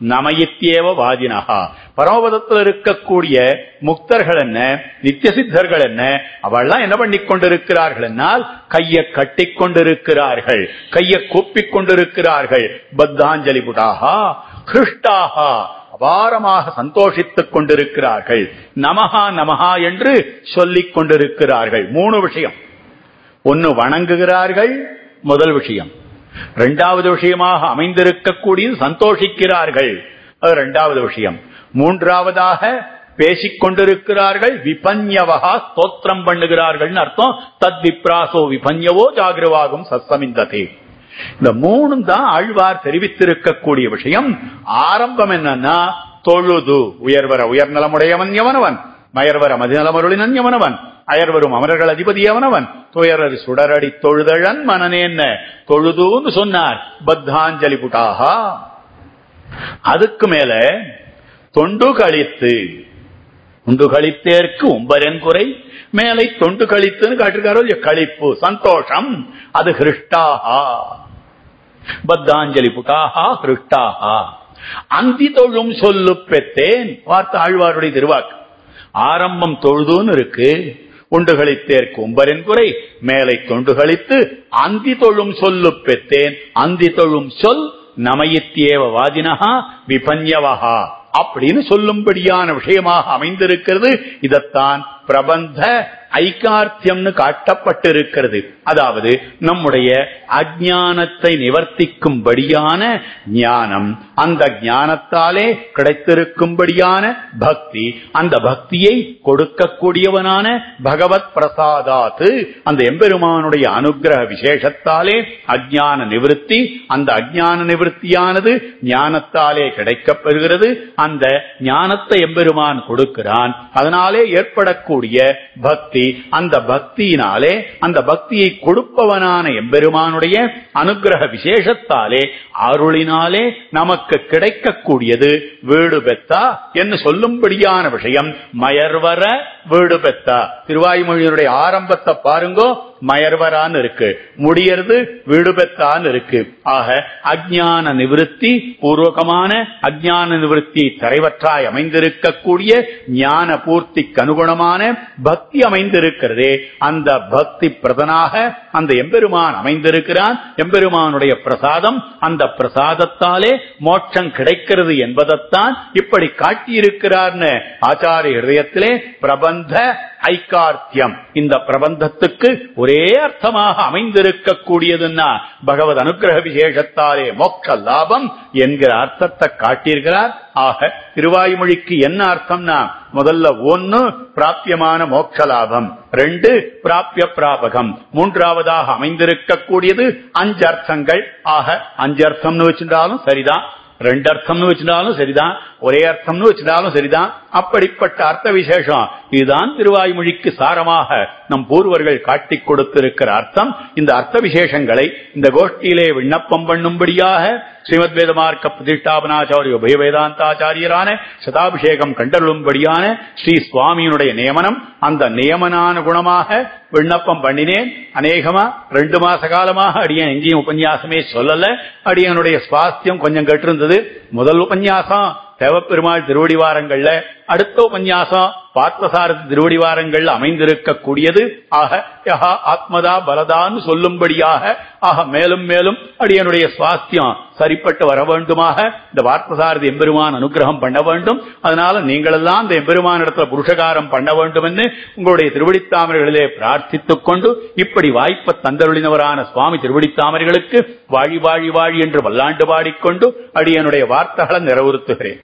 நமயித்தியேவ வாதினகா பரமபதத்தில் இருக்கக்கூடிய முக்தர்கள் என்ன? நித்திய சித்தர்கள் என்ன? அவெல்லாம் என்ன பண்ணி கொண்டிருக்கிறார்கள் என்னால் கையை கட்டி கொண்டிருக்கிறார்கள். கையை கூப்பிக் கொண்டிருக்கிறார்கள். பத்தாஞ்சலி புடாகா கிருஷ்டாகா அபாரமாக சந்தோஷித்துக் கொண்டிருக்கிறார்கள். நமஹா நமஹா என்று சொல்லிக் கொண்டிருக்கிறார்கள். மூணு விஷயம். ஒன்னு வணங்குகிறார்கள் முதல் விஷயம். இரண்டாவது விஷயமாக அமைந்திருக்கக்கூடிய சந்தோஷிக்கிறார்கள். அது இரண்டாவது விஷயம். மூன்றாவதாக பேசிக் கொண்டிருக்கிறார்கள் விபன்யவகா ஸ்தோத்திரம் பண்ணுகிறார்கள் அர்த்தம் தத் விப்ராசோ விபன்யவோ ஜாகிரவாகும் சத்தமிந்ததே இந்த மூணும் தான் ஆழ்வார் தெரிவித்திருக்கக்கூடிய விஷயம். ஆரம்பம் என்னன்னா தொழுது உயர்வர உயர்நலமுடையவன் எவனவன் மயர்வர மதிநலமருளினன் எவனவன் அயர்வரும் அமரர்கள் அதிபதி எவனவன் துயரர் சுடரடி தொழுதழன் மனநேன்ன தொழுதுன்னு சொன்னார். பத்தாஞ்சலி புட்டாகா. அதுக்கு மேல தொண்டு கழித்து தொண்டு கழித்தேற்கு உம்பரன் குறை மேலை தொண்டு கழித்துன்னு காட்டிருக்காரோ கழிப்பு சந்தோஷம் அது ஹிருஷ்டாகா. பத்தாஞ்சலி புட்டாகா ஹிருஷ்டாகா. அந்தி தொழும் சொல்லு பெத்தேன் வார்த்தை ஆழ்வாருடைய திருவாக்கு. ஆரம்பம் தொழுதுன்னு இருக்கு. உண்டுகளித்தேற்கு கும்பரின் குறை மேலை கொண்டுகளித்து அந்தி தொழும் சொல்லு பெத்தேன் அந்தி தொழும் சொல் நமயித்தியேவ வாதினஹா விபன்யவகா அப்படின்னு சொல்லும்படியான விஷயமாக அமைந்திருக்கிறது. இதத்தான் பிரபந்த ஐகார்த்தியம்னு காட்டப்பட்டிருக்கிறது. அதாவது நம்முடைய அஜானத்தை நிவர்த்திக்கும்படியான ஞானம் அந்த ஞானத்தாலே கிடைத்திருக்கும்படியான பக்தி அந்த பக்தியை கொடுக்கக்கூடியவனான பகவத் பிரசாதாத்து அந்த எம்பெருமானுடைய அனுகிரக விசேஷத்தாலே அஜான நிவர்த்தி அந்த அஜான நிவர்த்தியானது ஞானத்தாலே கிடைக்கப்பெறுகிறது அந்த ஞானத்தை எம்பெருமான் கொடுக்கிறான். அதனாலே ஏற்படக்கூடிய பக்தி அந்த பக்தியினாலே அந்த பக்தியை கொடுப்பவனான எம்பெருமானுடைய அனுகிரக விசேஷத்தாலே அருளினாலே நமக்கு கிடைக்கக்கூடியது வீடு பெத்தா என்று சொல்லும்படியான விஷயம். மயர்வர வீடு பெத்தா. திருவாய்மொழியினுடைய ஆரம்பத்தை பாருங்கோ மயர்வரான்னு இருக்கு. முடியறது வீடு பெத்தான்னு இருக்கு. ஆக அஜான நிவிருத்தி பூர்வகமான அஜான நிவிருத்தி தரைவற்றாய் அமைந்திருக்கக்கூடிய ஞான பூர்த்திக்கு அனுகுணமான பக்தி அமைந்திருக்கிறதே. அந்த பக்தி பிரதனாக அந்த எம்பெருமான் அமைந்திருக்கிறான். எம்பெருமானுடைய பிரசாதம் அந்த பிரசாதத்தாலே மோட்சம் கிடைக்கிறது என்பதைத்தான் இப்படி காட்டியிருக்கிறார்னு ஆச்சாரிய ஹிருதயத்திலே பிரபந்த ஐக்கார்த்தியம் இந்த பிரபந்தத்துக்கு ஒரே அர்த்தமாக அமைந்திருக்கக்கூடியதுன்னா பகவத் அனுகிரக விசேஷத்தாலே மோட்ச லாபம் என்கிற அர்த்தத்தை காட்டியிருக்கிறார். ஆக திருவாய்மொழிக்கு என்ன அர்த்தம்னா முதல்ல ஒன்னு பிராபியமான மோட்ச லாபம் ரெண்டு பிராபிய பிராபகம் மூன்றாவதாக அமைந்திருக்கக்கூடியது அஞ்சு அர்த்தங்கள் ஆக அஞ்சு அர்த்தம்னு வச்சிருந்தாலும் சரிதான். ரெண்டு அர்த்தம்னு வச்சிருந்தாலும் சரிதான் ஒரே அர்த்தம்னு வச்சிருந்தாலும் சரிதான். அப்படிப்பட்ட அர்த்த விசேஷம் இதுதான் திருவாய்மொழிக்கு சாரமாக நம் பூர்வர்கள் காட்டிக் கொடுத்திருக்கிற அர்த்தம். இந்த அர்த்த விசேஷங்களை இந்த கோஷ்டியிலே விண்ணப்பம் பண்ணும்படியாக ஸ்ரீமத் வேதமார்க்க பிரதிஷ்டாபனாச்சாரிய உபய வேதாந்தாச்சாரியரான சதாபிஷேகம் கண்டருளும்படியான ஸ்ரீ சுவாமியினுடைய நியமனம் அந்த நியமனானுகுணமாக விண்ணப்பம் பண்ணினேன். அநேகமா ரெண்டு மாச காலமாக அடியன் எங்கேயும் உபன்யாசமே சொல்லல. அடியனுடைய சுவாஸ்தியம் கொஞ்சம் கெட்டிருந்தது. முதல் உபன்யாசம் தேவப்பெருமாள் திருவடிவாரங்கள்ல அடுத்த உபன்யாசம் பார்த்தசாரதி திருவடிவாரங்கள் அமைந்திருக்கக்கூடியது. ஆக யஹா ஆத்மதா பலதான்னு சொல்லும்படியாக ஆக மேலும் மேலும் அடியனுடைய சுவாஸ்தியம் சரிப்பட்டு வர வேண்டுமாக இந்த பார்த்தசாரதி எம்பெருமான் அனுகிரகம் பண்ண வேண்டும். அதனால நீங்களெல்லாம் இந்த எம்பெருமான் இடத்துல புருஷகாரம் பண்ண வேண்டும் என்று உங்களுடைய திருவடித்தாமரைகளிலே பிரார்த்தித்துக் கொண்டு இப்படி வாய்ப்ப தந்தருளினவரான சுவாமி திருவடித்தாமரைகளுக்கு வாழி வாழி வாழி என்று வல்லாண்டு பாடிக்கொண்டு அடியனுடைய வார்த்தைகளை நிறைவுறுத்துகிறேன்.